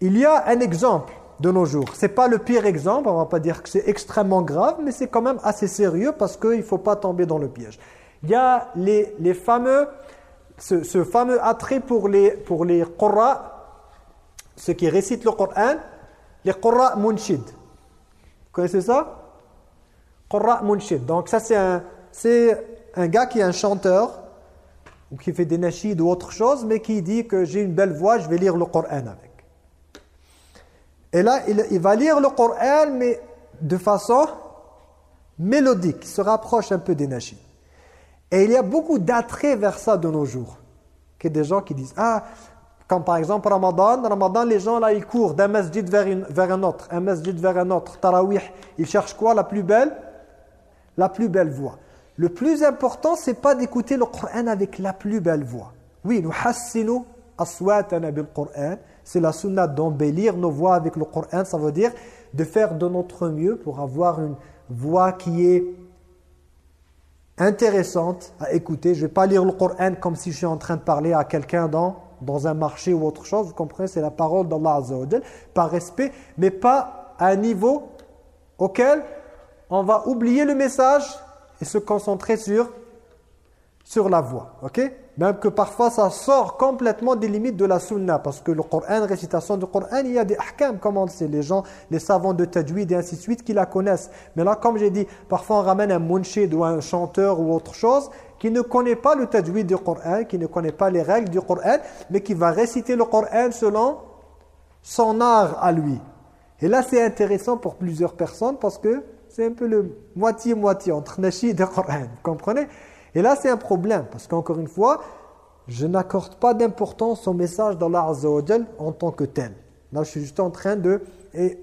Il y a un exemple de nos jours. Ce n'est pas le pire exemple, on ne va pas dire que c'est extrêmement grave, mais c'est quand même assez sérieux parce qu'il ne faut pas tomber dans le piège. Il y a les, les fameux, ce, fameux attrait pour les, pour les ceux qui récitent le Coran, les Qurra Munshid. Vous connaissez ça? Qurra Munshid. Donc ça c'est un, un gars qui est un chanteur, ou qui fait des nashids ou autre chose, mais qui dit que j'ai une belle voix, je vais lire le Coran avec. Et là, il, va lire le Coran, mais de façon mélodique, se rapproche un peu des nashids. Et il y a beaucoup d'attrait vers ça de nos jours. Que des gens qui disent, ah, comme par exemple Ramadan, Ramadan, les gens là, ils courent d'un masjid vers, une, vers un autre, un masjid vers un autre, tarawih, ils cherchent quoi? La plus belle La plus belle voix. Le plus important, c'est pas d'écouter le Coran avec la plus belle voix. Oui, nous hassinu aswatana bil Coran. C'est la sunna d'embellir nos voix avec le Coran. Ça veut dire de faire de notre mieux pour avoir une voix qui est intéressante à écouter. Je ne vais pas lire le Coran comme si je suis en train de parler à quelqu'un dans, dans un marché ou autre chose. Vous comprenez C'est la parole d'Allah Azza par respect, mais pas à un niveau auquel on va oublier le message et se concentrer sur, sur la voix. ok? Même que parfois ça sort complètement des limites de la sunna parce que le Coran, récitation du Coran, il y a des ahkam, comme on les gens, les savants de tajwid et ainsi de suite qui la connaissent. Mais là, comme j'ai dit, parfois on ramène un munshid ou un chanteur ou autre chose qui ne connaît pas le tajwid du Coran, qui ne connaît pas les règles du Coran, mais qui va réciter le Coran selon son art à lui. Et là, c'est intéressant pour plusieurs personnes parce que c'est un peu le moitié-moitié entre Nashid et Coran. Vous comprenez? Et là, c'est un problème. Parce qu'encore une fois, je n'accorde pas d'importance au message d'Allah Azza en tant que tel. Là, je suis juste en train de... Et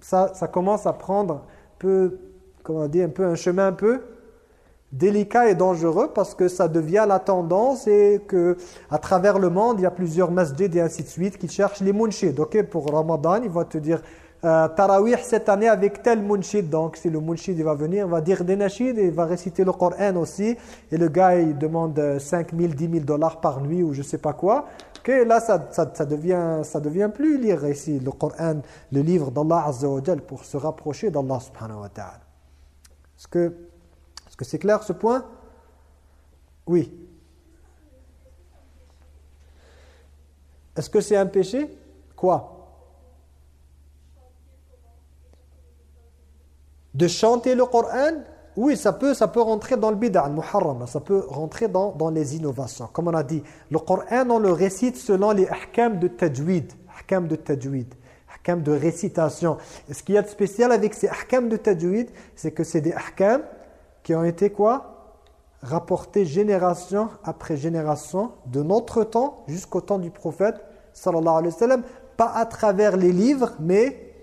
ça, ça commence à prendre un peu, comment dire, un peu un chemin un peu délicat et dangereux parce que ça devient la tendance et que à travers le monde, il y a plusieurs masjids et ainsi de suite qui cherchent les munshid. Ok, pour Ramadan, ils vont te dire euh, cette année avec tel munshid. Donc, si le munshid il va venir, il va dire des nashids et il va réciter le Coran aussi. Et le gars, il demande 5 000, 10 000 dollars par nuit ou je sais pas quoi. Ok, là, ça, ça, devient, ça devient plus lire ici le Coran, le livre d'Allah Azza pour se rapprocher d'Allah subhanahu wa ta'ala. Est-ce que que c'est clair ce point? Oui. Est-ce que c'est un péché? Quoi? De chanter le Coran, oui, ça peut, ça peut rentrer dans le bid'a, al-muharram, ça peut rentrer dans, dans les innovations. Comme on a dit, le Coran, on le récite selon les ahkam de tajwid, ahkam de tajwid, ahkam de récitation. Ce qu'il y a de spécial avec ces ahkam de tajwid, c'est que c'est des ahkam qui ont été quoi? Rapportés génération après génération, de notre temps jusqu'au temps du prophète, sallallahu alayhi wa sallam, pas à travers les livres, mais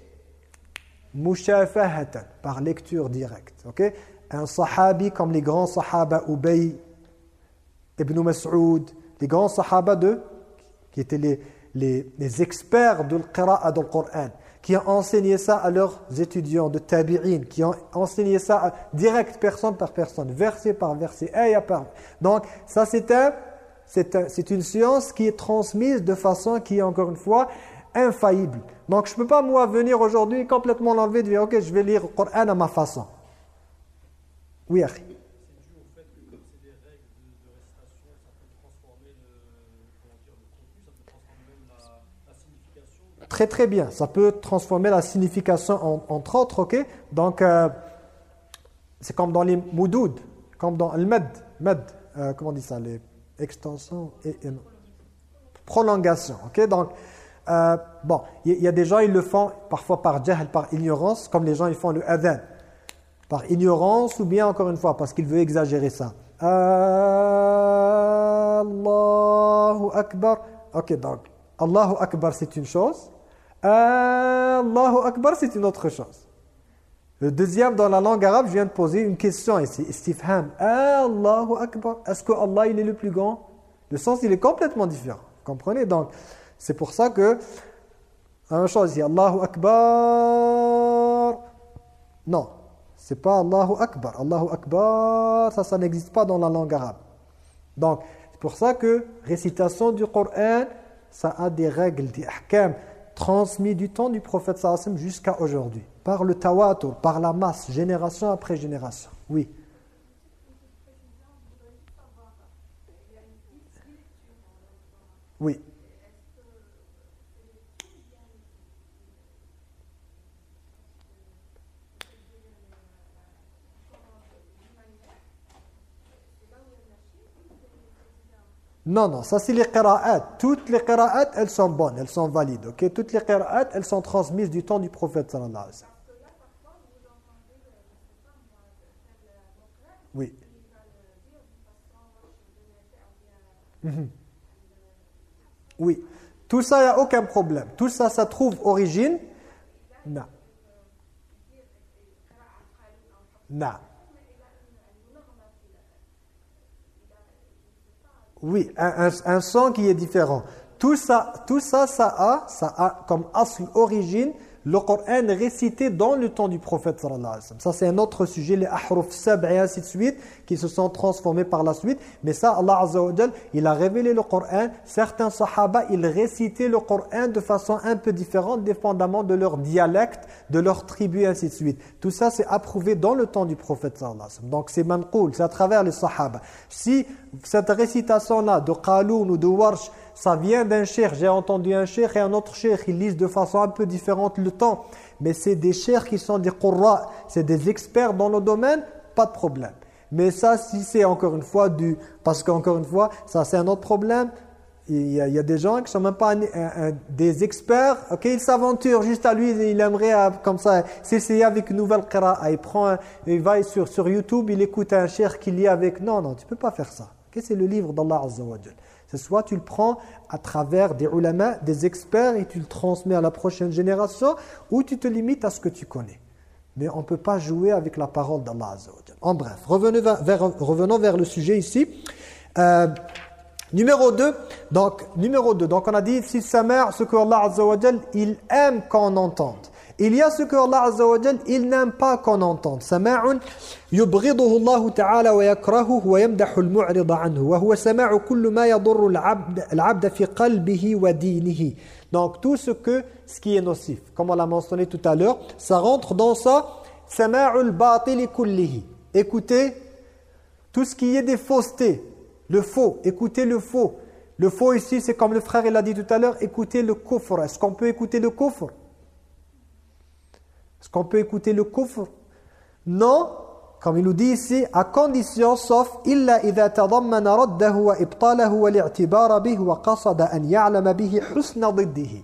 mushafahatan, par lecture directe. Un sahabi comme les grands sahaba Ubay, Ibn Mas'ud, les grands sahaba de, qui étaient les, les, les experts de l'qira'a du Coran, qui ont enseigné ça à leurs étudiants de tabi'in, qui ont enseigné ça direct, personne par personne, verset par verset, ayah par... Donc, ça c'est un, c'est une science qui est transmise de façon qui est, encore une fois, infaillible. Donc je ne peux pas moi venir aujourd'hui complètement l'enlever de dire ok je vais lire le Coran à ma façon. Oui, très très bien. Ça peut transformer la signification en- entre autres, ok? Donc, euh, c'est comme dans les moudoud, comme dans le med, med, euh, comment on dit ça, les extensions et, et prolongation, ok? Donc, euh, bon, il y, a des gens, ils le font parfois par jahl, par ignorance, comme les gens, ils font le adhan, par ignorance ou bien, encore une fois, parce qu'ils veulent exagérer ça. Allahu Akbar. Ok, donc, Allahu Akbar, c'est une chose. Allahu Akbar, c'est une autre chose. Le deuxième, dans la langue arabe, je viens de poser une question ici. Istifham. Allahu Akbar. Est-ce que Allah, il est le plus grand? Le sens, il est complètement différent. Vous comprenez? Donc, c'est pour ça que, la même chose ici. Allahu Akbar. Non, c'est pas Allahu Akbar. Allahu Akbar, ça, ça n'existe pas dans la langue arabe. Donc, c'est pour ça que récitation du Coran, ça a des règles, des ahkam, transmis du temps du prophète sallam jusqu'à aujourd'hui. Par le tawatur, par la masse, génération après génération. Oui. Oui. Non, non, ça c'est les qira'at. Toutes les qira'at, elles sont bonnes, elles sont valides. ok? Toutes les qira'at, elles sont transmises du temps du prophète sallallahu alayhi wa sallam. Oui. Mhm. Oui. Tout ça, il n'y a aucun problème. Tout ça, ça trouve origine? Non. Non. Oui, un, un, son qui est différent. Tout ça, tout ça, ça a, ça a comme origine, le Coran récité dans le temps du prophète sallallahu alayhi. Ça c'est un autre sujet, les ahruf sab' et ainsi de suite, qui se sont transformés par la suite. Mais ça, Allah azza il a révélé le Coran. Certains sahaba, ils récitaient le Coran de façon un peu différente, dépendamment de leur dialecte, de leur tribu ainsi de suite. Tout ça c'est approuvé dans le temps du prophète sallallahu alayhi. Donc c'est manqoul, c'est à travers les sahaba. Si cette récitation-là de Qaloun ou de Warsh, ça vient d'un cheikh, j'ai entendu un cheikh et un autre cheikh, ils lisent de façon un peu différente le temps, mais c'est des cheikhs qui sont des qurra, c'est des experts dans le domaine, pas de problème. Mais ça, si c'est encore une fois du... Parce qu'encore une fois, ça c'est un autre problème, il y, a, il des gens qui sont même pas des experts, ok, ils s'aventurent juste à lui, il aimerait euh, comme ça s'essayer avec une nouvelle qira'a, il prend, il va sur, sur YouTube, il écoute un cheikh qui lit avec, non, non, tu peux pas faire ça, ok, c'est le livre d'Allah Azza wa. Soit tu le prends à travers des ulama, des experts et tu le transmets à la prochaine génération ou tu te limites à ce que tu connais. Mais on ne peut pas jouer avec la parole d'Allah. En bref, revenons vers, le sujet ici. Euh, numéro 2, donc, numéro 2, donc on a dit si sa mère, ce que Allah Azza il aime qu'on entende. Il y a ce que Allah Azza wa Jal, il n'aime pas qu'on entende. سماع يبغضه الله تعالى ويكرهه ويمدح المعرض عنه وهو سماع كل ما يضر العبد, العبد في قلبه ودينه. Donc tout ce que ce qui est nocif, comme on l'a mentionné tout à l'heure, ça rentre dans ça سماع الباطل كله. Écoutez tout ce qui est des faussetés, le faux, écoutez le faux. Le faux ici, c'est comme le frère il a dit tout à l'heure, écoutez le kufr. Est-ce qu'on peut écouter le kufr Est-ce qu'on peut écouter le kufr? Non, comme il nous dit ici, à condition, sauf « illa idha tadammana raddahu wa ibtalahu wa li'tibara bih wa qasada an ya'lama bihi husna diddihi »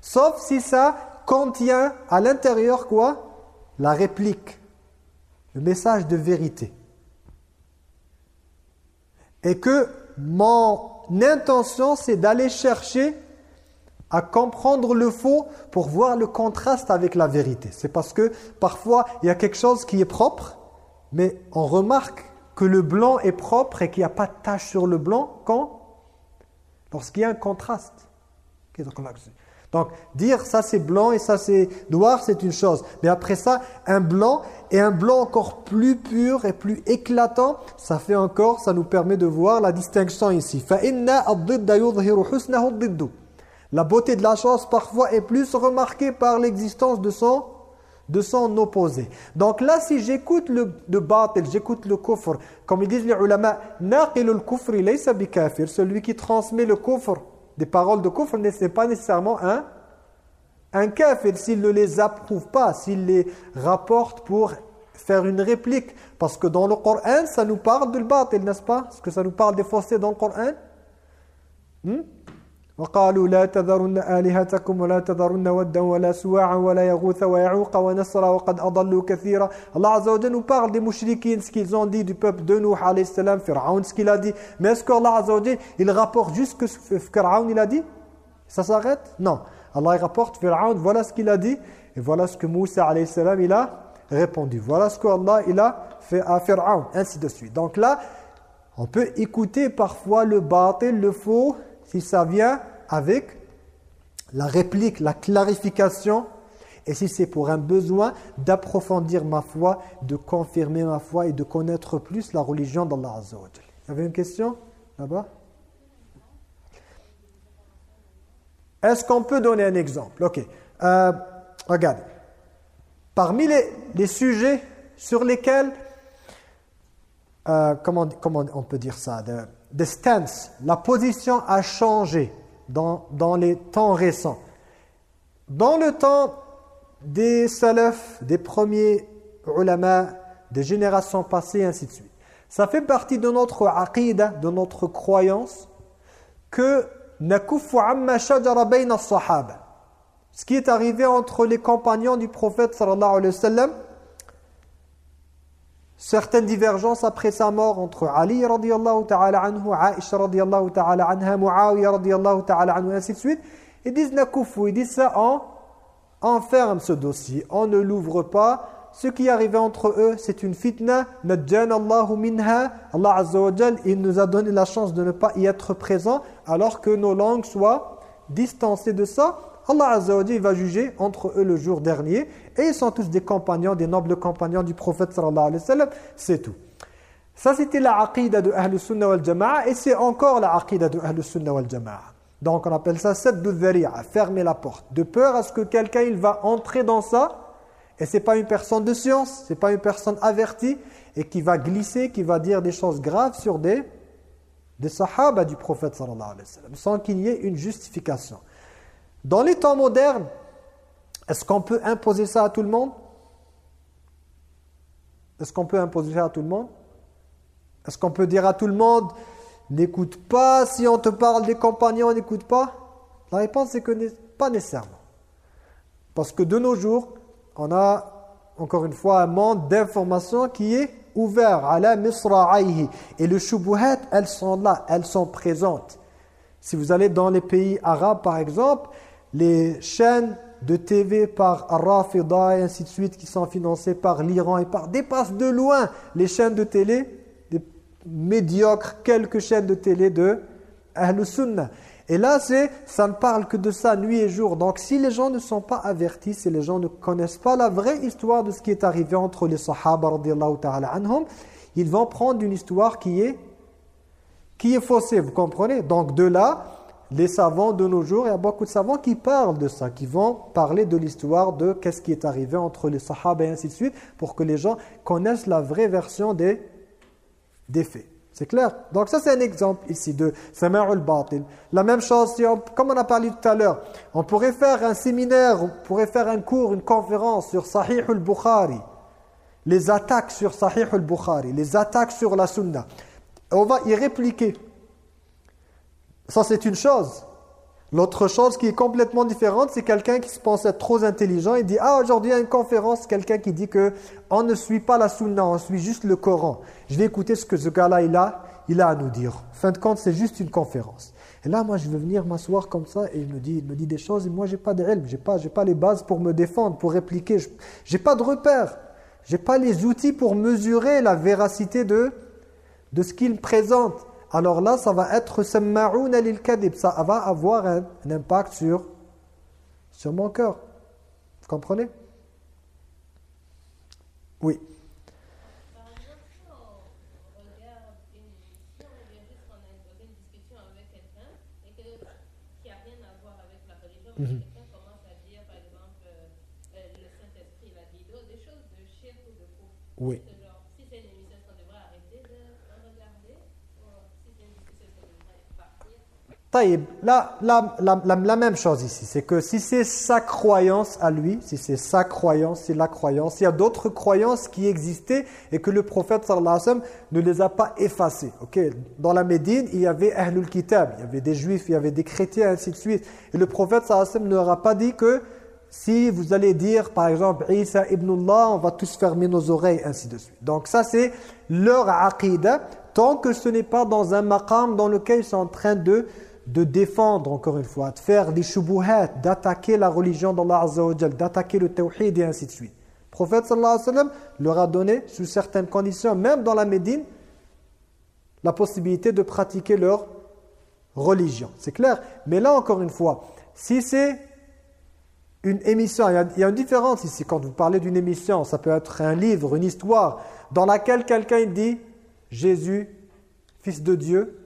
Sauf si ça contient à l'intérieur quoi? La réplique, le message de vérité. Et que mon intention, c'est d'aller chercher à comprendre le faux pour voir le contraste avec la vérité. C'est parce que parfois, il y a quelque chose qui est propre, mais on remarque que le blanc est propre et qu'il n'y a pas de tache sur le blanc quand Lorsqu'il y a un contraste. Ok, donc, on a- donc, dire ça c'est blanc et ça c'est noir, c'est une chose. Mais après ça, un blanc et un blanc encore plus pur et plus éclatant, ça fait encore, ça nous permet de voir la distinction ici. فَإِنَّ la beauté de la chose parfois est plus remarquée par l'existence de son opposé. Donc là, si j'écoute le, le j'écoute le kufr, comme ils disent les ulama, naqilul kufri laysa celui qui transmet le kufr, des paroles de kufr, n'est pas nécessairement un, un kafir, s'il ne les approuve pas, s'il les rapporte pour faire une réplique. Parce que dans le Coran, ça nous parle du batil, n'est-ce pas? Est-ce que ça nous parle des faussetés dans le Coran? Hmm? وقالوا لا تذرن آلهتكم ولا تذرن ودا ولا سواعا ولا يغوث ويعوق ونسرا وقد أضلوا كثيرا Allah Azza wa nous parle des mouchriquins, ce qu'ils ont dit du peuple de Nuh alayhi salam, Pharaon, ce qu'il a dit. Mais est-ce que Allah Azza wa il rapporte juste ce que Pharaon il a dit Ça s'arrête Non. Allah il rapporte Pharaon, voilà ce qu'il a dit et voilà ce que Moussa alayhi salam il a répondu. Voilà ce que Allah il a fait à Pharaon, ainsi de suite. Donc là, on peut écouter parfois le batil, le faux, si ça vient avec la réplique, la clarification, et si c'est pour un besoin d'approfondir ma foi, de confirmer ma foi et de connaître plus la religion d'Allah Azza Il y avait une question là-bas? Est-ce qu'on peut donner un exemple? Ok. Euh, regardez. Parmi les, sujets sur lesquels, euh, comment, comment on peut dire ça? La position a changé dans, les temps récents. Dans le temps des salafs, des premiers ulama, des générations passées, ainsi de suite. Ça fait partie de notre aqidah, de notre croyance, que Ce qui est arrivé entre les compagnons du prophète sallallahu alayhi wa sallam, certaines divergences après sa mort entre Ali ta'ala anhu, Aisha radiallahu ta'ala anha, radiallahu ta'ala anhu, ainsi de suite. Ils disent nakoufu, ils disent ça, on enferme ce dossier, on ne l'ouvre pas. Ce qui est arrivé entre eux, c'est une fitna, Allahu minha, Allah azza wa il nous a donné la chance de ne pas y être présent, alors que nos langues soient distancées de ça. Allah Azza wa va juger entre eux le jour dernier et ils sont tous des compagnons, des nobles compagnons du prophète sallallahu alayhi wa sallam, c'est tout. Ça c'était la aqidah de Ahlus Sunnah wal Jama'a et c'est encore la aqidah de Ahlus Sunnah wal Jama'a. Donc on appelle ça saddu dhari'a, fermer la porte, de peur à ce que quelqu'un il va entrer dans ça et c'est pas une personne de science, c'est pas une personne avertie et qui va glisser, qui va dire des choses graves sur des des sahaba du prophète sallallahu alayhi wa sallam sans qu'il y ait une justification. Dans les temps modernes, est-ce qu'on peut imposer ça à tout le monde? Est-ce qu'on peut imposer ça à tout le monde? Est-ce qu'on peut dire à tout le monde N'écoute pas, si on te parle des compagnons, n'écoute pas? La réponse est que pas nécessairement. Parce que de nos jours, on a encore une fois un monde d'informations qui est ouvert à la. Et le shubuhat, elles sont là, elles sont présentes. Si vous allez dans les pays arabes par exemple, les chaînes de TV par Rafida et ainsi de suite qui sont financées par l'Iran et par dépassent de loin les chaînes de télé, des médiocres quelques chaînes de télé de Ahlus Sunnah. Et là, c'est ça ne parle que de ça nuit et jour. Donc si les gens ne sont pas avertis, si les gens ne connaissent pas la vraie histoire de ce qui est arrivé entre les Sahaba ta'ala anhum, ils vont prendre une histoire qui est qui est faussée, vous comprenez? Donc de là, les savants de nos jours, il y a beaucoup de savants qui parlent de ça, qui vont parler de l'histoire de qu'est-ce qui est arrivé entre les sahaba et ainsi de suite, pour que les gens connaissent la vraie version des, des faits. C'est clair? Donc ça c'est un exemple ici de Sama'ul Batil. La même chose, comme on a parlé tout à l'heure, on pourrait faire un séminaire, on pourrait faire un cours, une conférence sur Sahih al-Bukhari, les attaques sur Sahih al-Bukhari, les attaques sur la Sunna. On va y répliquer ça, c'est une chose. L'autre chose qui est complètement différente, c'est quelqu'un qui se pense être trop intelligent et dit « Ah, aujourd'hui, il y a une conférence, quelqu'un qui dit que on ne suit pas la sunna, on suit juste le Coran. Je vais écouter ce que ce gars-là, il a, il a à nous dire. Fin de compte, c'est juste une conférence. Et là, moi, je veux venir m'asseoir comme ça et il me dit, il me dit des choses et moi, j'ai pas de je j'ai pas, pas les bases pour me défendre, pour répliquer. J'ai pas de repères. J'ai pas les outils pour mesurer la véracité de, de ce qu'il présente alors là, ça va être samma'ouna lil kadib. Ça va avoir un, impact sur, sur mon cœur. Vous comprenez? Oui.
Par exemple, si
Taïb, la, même chose ici, c'est que si c'est sa croyance à lui, si c'est sa croyance, c'est la croyance, il y a d'autres croyances qui existaient et que le prophète sallallahu alayhi wa sallam ne les a pas effacées. Dans la Médine, il y avait Ahlul Kitab, il y avait des juifs, il y avait des chrétiens, ainsi de suite. Et le prophète sallallahu alayhi wa sallam ne pas dit que si vous allez dire, par exemple, Isa ibn Allah, on va tous fermer nos oreilles, ainsi de suite. Donc ça, c'est leur aqidah, tant que ce n'est pas dans un maqam dans lequel ils sont en train de de défendre, encore une fois, de faire des shubuhat, d'attaquer la religion d'Allah Azza d'attaquer le tawhid et ainsi de suite. Le prophète sallallahu leur a donné, sous certaines conditions, même dans la Médine, la possibilité de pratiquer leur religion. C'est clair Mais là, encore une fois, si c'est une émission, il y, a, une différence ici. Quand vous parlez d'une émission, ça peut être un livre, une histoire, dans laquelle quelqu'un dit « Jésus, fils de Dieu »,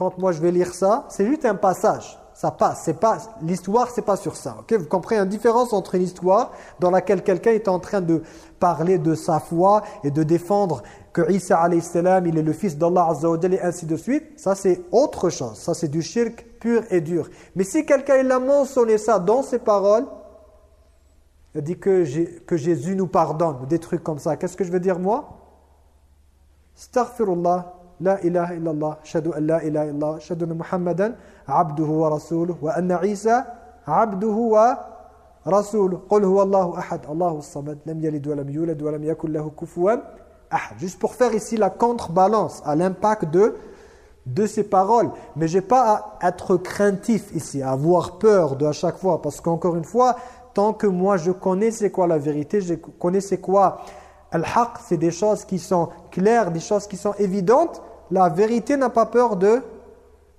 quand moi je vais lire ça, c'est juste un passage. Ça passe, c'est pas l'histoire, c'est pas sur ça. OK? Vous comprenez une différence entre une histoire dans laquelle quelqu'un est en train de parler de sa foi et de défendre que Isa alayhi salam, il est le fils d'Allah azza et ainsi de suite? Ça c'est autre chose. Ça c'est du shirk pur et dur. Mais si quelqu'un il a mentionné ça dans ses paroles, il dit que, que Jésus nous pardonne, des trucs comme ça. Qu'est-ce que je veux dire moi? Astaghfirullah, la ilaha illallah, shadu an la ilaha illallah, shadu muhammadan, abduhu wa rasuluh, wa anna Isa, abduhu wa rasuluh. Qul huwa Allahu ahad, Allahu samad, lam yalid wa lam yulad wa ahad. Juste pour faire ici la contrebalance à l'impact de de ces paroles. Mais j'ai pas à être craintif ici, à avoir peur de à chaque fois. Parce qu'encore une fois, tant que moi je connais c'est quoi la vérité, je connais c'est quoi al-haq, c'est des choses qui sont claires, des choses qui sont évidentes la vérité n'a pas peur de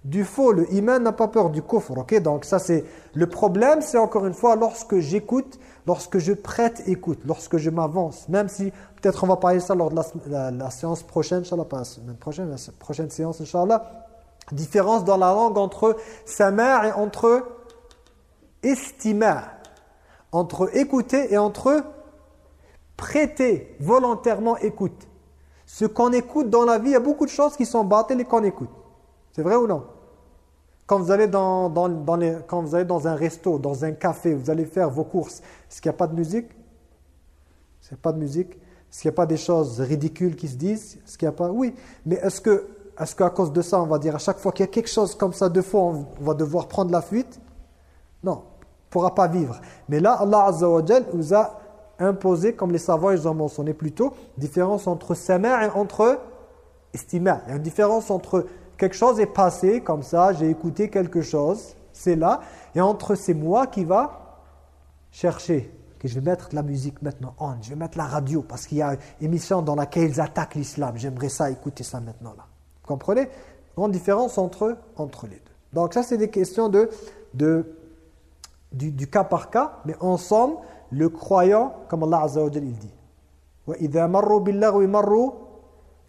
du faux, le iman n'a pas peur du kufr. ok? Donc ça c'est le problème, c'est encore une fois lorsque j'écoute, lorsque je prête écoute, lorsque je m'avance, même si peut-être on va parler de ça lors de la, séance prochaine, Inch'Allah, pas la prochaine, la prochaine séance, Inch'Allah. Différence dans la langue entre samar et entre estima, entre écouter et entre prêter, volontairement écoute. Ce qu'on écoute dans la vie, il y a beaucoup de choses qui sont battées et qu'on écoute. C'est vrai ou non? Quand vous, allez dans, quand vous allez dans un resto, dans un café, vous allez faire vos courses, est-ce qu'il n'y a pas de musique? Est-ce qu'il n'y a pas de musique. Est-ce qu'il n'y a pas des choses ridicules qui se disent? Est-ce qu'il n'y a pas? Oui, mais est-ce que est-ce qu'à cause de ça, on va dire à chaque fois qu'il y a quelque chose comme ça, deux fois, on va devoir prendre la fuite? Non, on ne pourra pas vivre. Mais là, Allah Azza wa vous a imposé, comme les savants ils ont mentionné plus tôt, différence entre sama' et entre estima. Il y a une différence entre quelque chose est passé comme ça, j'ai écouté quelque chose, c'est là, et entre c'est moi qui va chercher, que je vais mettre de la musique maintenant on, je vais mettre la radio parce qu'il y a une émission dans laquelle ils attaquent l'islam, j'aimerais ça, écouter ça maintenant là. Vous comprenez? Grande différence entre, entre les deux. Donc ça c'est des questions de, de du, du cas par cas, mais ensemble, le croyant, comme Allah Azza wa il dit.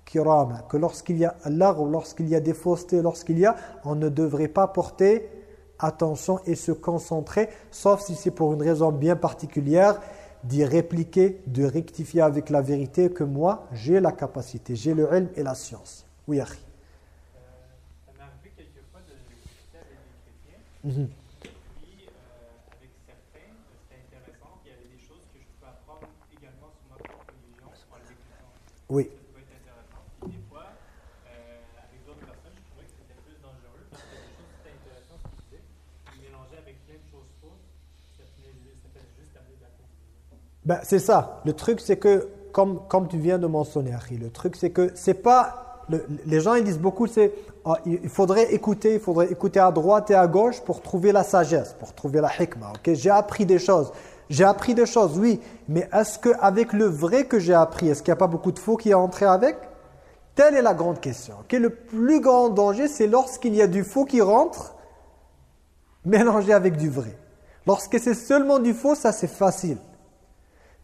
Que lorsqu'il y a ou lorsqu'il y a des faussetés, lorsqu'il y a, on ne devrait pas porter attention et se concentrer, sauf si c'est pour une raison bien particulière, d'y répliquer, de rectifier avec la vérité que moi, j'ai la capacité, j'ai le ilm et la science. Oui.
Euh, ça m'est arrivé quelquefois de discuter avec des chrétiens.
Oui. Ben, c'est ça. Le truc, c'est que, comme, comme tu viens de mentionner, Harry, le truc, c'est que c'est pas... Le, les gens, ils disent beaucoup, c'est oh, il faudrait écouter, il faudrait écouter à droite et à gauche pour trouver la sagesse, pour trouver la hikmah. ok? J'ai appris des choses. J'ai appris des choses, oui, mais est-ce qu'avec le vrai que j'ai appris, est-ce qu'il n'y a pas beaucoup de faux qui est entré avec? Telle est la grande question. Le plus grand danger, c'est lorsqu'il y a du faux qui rentre, mélangé avec du vrai. Lorsque c'est seulement du faux, ça c'est facile.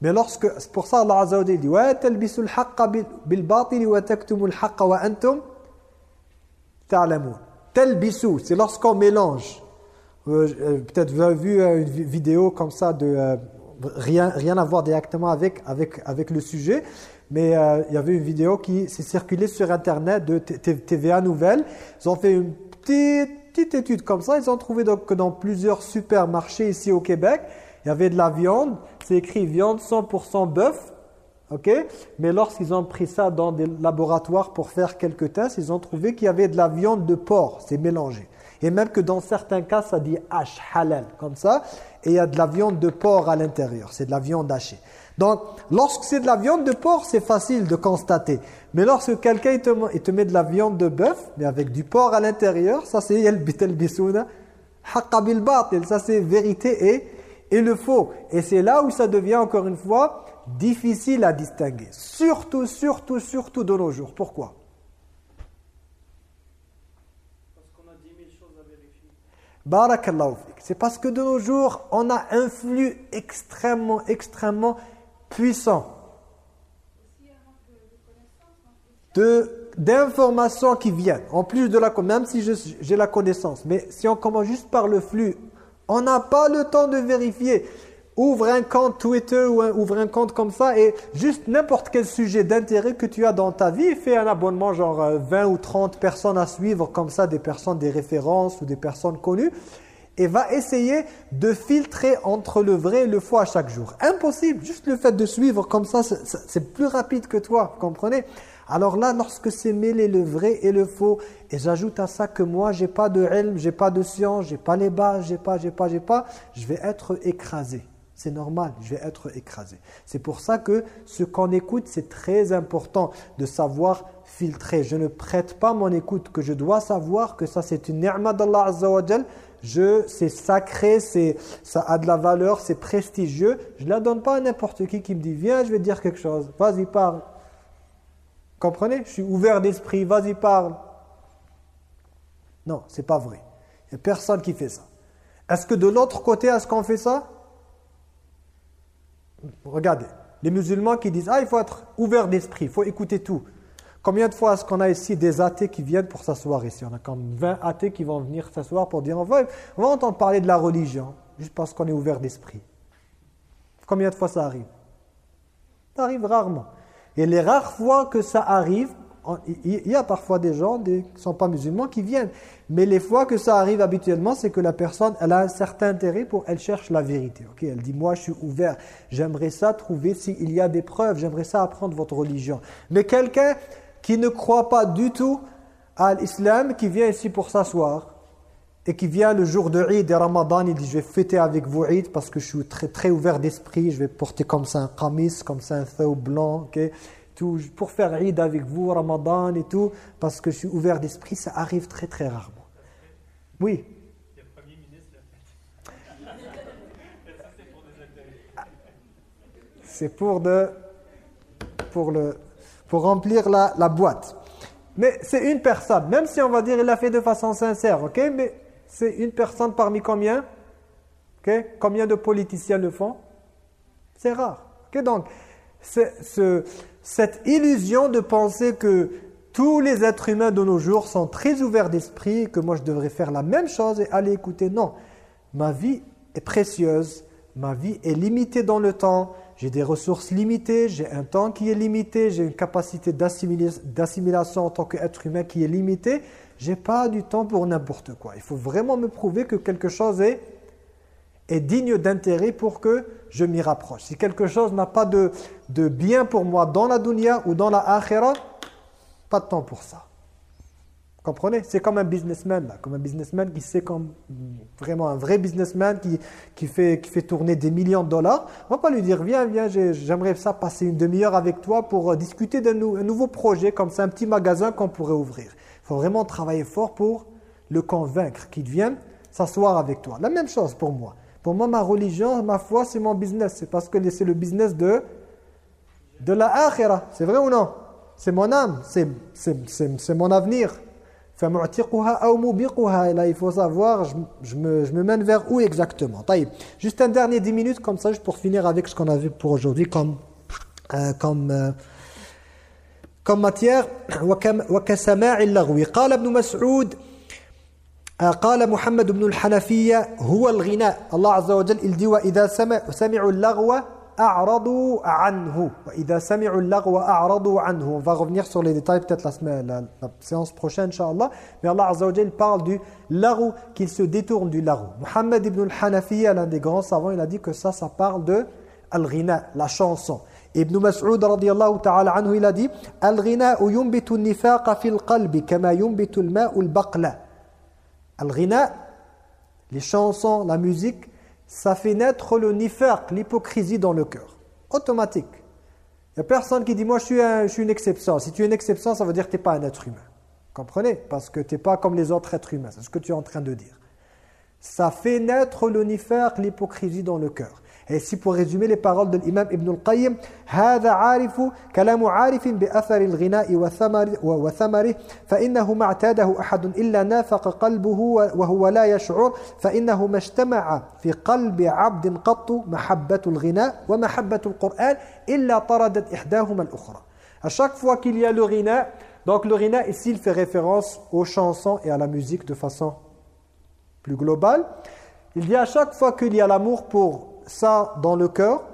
Mais lorsque, c'est pour ça Allah Azza wa dit wa talbisul haqqa bil batil wa taktumul haqqa wa antum ta'lamun. Talbisu, c'est lorsqu'on mélange peut-être vous avez vu euh, une vidéo comme ça de rien, rien à voir directement avec, avec, avec le sujet, mais il y avait une vidéo qui s'est circulée sur Internet de TVA Nouvelles. Ils ont fait une petite, petite étude comme ça, ils ont trouvé donc que dans plusieurs supermarchés ici au Québec, il y avait de la viande, c'est écrit viande 100% bœuf, ok? Mais lorsqu'ils ont pris ça dans des laboratoires pour faire quelques tests, ils ont trouvé qu'il y avait de la viande de porc, c'est mélangé. Et même que dans certains cas, ça dit hash, halal, comme ça, et il y a de la viande de porc à l'intérieur, c'est de la viande hachée. Donc, lorsque c'est de la viande de porc, c'est facile de constater. Mais lorsque quelqu'un te, te met de la viande de bœuf, mais avec du porc à l'intérieur, ça c'est el bisouna, ça c'est vérité et, et le faux. Et c'est là où ça devient encore une fois difficile à distinguer. Surtout, surtout, surtout de nos jours. Pourquoi
Parce qu'on a 10 000 choses à vérifier.
Barakallahu C'est parce que de nos jours, on a un flux extrêmement, extrêmement puissant d'informations qui viennent, en plus de la même si j'ai la connaissance, mais si on commence juste par le flux, on n'a pas le temps de vérifier ouvre un compte Twitter ou ouvre un compte comme ça et juste n'importe quel sujet d'intérêt que tu as dans ta vie, fais un abonnement genre 20 euh, ou 30 personnes à suivre comme ça, des personnes, des références ou des personnes connues et va essayer de filtrer entre le vrai et le faux à chaque jour. Impossible, juste le fait de suivre comme ça, c'est plus rapide que toi, comprenez? Alors là, lorsque c'est mêlé le vrai et le faux, et j'ajoute à ça que moi, j'ai pas de ilm, j'ai pas de science, j'ai pas les bases, j'ai pas, j'ai pas, j'ai pas, je vais être écrasé. C'est normal, je vais être écrasé. C'est pour ça que ce qu'on écoute, c'est très important de savoir filtrer. Je ne prête pas mon écoute, que je dois savoir que ça c'est une ni'ma d'Allah Azza wa c'est sacré, ça a de la valeur, c'est prestigieux. Je ne la donne pas à n'importe qui qui me dit « Viens, je vais dire quelque chose. Vas-y, parle. » Comprenez? Je suis ouvert d'esprit, vas-y, parle. Non, c'est pas vrai. Il n'y a personne qui fait ça. Est-ce que de l'autre côté, est-ce qu'on fait ça? Regardez, les musulmans qui disent « Ah, il faut être ouvert d'esprit, il faut écouter tout. » Combien de fois est-ce qu'on a ici des athées qui viennent pour s'asseoir ici? On a comme 20 athées qui vont venir s'asseoir pour dire on va, on va entendre parler de la religion, juste parce qu'on est ouvert d'esprit. Combien de fois ça arrive? Ça arrive rarement. Et les rares fois que ça arrive, il y a parfois des gens qui ne sont pas musulmans qui viennent. Mais les fois que ça arrive habituellement, c'est que la personne, elle a un certain intérêt pour, elle cherche la vérité. Ok, Elle dit, moi je suis ouvert, j'aimerais ça trouver s'il y a des preuves, j'aimerais ça apprendre votre religion. Mais quelqu'un qui ne croit pas du tout à l'islam, qui vient ici pour s'asseoir, et qui vient le jour de Eid et Ramadan, il dit je vais fêter avec vous Eid parce que je suis très très ouvert d'esprit, je vais porter comme ça un qamis, comme ça un feu blanc, pour faire Eid avec vous, Ramadan et tout, parce que je suis ouvert d'esprit, ça arrive très très rarement. Oui C'est pour pour pour remplir la, la boîte. Mais c'est une personne, même si on va dire il l'a fait de façon sincère, ok Mais c'est une personne parmi combien Ok Combien de politiciens le font? C'est rare. Ok Donc, ce, cette illusion de penser que tous les êtres humains de nos jours sont très ouverts d'esprit, que moi je devrais faire la même chose et aller écouter. Non, ma vie est précieuse, ma vie est limitée dans le temps, j'ai des ressources limitées, j'ai un temps qui est limité, j'ai une capacité d'assimilation en tant qu'être humain qui est limitée. J'ai pas du temps pour n'importe quoi. Il faut vraiment me prouver que quelque chose est est digne d'intérêt pour que je m'y rapproche. Si quelque chose n'a pas de, de bien pour moi dans la dunya ou dans la akhira, pas de temps pour ça. Vous comprenez? C'est comme un businessman, là, comme un businessman qui sait comme vraiment un vrai businessman qui, qui, fait, qui fait tourner des millions de dollars. On va pas lui dire, viens, viens, j'aimerais ça passer une demi-heure avec toi pour euh, discuter d'un nouveau projet, comme ça, un petit magasin qu'on pourrait ouvrir. Il faut vraiment travailler fort pour le convaincre qu'il vienne s'asseoir avec toi. La même chose pour moi. Pour moi, ma religion, ma foi, c'est mon business. C'est parce que c'est le business de, de la akhira. C'est vrai ou non C'est mon âme, c'est mon avenir. Là, il faut savoir, je, je, me, je me mène vers où exactement. Juste un dernier 10 minutes, comme ça, juste pour finir avec ce qu'on a vu pour aujourd'hui comme, euh, comme, euh, comme matière. وكسماع اللغو قال ابن مسعود قال محمد بن الحنفية هو الغناء الله عز وجل dit وإذا سمعوا اللغو أعرضوا عنه وإذا سمعوا اللغو أعرضوا عنه on va revenir sur les détails peut-être la, semaine, la, la séance prochaine Inch'Allah mais Allah Azza wa Jal parle du larou qu'il se détourne du larou Muhammad ibn al-Hanafiya l'un des grands savants il a dit que ça ça parle de al-ghina la chanson Ibn Mas'ud radiyallahu ta'ala anhu il a dit al-ghina yunbitu an-nifaqa fil qalbi kama yunbitu al-ma'u al-baqla al-ghina les chansons la musique ça fait naître le l'hypocrisie dans le cœur. Automatique. Il n'y a personne qui dit, moi je suis, un, je suis une exception. Si tu es une exception, ça veut dire que tu n'es pas un être humain. Comprenez? Parce que tu n'es pas comme les autres êtres humains. C'est ce que tu es en train de dire. Ça fait naître le nifaq, l'hypocrisie dans le cœur. Et ici, pour résumer les paroles de l'imam Ibn al-Qayyim, هذا عارف كلام عارف بأثر الغناء وثمر وثمره فإنه ما اعتاده أحد إلا نافق قلبه وهو لا يشعر فإنه ما اجتمع في قلب عبد قط محبة الغناء ومحبة القرآن إلا طردت إحداهما الأخرى. À chaque fois qu'il y a le ghina, donc le ghina ici il fait référence aux chansons et à la musique de façon plus globale. Il dit à chaque fois qu'il y a l'amour pour ça dans le cœur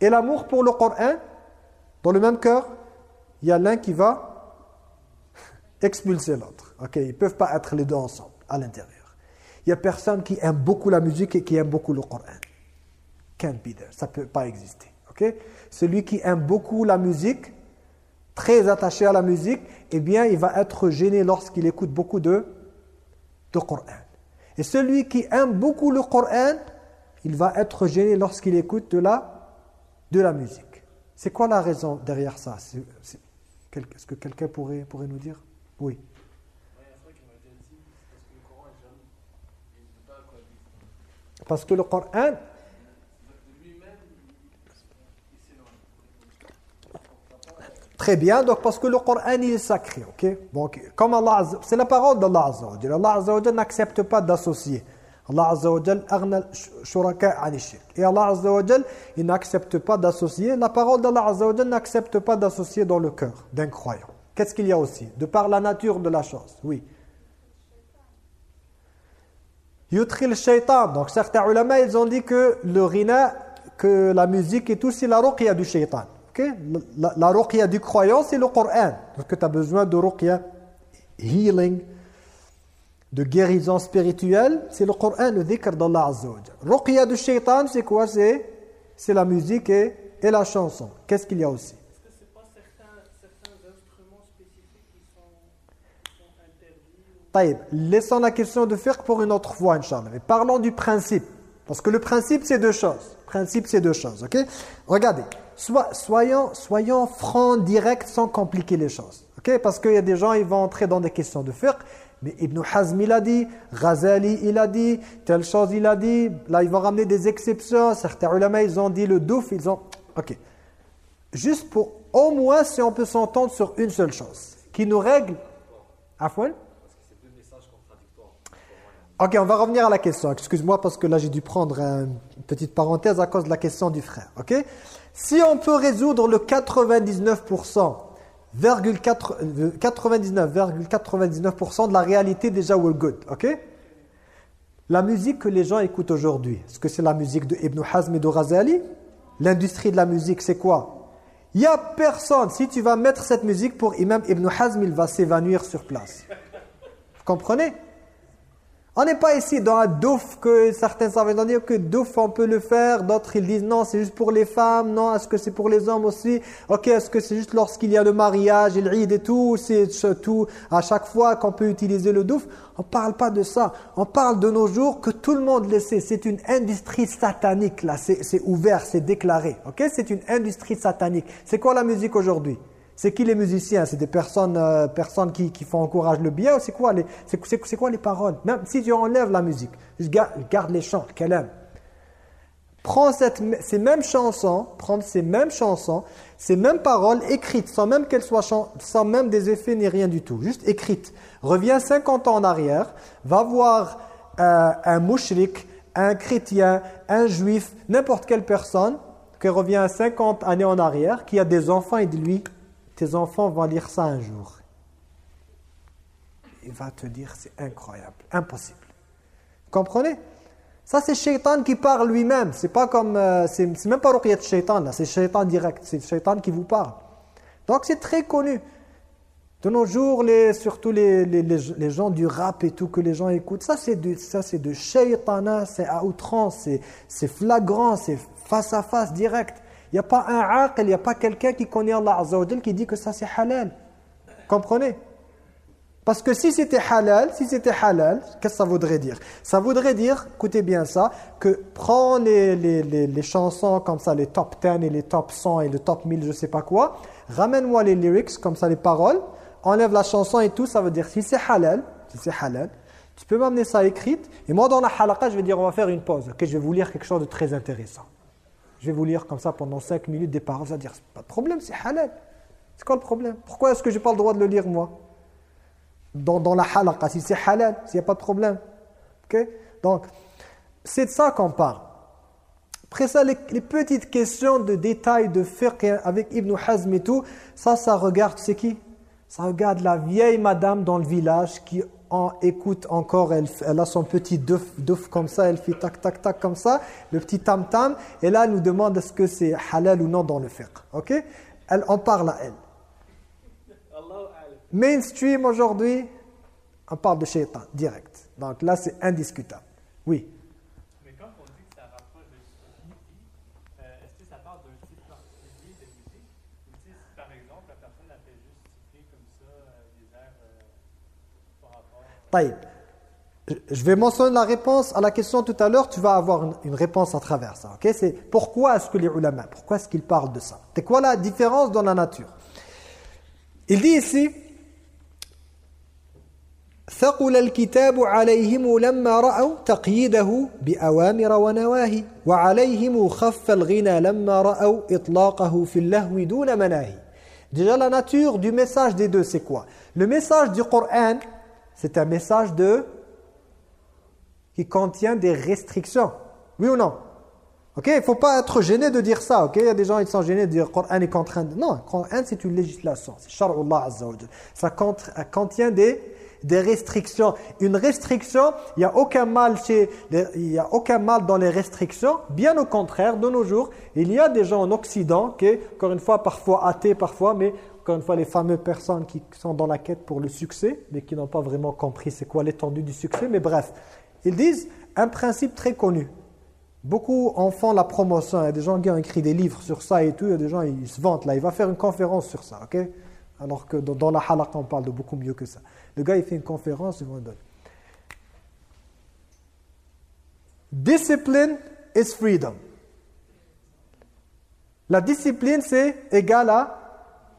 et l'amour pour le Coran dans le même cœur, il y a l'un qui va expulser l'autre. Ok, Ils ne peuvent pas être les deux ensemble à l'intérieur. Il y a personne qui aime beaucoup la musique et qui aime beaucoup le Coran. Can't be there. Ça ne peut pas exister. Ok, Celui qui aime beaucoup la musique, très attaché à la musique, eh bien, il va être gêné lorsqu'il écoute beaucoup de, de Coran. Et celui qui aime beaucoup le Coran, il va être gêné lorsqu'il écoute de la, de la musique. C'est quoi la raison derrière ça? Est-ce que quelqu'un pourrait, pourrait nous dire? Oui. Parce que le Coran, Très bien, donc parce que le Coran il est sacré, ok? Comme Allah, c'est la parole d'Allah Azza Allah Azza n'accepte pas d'associer. Allah Azza wa Et Allah Azza wa il n'accepte pas d'associer. La parole d'Allah Azza wa n'accepte pas d'associer dans le cœur d'un croyant. Qu'est-ce qu'il y a aussi? De par la nature de la chose, oui. Yutril shaitan. Donc certains ulama, ils ont dit que le rina, que la musique et tout, c'est la ruqya du shaitan. Okay? La, la ruqya du croyant, c'est le Coran. Que tu as besoin de ruqya, healing, de guérison spirituelle, c'est le Coran, le dhikr d'Allah Azza wa Ruqya du shaitan, c'est quoi? C'est la musique et, et la chanson. Qu'est-ce qu'il y a aussi? Laissons la question de faire pour une autre fois, Inch'Allah. Mais parlons du principe. Parce que le principe, c'est deux choses. Le principe, c'est deux choses, ok? Regardez, Sois, soyons, soyons francs, directs, sans compliquer les choses. ok? Parce qu'il y a des gens, ils vont entrer dans des questions de fiqh, mais Ibn Hazm il a dit, Ghazali il a dit, telle chose il a dit, là ils vont ramener des exceptions, certains ulama ils ont dit le douf, ils ont... Ok. Juste pour, au moins si on peut s'entendre sur une seule chose, qui nous règle... Afouane Ok, on va revenir à la question. Excuse-moi parce que là j'ai dû prendre une petite parenthèse à cause de la question du frère. Ok? Si on peut résoudre le 99% 99,99% de la réalité déjà we're good, ok? La musique que les gens écoutent aujourd'hui, est-ce que c'est la musique de Ibn Hazm et de L'industrie de la musique, c'est quoi? Il n'y a personne, si tu vas mettre cette musique pour Imam Ibn Hazm, il va s'évanouir sur place. Vous comprenez? On n'est pas ici dans un douf que certains savent dire que douf on peut le faire, d'autres ils disent non c'est juste pour les femmes, non est-ce que c'est pour les hommes aussi? Ok est-ce que c'est juste lorsqu'il y a le mariage et le ride et tout, c'est tout à chaque fois qu'on peut utiliser le douf? On parle pas de ça, on parle de nos jours que tout le monde le sait, c'est une industrie satanique là, c'est ouvert, c'est déclaré, ok C'est une industrie satanique. C'est quoi la musique aujourd'hui? C'est qui les musiciens? C'est des personnes, euh, personnes qui, qui font encourage le bien c'est quoi, les, quoi les paroles? Même si tu enlèves la musique, garde, les chants, qu'elle aime. Prends ces mêmes chansons, prends ces mêmes chansons, ces mêmes paroles écrites, sans même qu'elles soient sans même des effets ni rien du tout, juste écrites. Reviens 50 ans en arrière, va voir euh, un mouchrik, un chrétien, un juif, n'importe quelle personne qui revient 50 années en arrière, qui a des enfants et dit lui, tes enfants vont lire ça un jour. Il va te dire, c'est incroyable, impossible. Comprenez? Ça, c'est Shaitan qui parle lui-même. C'est pas comme... euh, c'est même pas Ruqyat Shaitan. C'est Shaitan direct. C'est Shaitan qui vous parle. Donc, c'est très connu. De nos jours, les, surtout les, les, les, gens du rap et tout que les gens écoutent, ça c'est de, ça c'est de shaitana, c'est à outrance, c'est flagrant, c'est face à face, direct. Il n'y a pas un aql, il n'y a pas quelqu'un qui connaît Allah Azza qui dit que ça c'est halal. Comprenez? Parce que si c'était halal, si c'était halal, qu'est-ce que ça voudrait dire? Ça voudrait dire, écoutez bien ça, que prends les, les, les, les chansons comme ça, les top 10 et les top 100 et le top 1000, je sais pas quoi, ramène-moi les lyrics, comme ça les paroles, enlève la chanson et tout, ça veut dire si c'est halal, si c'est halal, tu peux m'amener ça écrite, et moi dans la halaqa, je vais dire on va faire une pause, ok, je vais vous lire quelque chose de très intéressant. Je vais vous lire comme ça pendant 5 minutes des paroles, ça veut dire, c'est pas de problème, c'est halal. C'est quoi le problème? Pourquoi est-ce que j'ai pas le droit de le lire moi? Dans, dans la halaqa, si c'est halal, s'il n'y a pas de problème. Donc, c'est de ça qu'on parle. Après ça, les, petites questions de détails de fiqh avec Ibn Hazm et tout, ça, ça regarde, c'est qui? Ça regarde la vieille madame dans le village qui en écoute encore, elle, a son petit duf, comme ça, elle fait tac, tac, tac comme ça, le petit tam-tam, et là, elle nous demande est-ce que c'est halal ou non dans le fiqh. Ok? Elle en parle à elle. Mainstream aujourd'hui, on parle de shaitan, direct. Donc là, c'est indiscutable. Oui.
Mais quand on dit que ça rapproche de Sufi, euh, est-ce que ça parle d'un type particulier de musique Ou tu sais, si par exemple la personne a fait juste siffler comme ça euh, des airs euh, par rapport.
Taïb. Je- Je vais mentionner la réponse à la question tout à l'heure, tu vas avoir une, une réponse à travers ça. ok C'est pourquoi est-ce que les ulama, pourquoi est-ce qu'ils parlent de ça C'est quoi la différence dans la nature Il dit ici ثقل الكتاب عليهم لما رأوا تقييده بأوامر ونواهي وعليهم خف الغنى لما رأوا إطلاقه في اللهو دون مناهي Déjà la nature du message des deux c'est quoi Le message du Coran c'est un message de qui contient des restrictions. Oui ou non? Ok, il ne faut pas être gêné de dire ça. Ok, il y a des gens qui sont gênés de dire Coran est contraint. de- Non, c'est une législation. C'est. Ça contient des, restrictions. Une restriction, il n'y a aucun mal y a aucun mal dans les restrictions. Bien au contraire, de nos jours, il y a des gens en Occident qui, encore une fois, parfois athées, parfois, mais encore une fois, les fameuses personnes qui sont dans la quête pour le succès, mais qui n'ont pas vraiment compris c'est quoi l'étendue du succès. Mais bref, ils disent un principe très connu. Beaucoup en font la promotion. Il y a des gens qui ont écrit des livres sur ça et tout. Il y a des gens, ils se vantent là. Il va faire une conférence sur ça, ok? Alors que dans, la halakha, on parle de beaucoup mieux que ça. Le gars, il fait une conférence, il va donner. Discipline is freedom. La discipline, c'est égal à,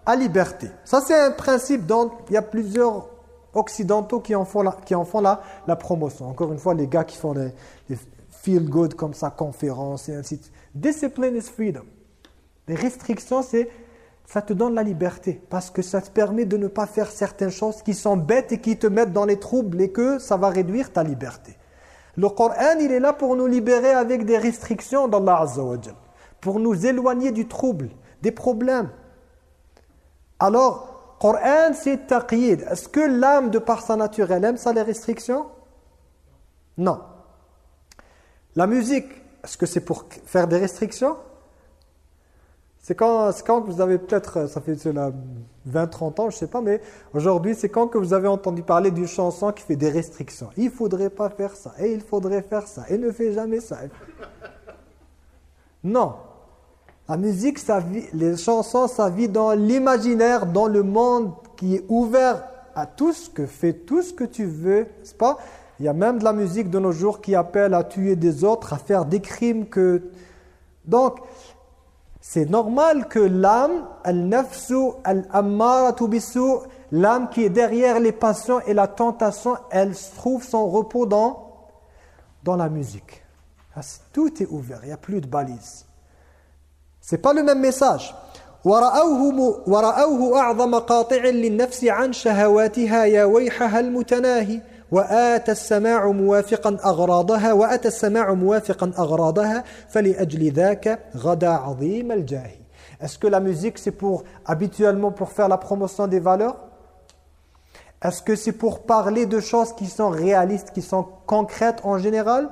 à liberté. Ça, c'est un principe dont il y a plusieurs occidentaux qui en font la, qui font la, la promotion. Encore une fois, les gars qui font les, les feel good comme ça, conférences et ainsi de suite. Discipline is freedom. Les restrictions, c'est ça te donne la liberté parce que ça te permet de ne pas faire certaines choses qui sont bêtes et qui te mettent dans les troubles et que ça va réduire ta liberté. Le Coran, il est là pour nous libérer avec des restrictions d'Allah Azza wa pour nous éloigner du trouble, des problèmes. Alors, Coran, c'est taqyid. Est-ce que l'âme, de par sa nature, elle aime ça, les restrictions? Non. La musique, est-ce que c'est pour faire des restrictions? C'est quand, vous avez peut-être, ça fait cela 20-30 ans, je sais pas, mais aujourd'hui, c'est quand vous avez entendu parler d'une chanson qui fait des restrictions. Il faudrait pas faire ça, et il faudrait faire ça, et ne fais jamais ça. Non. La musique, les chansons, ça vit dans l'imaginaire, dans le monde qui est ouvert à tout ce que fais tout ce que tu veux, n'est-ce pas? Il y a même de la musique de nos jours qui appelle à tuer des autres, à faire des crimes que... Donc, c'est normal que l'âme, al-nafsu, al-ammaratu bisu, l'âme qui est derrière les passions et la tentation, elle trouve son repos dans, dans la musique. Tout est ouvert, il n'y a plus de balises. C'est pas le même message. ورأوه, ورأوه أعظم قاطع للنفس عن شهواتها يا ويحها المتناهي وآتى السماع موافقا أغراضها وأتى السماع موافقا أغراضها فلأجل ذاك غدا عظيم الجاهي Est-ce que la musique c'est pour habituellement pour faire la promotion des valeurs Est-ce que c'est pour parler de choses qui sont réalistes, qui sont concrètes en général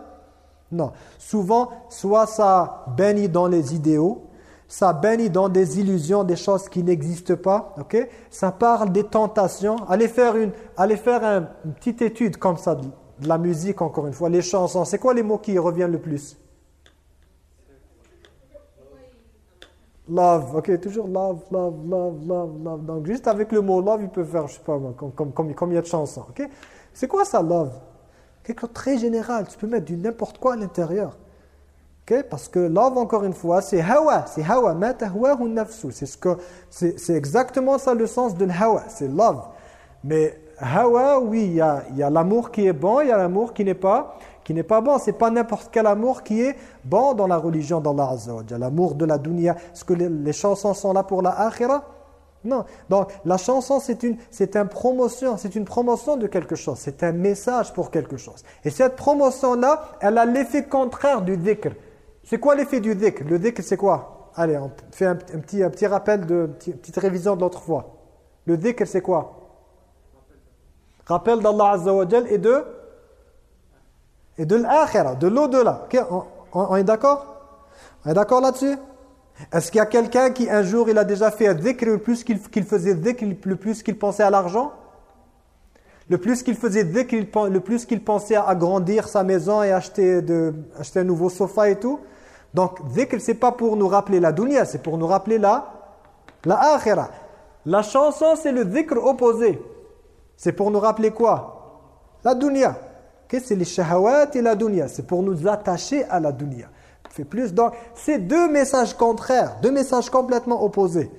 Non. Souvent, soit ça baigne dans les idéaux, ça baigne dans des illusions, des choses qui n'existent pas. ok? Ça parle des tentations. Allez faire une, allez faire un- une petite étude comme ça de, la musique, encore une fois. Les chansons, c'est quoi les mots qui reviennent le plus? Love, ok, toujours love, love, love, love, love. Donc juste avec le mot love, il peut faire, je sais pas comme, comme, comme- combien de chansons, ok? C'est quoi ça, love? Quelque chose très général, tu peux mettre du n'importe quoi à l'intérieur. Parce que love, encore une fois, c'est hawa, c'est hawa, ma tahwahu nafsu. C'est ce que, c'est exactement ça le sens de hawa, c'est love. Mais hawa, oui, il y a, y a l'amour qui est bon, il y a l'amour qui n'est pas qui n'est pas bon. C'est pas n'importe quel amour qui est bon dans la religion d'Allah Azza. L'amour de la dunya. Est-ce que les, chansons sont là pour la akhira Non. Donc la chanson c'est une c'est une promotion, c'est une promotion de quelque chose, c'est un message pour quelque chose. Et cette promotion là, elle a l'effet contraire du dhikr. C'est quoi l'effet du dhikr? Le dhikr c'est quoi? Allez, on fait un, petit un petit rappel de petit- petite révision de l'autre fois. Le dhikr c'est quoi? Rappel d'Allah Azza wa et de et de l'akhira, de l'au-delà. Ok, on, est d'accord? On est d'accord là-dessus? Est-ce qu'il y a quelqu'un qui un jour il a déjà fait dhikr le plus qu'il faisait dhikr, le plus qu'il pensait à l'argent? Le plus qu'il faisait dhikr, le plus qu'il pensait à agrandir sa maison et acheter, de, acheter un nouveau sofa et tout? Donc dhikr c'est pas pour nous rappeler la dunya, c'est pour nous rappeler la, la akhira. La chanson c'est le dhikr opposé. C'est pour nous rappeler quoi? La dunya. Ok, c'est les shahawat et la dunya? C'est pour nous attacher à la dunya. Fait plus. Donc, c'est deux messages contraires, deux messages complètement opposés.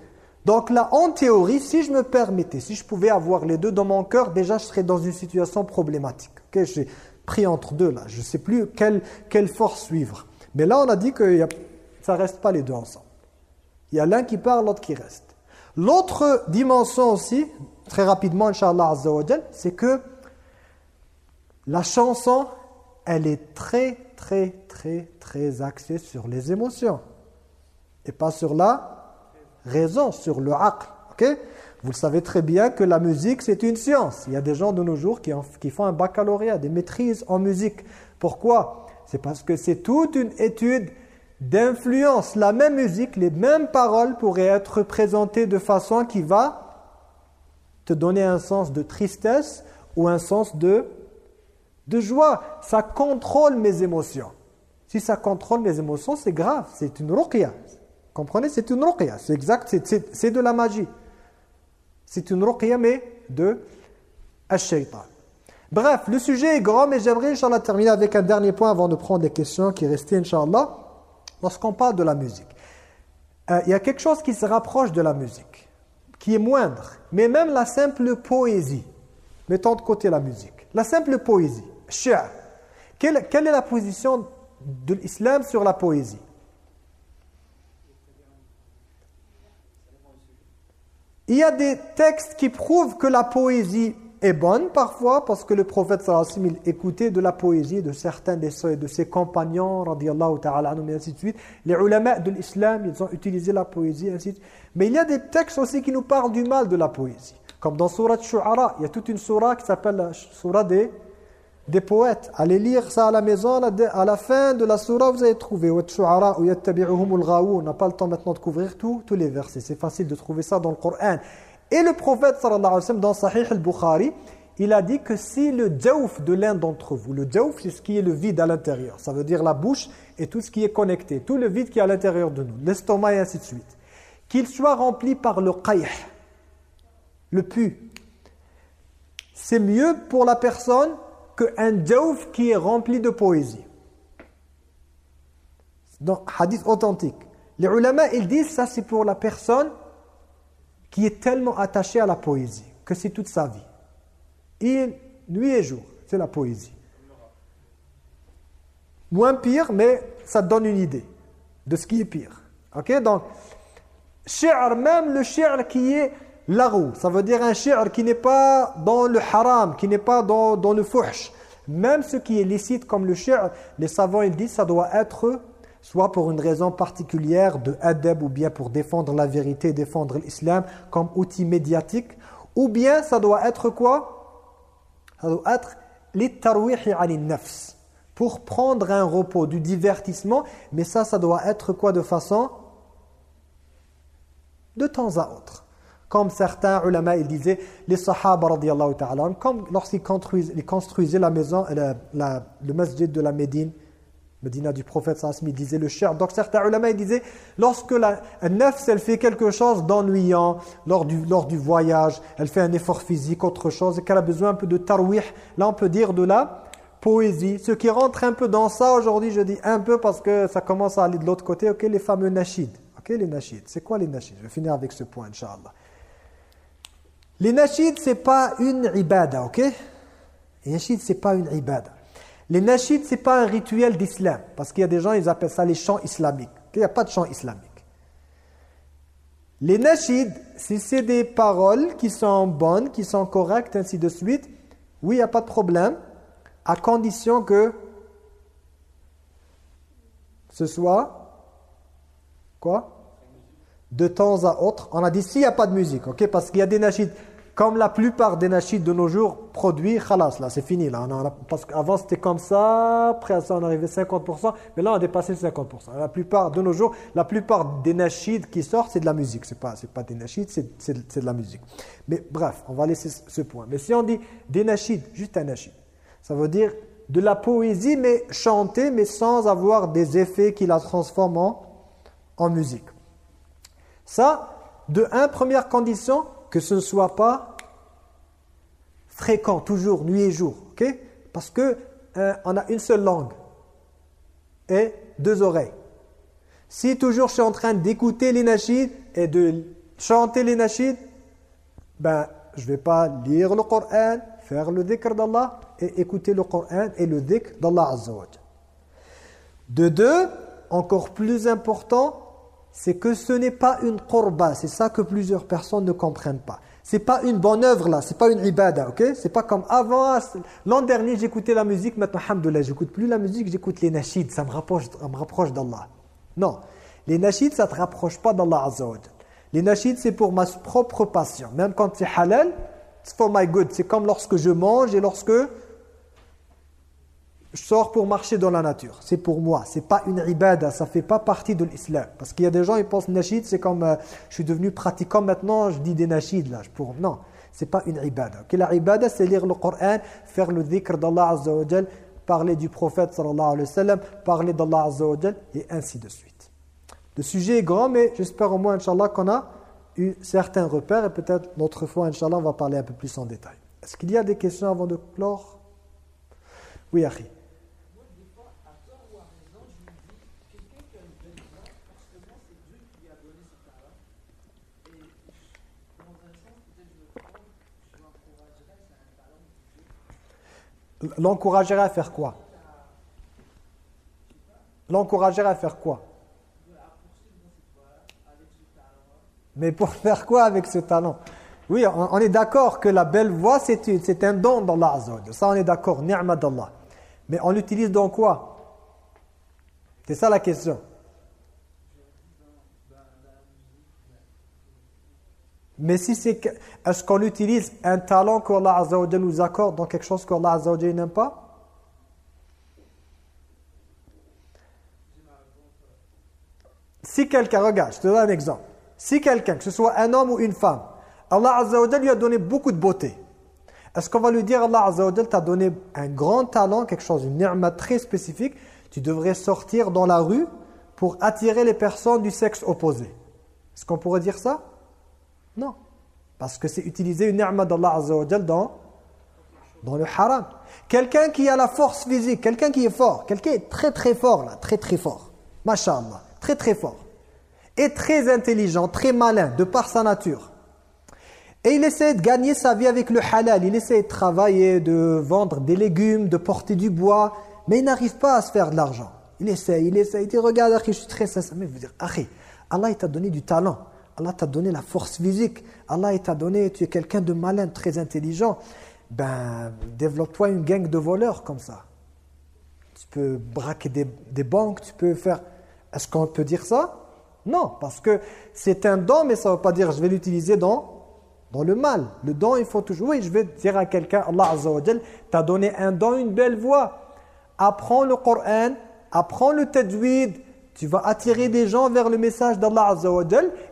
Donc là, en théorie, si je me permettais, si je pouvais avoir les deux dans mon cœur, déjà je serais dans une situation problématique. Ok, J'ai pris entre deux là. Je ne sais plus quelle, quelle force suivre. Mais là, on a dit que ça ne reste pas les deux ensemble. Il y a l'un qui part, l'autre qui reste. L'autre dimension aussi, très rapidement, Inch'Allah c'est que la chanson, elle est très, très, très, très axée sur les émotions. Et pas sur la raison, sur le aql. ok? Vous le savez très bien que la musique, c'est une science. Il y a des gens de nos jours qui font un baccalauréat, des maîtrises en musique. Pourquoi? C'est parce que c'est toute une étude d'influence. La même musique, les mêmes paroles pourraient être présentées de façon qui va te donner un sens de tristesse ou un sens de, joie. Ça contrôle mes émotions. Si ça contrôle mes émotions, c'est grave. C'est une ruqya. Comprenez? C'est une ruqya. C'est exact. c'est de la magie. C'est une ruqya, mais de ash-shaytan. Bref, le sujet est grand, mais j'aimerais, Inch'Allah, terminer avec un dernier point avant de prendre des questions qui restaient, Inch'Allah. Lorsqu'on parle de la musique, euh, il y a quelque chose qui se rapproche de la musique, qui est moindre, mais même la simple poésie. Mettons de côté la musique. La simple poésie. Quelle, quelle est la position de l'islam sur la poésie? Il y a des textes qui prouvent que la poésie est bonne parfois parce que le prophète sallallahu alayhi wa sallam, écoutait de la poésie de certains de ses, de ses compagnons radiyallahu ta'ala et ainsi de suite. Les ulama de l'islam, ils ont utilisé la poésie ainsi. Mais il y a des textes aussi qui nous parlent du mal de la poésie. Comme dans Surat Shu'ara, il y a toute une surah qui s'appelle la surah des, des poètes. Allez lire ça à la maison, à la- fin de la surah, vous allez trouver Shu'ara ou. On n'a pas le temps maintenant de couvrir tout, tous les versets. C'est facile de trouver ça dans le Coran. Et le prophète sallallahu alayhi wa dans Sahih al-Bukhari, il a dit que si le djaouf de l'un d'entre vous, le djaouf c'est ce qui est le vide à l'intérieur, ça veut dire la bouche et tout ce qui est connecté, tout le vide qui est à l'intérieur de nous, l'estomac et ainsi de suite, qu'il soit rempli par le qayh, le pu. C'est mieux pour la personne qu'un djaouf qui est rempli de poésie. Dans hadith authentique. Les ulama, ils disent ça c'est pour la personne qui est tellement attaché à la poésie, que c'est toute sa vie. Il, nuit et jour, c'est la poésie. Moins pire, mais ça donne une idée de ce qui est pire. Ok, donc, shi'r, même le shi'r qui est larou, ça veut dire un shi'r qui n'est pas dans le haram, qui n'est pas dans, dans le fuhsh. Même ce qui est licite comme le shi'r, les savants ils disent ça doit être soit pour une raison particulière de adab ou bien pour défendre la vérité, défendre l'islam comme outil médiatique, ou bien ça doit être quoi Ça doit être للترويح عن النفس pour prendre un repos, du divertissement, mais ça, ça doit être quoi de façon De temps à autre. Comme certains ulama, ils disaient, les sahaba radiallahu ta'ala, comme lorsqu'ils construisaient, ils construisaient la maison, la- la- le masjid de la Médine, Medina du prophète il disait le cher. Donc certains ulama, disaient, lorsque la nefs, elle fait quelque chose d'ennuyant, lors du, lors du voyage, elle fait un effort physique, autre chose, et qu'elle a besoin un peu de tarwih, là on peut dire de la poésie. Ce qui rentre un peu dans ça aujourd'hui, je dis un peu parce que ça commence à aller de l'autre côté, ok, les fameux nashids. Ok, les nashids. C'est quoi les nashids? Je vais finir avec ce point, Inch'Allah. Les nashids, c'est pas une ibada, ok? Les nashids, c'est pas une ibada. Les nashids, c'est pas un rituel d'islam. Parce qu'il y a des gens, ils appellent ça les chants islamiques. Il n'y a pas de chant islamique. Les nashids, si c'est des paroles qui sont bonnes, qui sont correctes, ainsi de suite, oui, il n'y a pas de problème, à condition que ce soit, quoi? De temps à autre. On a dit s'il n'y a pas de musique, Parce qu'il y a des nashids, comme la plupart des nashids de nos jours produits, khalas, là c'est fini. Là. Parce qu'avant c'était comme ça, après ça on arrivait 50%, mais là on a dépassé le 50%. La plupart de nos jours, la plupart des nashids qui sortent, c'est de la musique. C'est pas, pas des nashids, c'est, de la musique. Mais bref, on va laisser ce- point. Mais si on dit des nashids, juste un nashid, ça veut dire de la poésie, mais chantée, mais sans avoir des effets qui la transforment en, en musique. Ça, de un, première condition, que ce ne soit pas fréquent, toujours, nuit et jour. Parce que euh, on a une seule langue et deux oreilles. Si toujours je suis en train d'écouter les nashids et de chanter les nashids, ben, je ne vais pas lire le Coran, faire le dhikr d'Allah et écouter le Coran et le dhikr d'Allah Azza. De deux, encore plus important, c'est que ce n'est pas une qurba. C'est ça que plusieurs personnes ne comprennent pas. C'est pas une bonne œuvre là, c'est pas une ibada, ok? C'est pas comme avant, l'an dernier j'écoutais la musique, maintenant, alhamdoulilah, j'écoute plus la musique, j'écoute les nashids, ça me rapproche, d'Allah. Non, les nashids, ça te rapproche pas d'Allah Azza. Les nashids, c'est pour ma propre passion. Même quand c'est halal, c'est for my good. C'est comme lorsque je mange et lorsque je sors pour marcher dans la nature. C'est pour moi. C'est pas une ibada. Ça fait pas partie de l'islam. Parce qu'il y a des gens, ils pensent nashid, c'est comme euh, je suis devenu pratiquant maintenant, je dis des nashids là. Pour... Non, c'est pas une ibada. Okay, la ibada, c'est lire le Coran, faire le dhikr d'Allah Azza wa parler du prophète sallallahu alayhi wa sallam, parler d'Allah Azza wa et ainsi de suite. Le sujet est grand, mais j'espère au moins, Inch'Allah, qu'on a eu certains repères, et peut-être l'autre fois, Inch'Allah, on va parler un peu plus en détail. Est-ce qu'il y a des questions avant de clore? Oui, Akhi.
Moi, des fois, à tort ou à raison, je me dis, quelqu'un qui a une belle voix, forcément, c'est Dieu qui lui a donné ce talent. Et je- dans un sens, peut-être je me trompe, je l'encouragerais, c'est un talent de Dieu.
L'encouragerait à faire quoi? L'encouragerait à faire quoi? Mais pour faire quoi avec ce talent? Oui, on, est d'accord que la belle voix, c'est un don d'Allah Azza wa Jalla. Ça, on est d'accord, ni'ma d'Allah. Mais on l'utilise dans quoi? C'est ça la question. Mais si c'est... Est-ce qu'on utilise un talent qu'Allah Azza wa nous accorde dans quelque chose qu'Allah Azza wa n'aime pas? Si quelqu'un, regarde, je te donne un exemple. Si quelqu'un, que ce soit un homme ou une femme, Allah Azza lui a donné beaucoup de beauté. Est-ce qu'on va lui dire, Allah Azza t'a donné un grand talent, quelque chose, une ni'ma très spécifique, tu devrais sortir dans la rue pour attirer les personnes du sexe opposé? Est-ce qu'on pourrait dire ça? Non. Parce que c'est utiliser une ni'ma d'Allah Azza wa dans, dans le haram. Quelqu'un qui a la force physique, quelqu'un qui est fort, quelqu'un est très très fort là, très très fort. Masha'Allah, très très fort. Et très intelligent, très malin, de par sa nature. Et il essaie de gagner sa vie avec le halal. Il essaie de travailler, de vendre des légumes, de porter du bois. Mais il n'arrive pas à se faire de l'argent. Il essaie, il essaie. Il dit, regarde, je suis très sincère. Mais vous dire, Allah il t'a donné du talent. Allah t'a donné la force physique. Allah t'a donné, tu es quelqu'un de malin, très intelligent. Ben, développe-toi une gang de voleurs comme ça. Tu peux braquer des, banques, tu peux faire... Est-ce qu'on peut dire ça? Non, parce que c'est un don, mais ça ne veut pas dire je vais l'utiliser dans, dans le mal. Le don, il faut toujours... Oui, je vais dire à quelqu'un, Allah Azza wa t'a donné un don, une belle voix. apprends le Coran, apprends le tajwid, tu vas attirer des gens vers le message d'Allah Azza.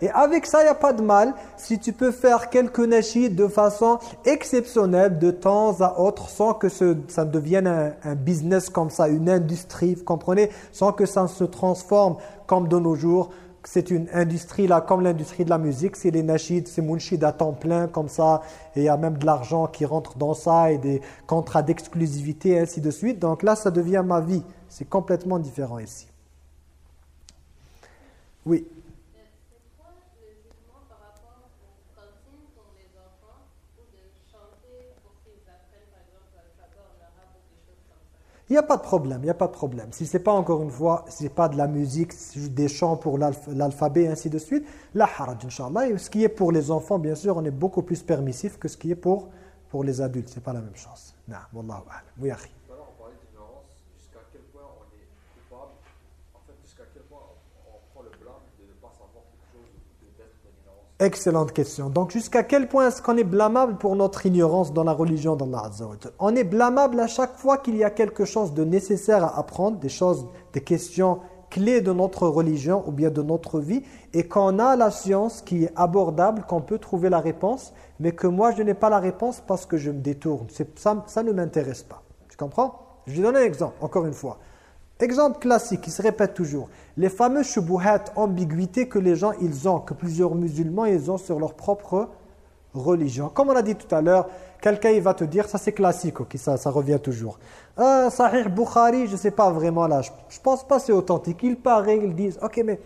Et avec ça, il n'y a pas de mal si tu peux faire quelques nashid de façon exceptionnelle de temps à autre sans que ce, ça devienne un, business comme ça, une industrie, vous comprenez? Sans que ça se transforme comme de nos jours. C'est une industrie là, comme l'industrie de la musique, c'est les nashids, c'est munshid à temps plein comme ça, et il y a même de l'argent qui rentre dans ça, et des contrats d'exclusivité, ainsi de suite. Donc là, ça devient ma vie. C'est complètement différent ici. Oui. Il n'y a pas de problème, il n'y a pas de problème. Si ce n'est pas encore une fois, si ce pas de la musique, des chants pour l'alph- l'alphabet et ainsi de suite, la haraj, Inch'Allah. Et ce qui est pour les enfants, bien sûr, on est beaucoup plus permissif que ce qui est pour, pour les adultes. Ce n'est pas la même chose. Non, wallahu a'lam. Oui.
Tout à l'heure, on parlait d'ignorance. Jusqu'à quel point on est coupable En fait, jusqu'à quel point on, on prend le blâme de ne pas savoir quelque chose ou de- d'être dans l'ignorance
Excellente question. Donc jusqu'à quel point est-ce qu'on est blâmable pour notre ignorance dans la religion d'Allah Azza On est blâmable à chaque fois qu'il y a quelque chose de nécessaire à apprendre, des choses, des questions clés de notre religion ou bien de notre vie et qu'on a la science qui est abordable, qu'on peut trouver la réponse, mais que moi je n'ai pas la réponse parce que je me détourne. Ça, ça ne m'intéresse pas. Tu comprends? Je vais donner un exemple, encore une fois. Exemple classique qui se répète toujours. Les fameux shubuhat, ambiguïtés que les gens ils ont, que plusieurs musulmans ils ont sur leur propre religion. Comme on a dit tout à l'heure, quelqu'un il va te dire, ça c'est classique, ça, revient toujours. Ah, Sahih Bukhari, je ne sais pas vraiment là, je, je pense pas c'est authentique. Il paraît, ils disent, ok mais,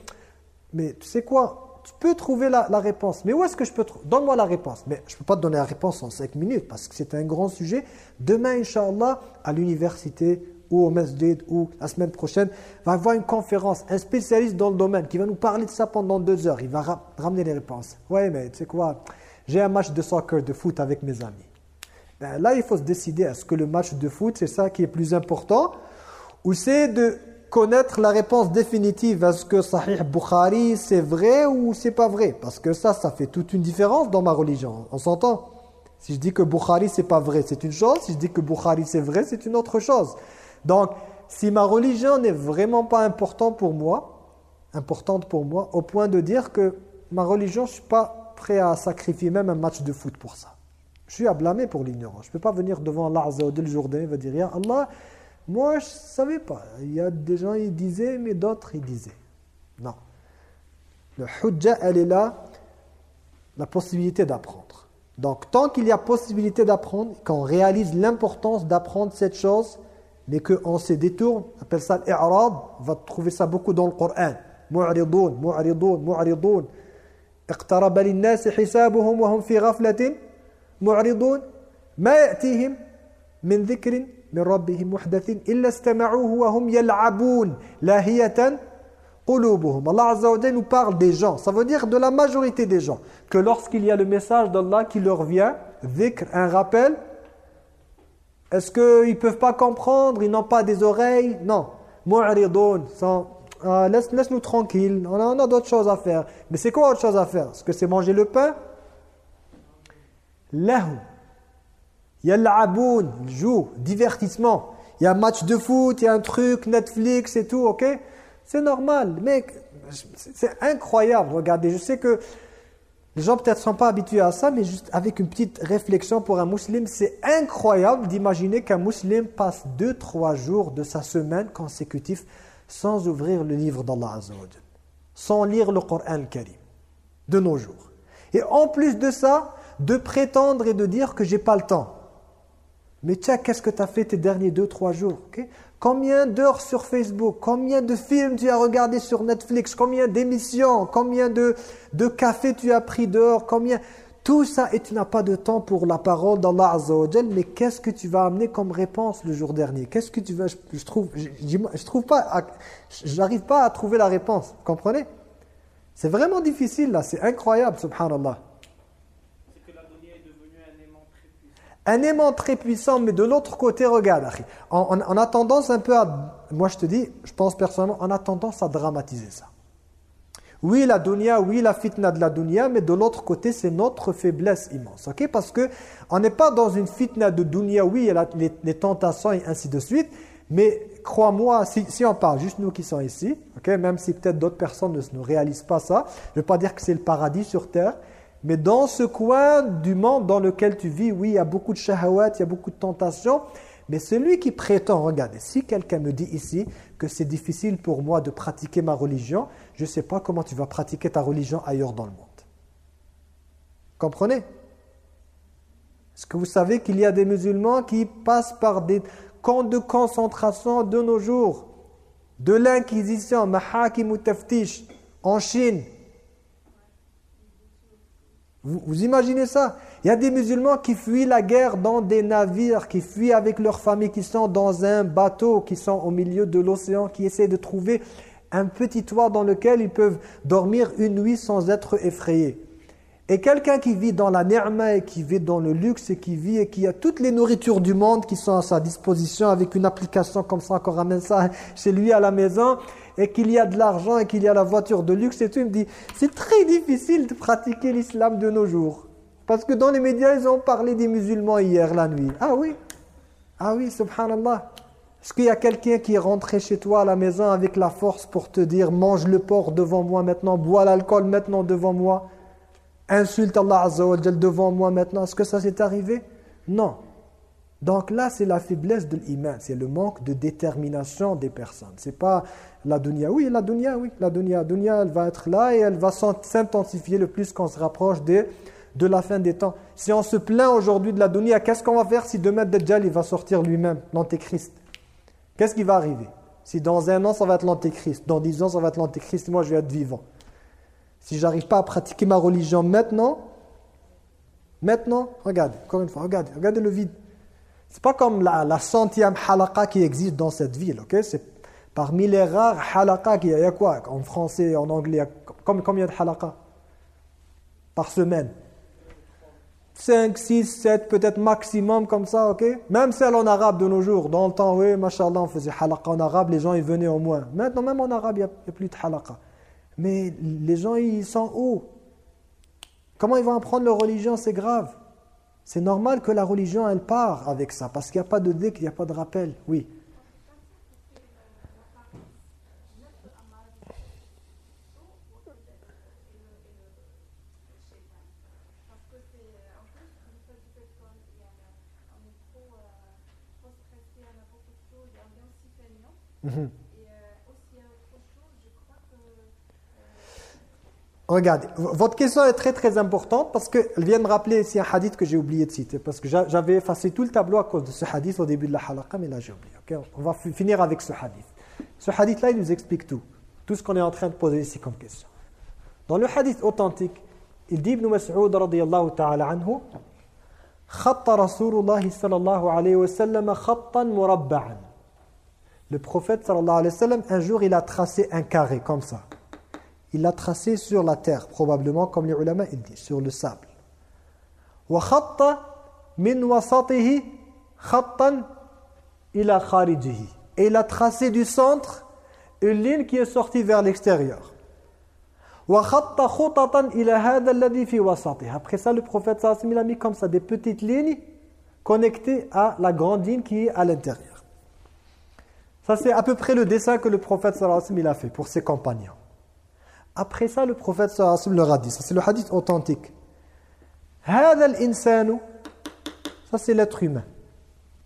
mais tu sais quoi, tu peux trouver la, la réponse. Mais où est-ce que je peux trouver Donne-moi la réponse. Mais je ne peux pas te donner la réponse en 5 minutes parce que c'est un grand sujet. Demain, Inch'Allah, à l'université ou au masjid ou la semaine prochaine, va avoir une conférence, un spécialiste dans le domaine qui va nous parler de ça pendant deux heures. Il va ra- ramener les réponses. Ouais, mais tu sais quoi? J'ai un match de soccer, de foot avec mes amis. Ben là, il faut se décider, est-ce que le match de foot, c'est ça qui est plus important Ou c'est de connaître la réponse définitive, est-ce que Sahih Bukhari, c'est vrai ou c'est pas vrai? Parce que ça, ça fait toute une différence dans ma religion. On s'entend? Si je dis que Bukhari, c'est pas vrai, c'est une chose. Si je dis que Bukhari, c'est vrai, c'est une autre chose. Donc, si ma religion n'est vraiment pas importante pour moi, importante pour moi, au point de dire que ma religion, je suis pas prêt à sacrifier même un match de foot pour ça. Je suis à blâmer pour l'ignorance. Je ne peux pas venir devant Allah Azza wa Jalla le jour et dire Ya Allah, moi je ne savais pas. Il y a des gens qui disaient, mais d'autres ils disaient. Non. Le hujja, elle est là, la possibilité d'apprendre. Donc tant qu'il y a possibilité d'apprendre, qu'on réalise l'importance d'apprendre cette chose, mais qu'on se détourne, on appelle ça l'i'rad, on va trouver ça beaucoup dans le Coran. Mu'ridoun, mu'ridoun, mu'ridoun. اقترب للناس حسابهم وهم في غفلة معرضون ما يأتيهم من ذكر من ربهم محدث إلا استمعوه وهم يلعبون لاهية قلوبهم Allah Azza wa Jalla nous parle des gens ça veut dire de la majorité des gens que lorsqu'il y a le message d'Allah qui leur vient dhikr, un rappel est-ce qu'ils ne peuvent pas comprendre? Ils n'ont pas des oreilles? Non mu'ridun sans ah, laisse, laisse-nous tranquille, on a, on a d'autres choses à faire. Mais c'est quoi autre chose à faire? Est-ce que c'est manger le pain? Lahu. Yal'aboun, joue, divertissement. Il y a un match de foot, il y a un truc, Netflix et tout, ok? C'est normal, mec. C'est incroyable, regardez. Je sais que les gens peut-être ne sont pas habitués à ça, mais juste avec une petite réflexion pour un musulman, c'est incroyable d'imaginer qu'un musulman passe 2-3 jours de sa semaine consécutive sans ouvrir le livre d'Allah Azza wa Jalla, sans lire le Coran Karim, de nos jours. Et en plus de ça, de prétendre et de dire que j'ai pas le temps. Mais tiens, qu'est-ce que tu as fait tes derniers 2-3 jours Combien d'heures sur Facebook? Combien de films tu as regardé sur Netflix? Combien d'émissions? Combien de, de cafés tu as pris dehors? Combien? Tout ça, et tu n'as pas de temps pour la parole d'Allah Azza mais qu'est-ce que tu vas amener comme réponse le jour dernier? Qu'est-ce que tu vas... Je, je trouve, je, je, trouve pas... J'arrive pas à trouver la réponse, vous comprenez? C'est vraiment difficile là, c'est incroyable, subhanallah.
C'est que la dunya est devenue un aimant très puissant.
Un aimant très puissant, mais de l'autre côté, regarde, on, on- a tendance un peu à... Moi, je te dis, je pense personnellement, on a tendance à dramatiser ça. Oui, la dunya, oui, la fitna de la dunya, mais de l'autre côté, c'est notre faiblesse immense. Parce que on n'est pas dans une fitna de dunya, oui, a les, tentations et ainsi de suite, mais crois-moi, si, on parle, juste nous qui sommes ici, même si peut-être d'autres personnes ne, ne réalisent pas ça, je ne veux pas dire que c'est le paradis sur terre, mais dans ce coin du monde dans lequel tu vis, oui, il y a beaucoup de shahawat, il y a beaucoup de tentations, mais celui qui prétend, regardez, si quelqu'un me dit ici que c'est difficile pour moi de pratiquer ma religion, je ne sais pas comment tu vas pratiquer ta religion ailleurs dans le monde. Comprenez? Est-ce que vous savez qu'il y a des musulmans qui passent par des camps de concentration de nos jours? De l'inquisition, mahakim ou taftish, en Chine. Vous, imaginez ça? Il y a des musulmans qui fuient la guerre dans des navires, qui fuient avec leurs familles, qui sont dans un bateau, qui sont au milieu de l'océan, qui essaient de trouver un petit toit dans lequel ils peuvent dormir une nuit sans être effrayés. Et quelqu'un qui vit dans la ni'ma et qui vit dans le luxe et qui vit et qui a toutes les nourritures du monde qui sont à sa disposition avec une application comme ça, qu'on ramène ça chez lui à la maison et qu'il y a de l'argent et qu'il y a la voiture de luxe et tout, il me dit c'est très difficile de pratiquer l'islam de nos jours. Parce que dans les médias, ils ont parlé des musulmans hier la nuit. Ah oui Ah oui, subhanallah. Est-ce qu'il y a quelqu'un qui est rentré chez toi à la maison avec la force pour te dire mange le porc devant moi maintenant, bois l'alcool maintenant devant moi insulte Allah Azza wa devant moi maintenant. Est-ce que ça s'est arrivé? Non. Donc là, c'est la faiblesse de l'iman, c'est le manque de détermination des personnes. C'est pas la dunya. Oui, la dunya, oui, la dunya. La dunya, elle va être là et elle va s'intensifier le plus qu'on se rapproche de, de la fin des temps. Si on se plaint aujourd'hui de la dunya, qu'est-ce qu'on va faire si demain Dajjal il va sortir lui-même, l'antéchrist? Qu'est-ce qui va arriver? Si dans un an, ça va être l'antéchrist, dans dix ans, ça va être l'antéchrist, moi je vais être vivant. Si j'arrive pas à pratiquer ma religion maintenant, maintenant, regarde, encore une fois, regarde, regardez le vide. C'est pas comme la, centième halaqa qui existe dans cette ville, ok? C'est parmi les rares halaqa qu'il y, a. quoi? En français, en anglais, combien de halaqa Par semaine 5, 6, 7, peut-être maximum comme ça, ok? Même celle en arabe de nos jours. Dans le temps, oui, mashallah, on faisait halaqa en arabe, les gens ils venaient au moins. Maintenant, même en arabe, il n'y a, plus de halaqa. Mais les gens, ils sont hauts. Comment ils vont apprendre leur religion? C'est grave. C'est normal que la religion, elle part avec ça, parce qu'il n'y a pas de déc, il n'y a pas de rappel. Oui. Regardez, votre question est très très importante parce qu'elle vient de rappeler ici un hadith que j'ai oublié de citer parce que j'avais effacé tout le tableau à cause de ce hadith au début de la halaqa mais là j'ai oublié. On va finir avec ce hadith. Ce hadith là il nous explique tout, tout ce qu'on est en train de poser ici comme question. Dans le hadith authentique, il dit Ibn Mas'ud radiyallahu ta'ala anhu Khatta Rasulullah sallallahu alayhi wa sallam khattan murabba'an Le prophète sallallahu alayhi wa sallam un jour il a tracé un carré comme ça il l'a tracé sur la terre, probablement, comme les ulama ils disent, sur le sable. Et il a tracé du centre une ligne qui est sortie vers l'extérieur. Après ça, le prophète sallallahu a mis comme ça des petites lignes connectées à la grande ligne qui est à l'intérieur. Ça, c'est à peu près le dessin que le prophète sallallahu a fait pour ses compagnons. Après ça, le prophète sallallahu leur a dit, ça c'est le hadith authentique. Ça c'est l'être humain.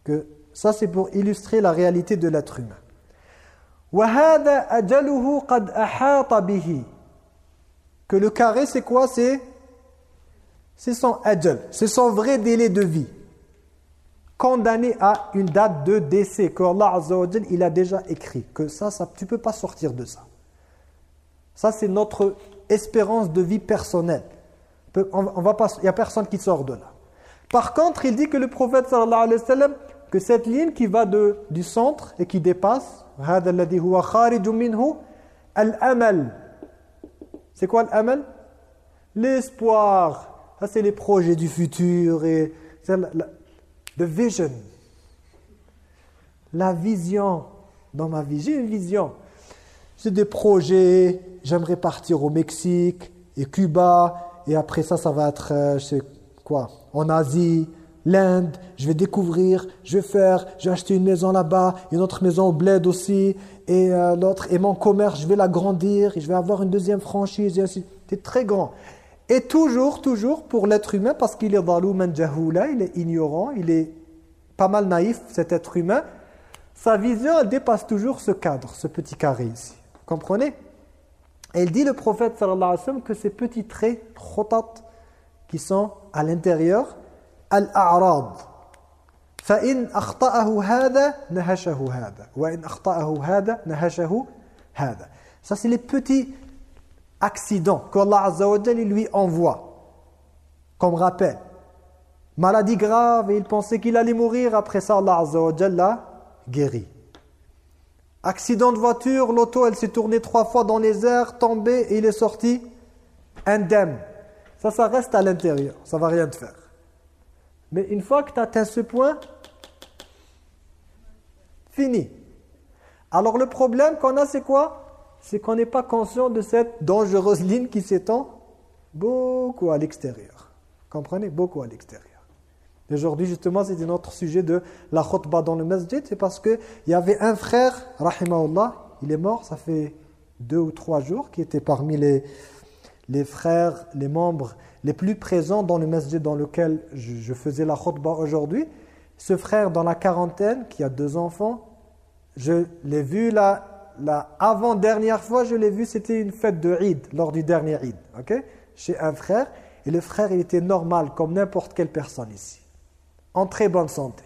Que ça c'est pour illustrer la réalité de l'être humain. Que le carré c'est quoi? C'est son ajal, c'est son vrai délai de vie. Condamné à une date de décès que Allah il a déjà écrit. Que ça, ça tu peux pas sortir de ça. Ça, c'est notre espérance de vie personnelle. On, va pas, il n'y a personne qui sort de là. Par contre, il dit que le prophète sallallahu alayhi wa sallam, que cette ligne qui va du centre et qui dépasse, c'est quoi l'amal? L'espoir. Ça, c'est les projets du futur et la, vision. La vision. Dans ma vie, j'ai une vision. C'est des projets, j'aimerais partir au Mexique et Cuba, et après ça, ça va être, euh, je sais quoi, en Asie, l'Inde, je vais découvrir, je vais faire, je vais acheter une maison là-bas, une autre maison au bled aussi, et euh, l'autre, et mon commerce, je vais l'agrandir, et je vais avoir une deuxième franchise, et ainsi. C'est très grand. Et toujours, toujours, pour l'être humain, parce qu'il est dhalouman jahoula, il est ignorant, il est pas mal naïf, cet être humain, sa vision, elle dépasse toujours ce cadre, ce petit carré ici. Vous comprenez? Et il dit, le prophète, sallallahu alayhi wa sallam, que ces petits traits, khotat, qui sont à l'intérieur, al-a'rad. فَإِنْ أَخْطَأَهُ هَذَا نَهَشَهُ هَذَا وَإِنْ أَخْطَأَهُ هَذَا نَهَشَهُ هَذَا Ça, c'est les petits accidents qu'Allah Azza wa Jalla lui envoie comme rappel. Maladie grave et il pensait qu'il allait mourir. Après ça, Allah Azza wa Jalla guéri. Accident de voiture, l'auto, elle s'est tournée trois fois dans les airs, tombée et il est sorti indemne. Ça, ça reste à l'intérieur. Ça va rien te faire. Mais une fois que tu as atteint ce point, fini. Alors le problème qu'on a, c'est quoi? C'est qu'on n'est pas conscient de cette dangereuse ligne qui s'étend beaucoup à l'extérieur. Comprenez? Beaucoup à l'extérieur. Aujourd'hui, justement, c'était notre sujet de la khutbah dans le masjid. C'est parce qu'il y avait un frère, rahimahullah, il est mort, ça fait deux ou trois jours, qui était parmi les, les frères, les membres les plus présents dans le masjid dans lequel je, faisais la khutbah aujourd'hui. Ce frère dans la quarantaine, qui a deux enfants, je l'ai vu la, la avant-dernière fois, je l'ai vu, c'était une fête de Eid, lors du dernier Eid, ok? Chez un frère. Et le frère, il était normal, comme n'importe quelle personne ici en très bonne santé.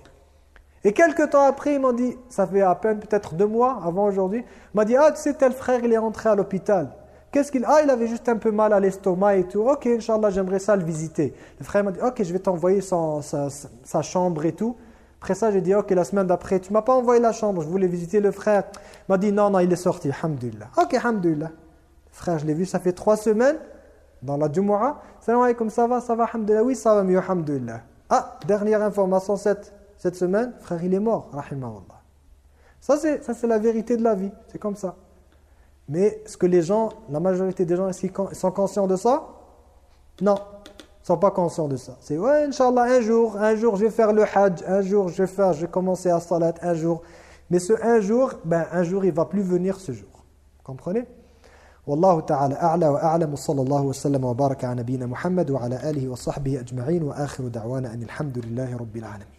Et quelques temps après, il m'a dit, ça fait à peine peut-être deux mois avant aujourd'hui, il m'a dit, ah tu sais, tel frère, il est rentré à l'hôpital. Qu'est-ce qu'il Ah, il avait juste un peu mal à l'estomac et tout. Ok, Inch'Allah, j'aimerais ça le visiter. Le frère m'a dit, ok, je vais t'envoyer sa, chambre et tout. Après ça, j'ai dit, ok, la semaine d'après, tu m'as pas envoyé la chambre, je voulais visiter le frère. Il m'a dit, non, non, il est sorti, alhamdulillah. Ok, alhamdulillah. Frère, je l'ai vu, ça fait trois semaines, dans la Jumu'ah. Salam alaikum, ça va, ça va, alhamdulillah. Oui, ça va mieux, alhamdulillah. Ah, dernière information cette, semaine, frère, il est mort, rahimahullah. Ça, c'est la vérité de la vie, c'est comme ça. Mais est-ce que les gens, la majorité des gens, sont conscients de ça? Non, ils ne sont pas conscients de ça. C'est, ouais, Inch'Allah, un jour, un jour, je vais faire le hajj, un jour, je vais faire, je vais commencer à salat, un jour. Mais ce un jour, ben, un jour, il ne va plus venir ce jour. Comprenez? والله تعالى أعلى وأعلم صلى الله وسلم وبارك على نبينا محمد وعلى آله وصحبه أجمعين وآخر دعوانا أن الحمد لله رب العالمين.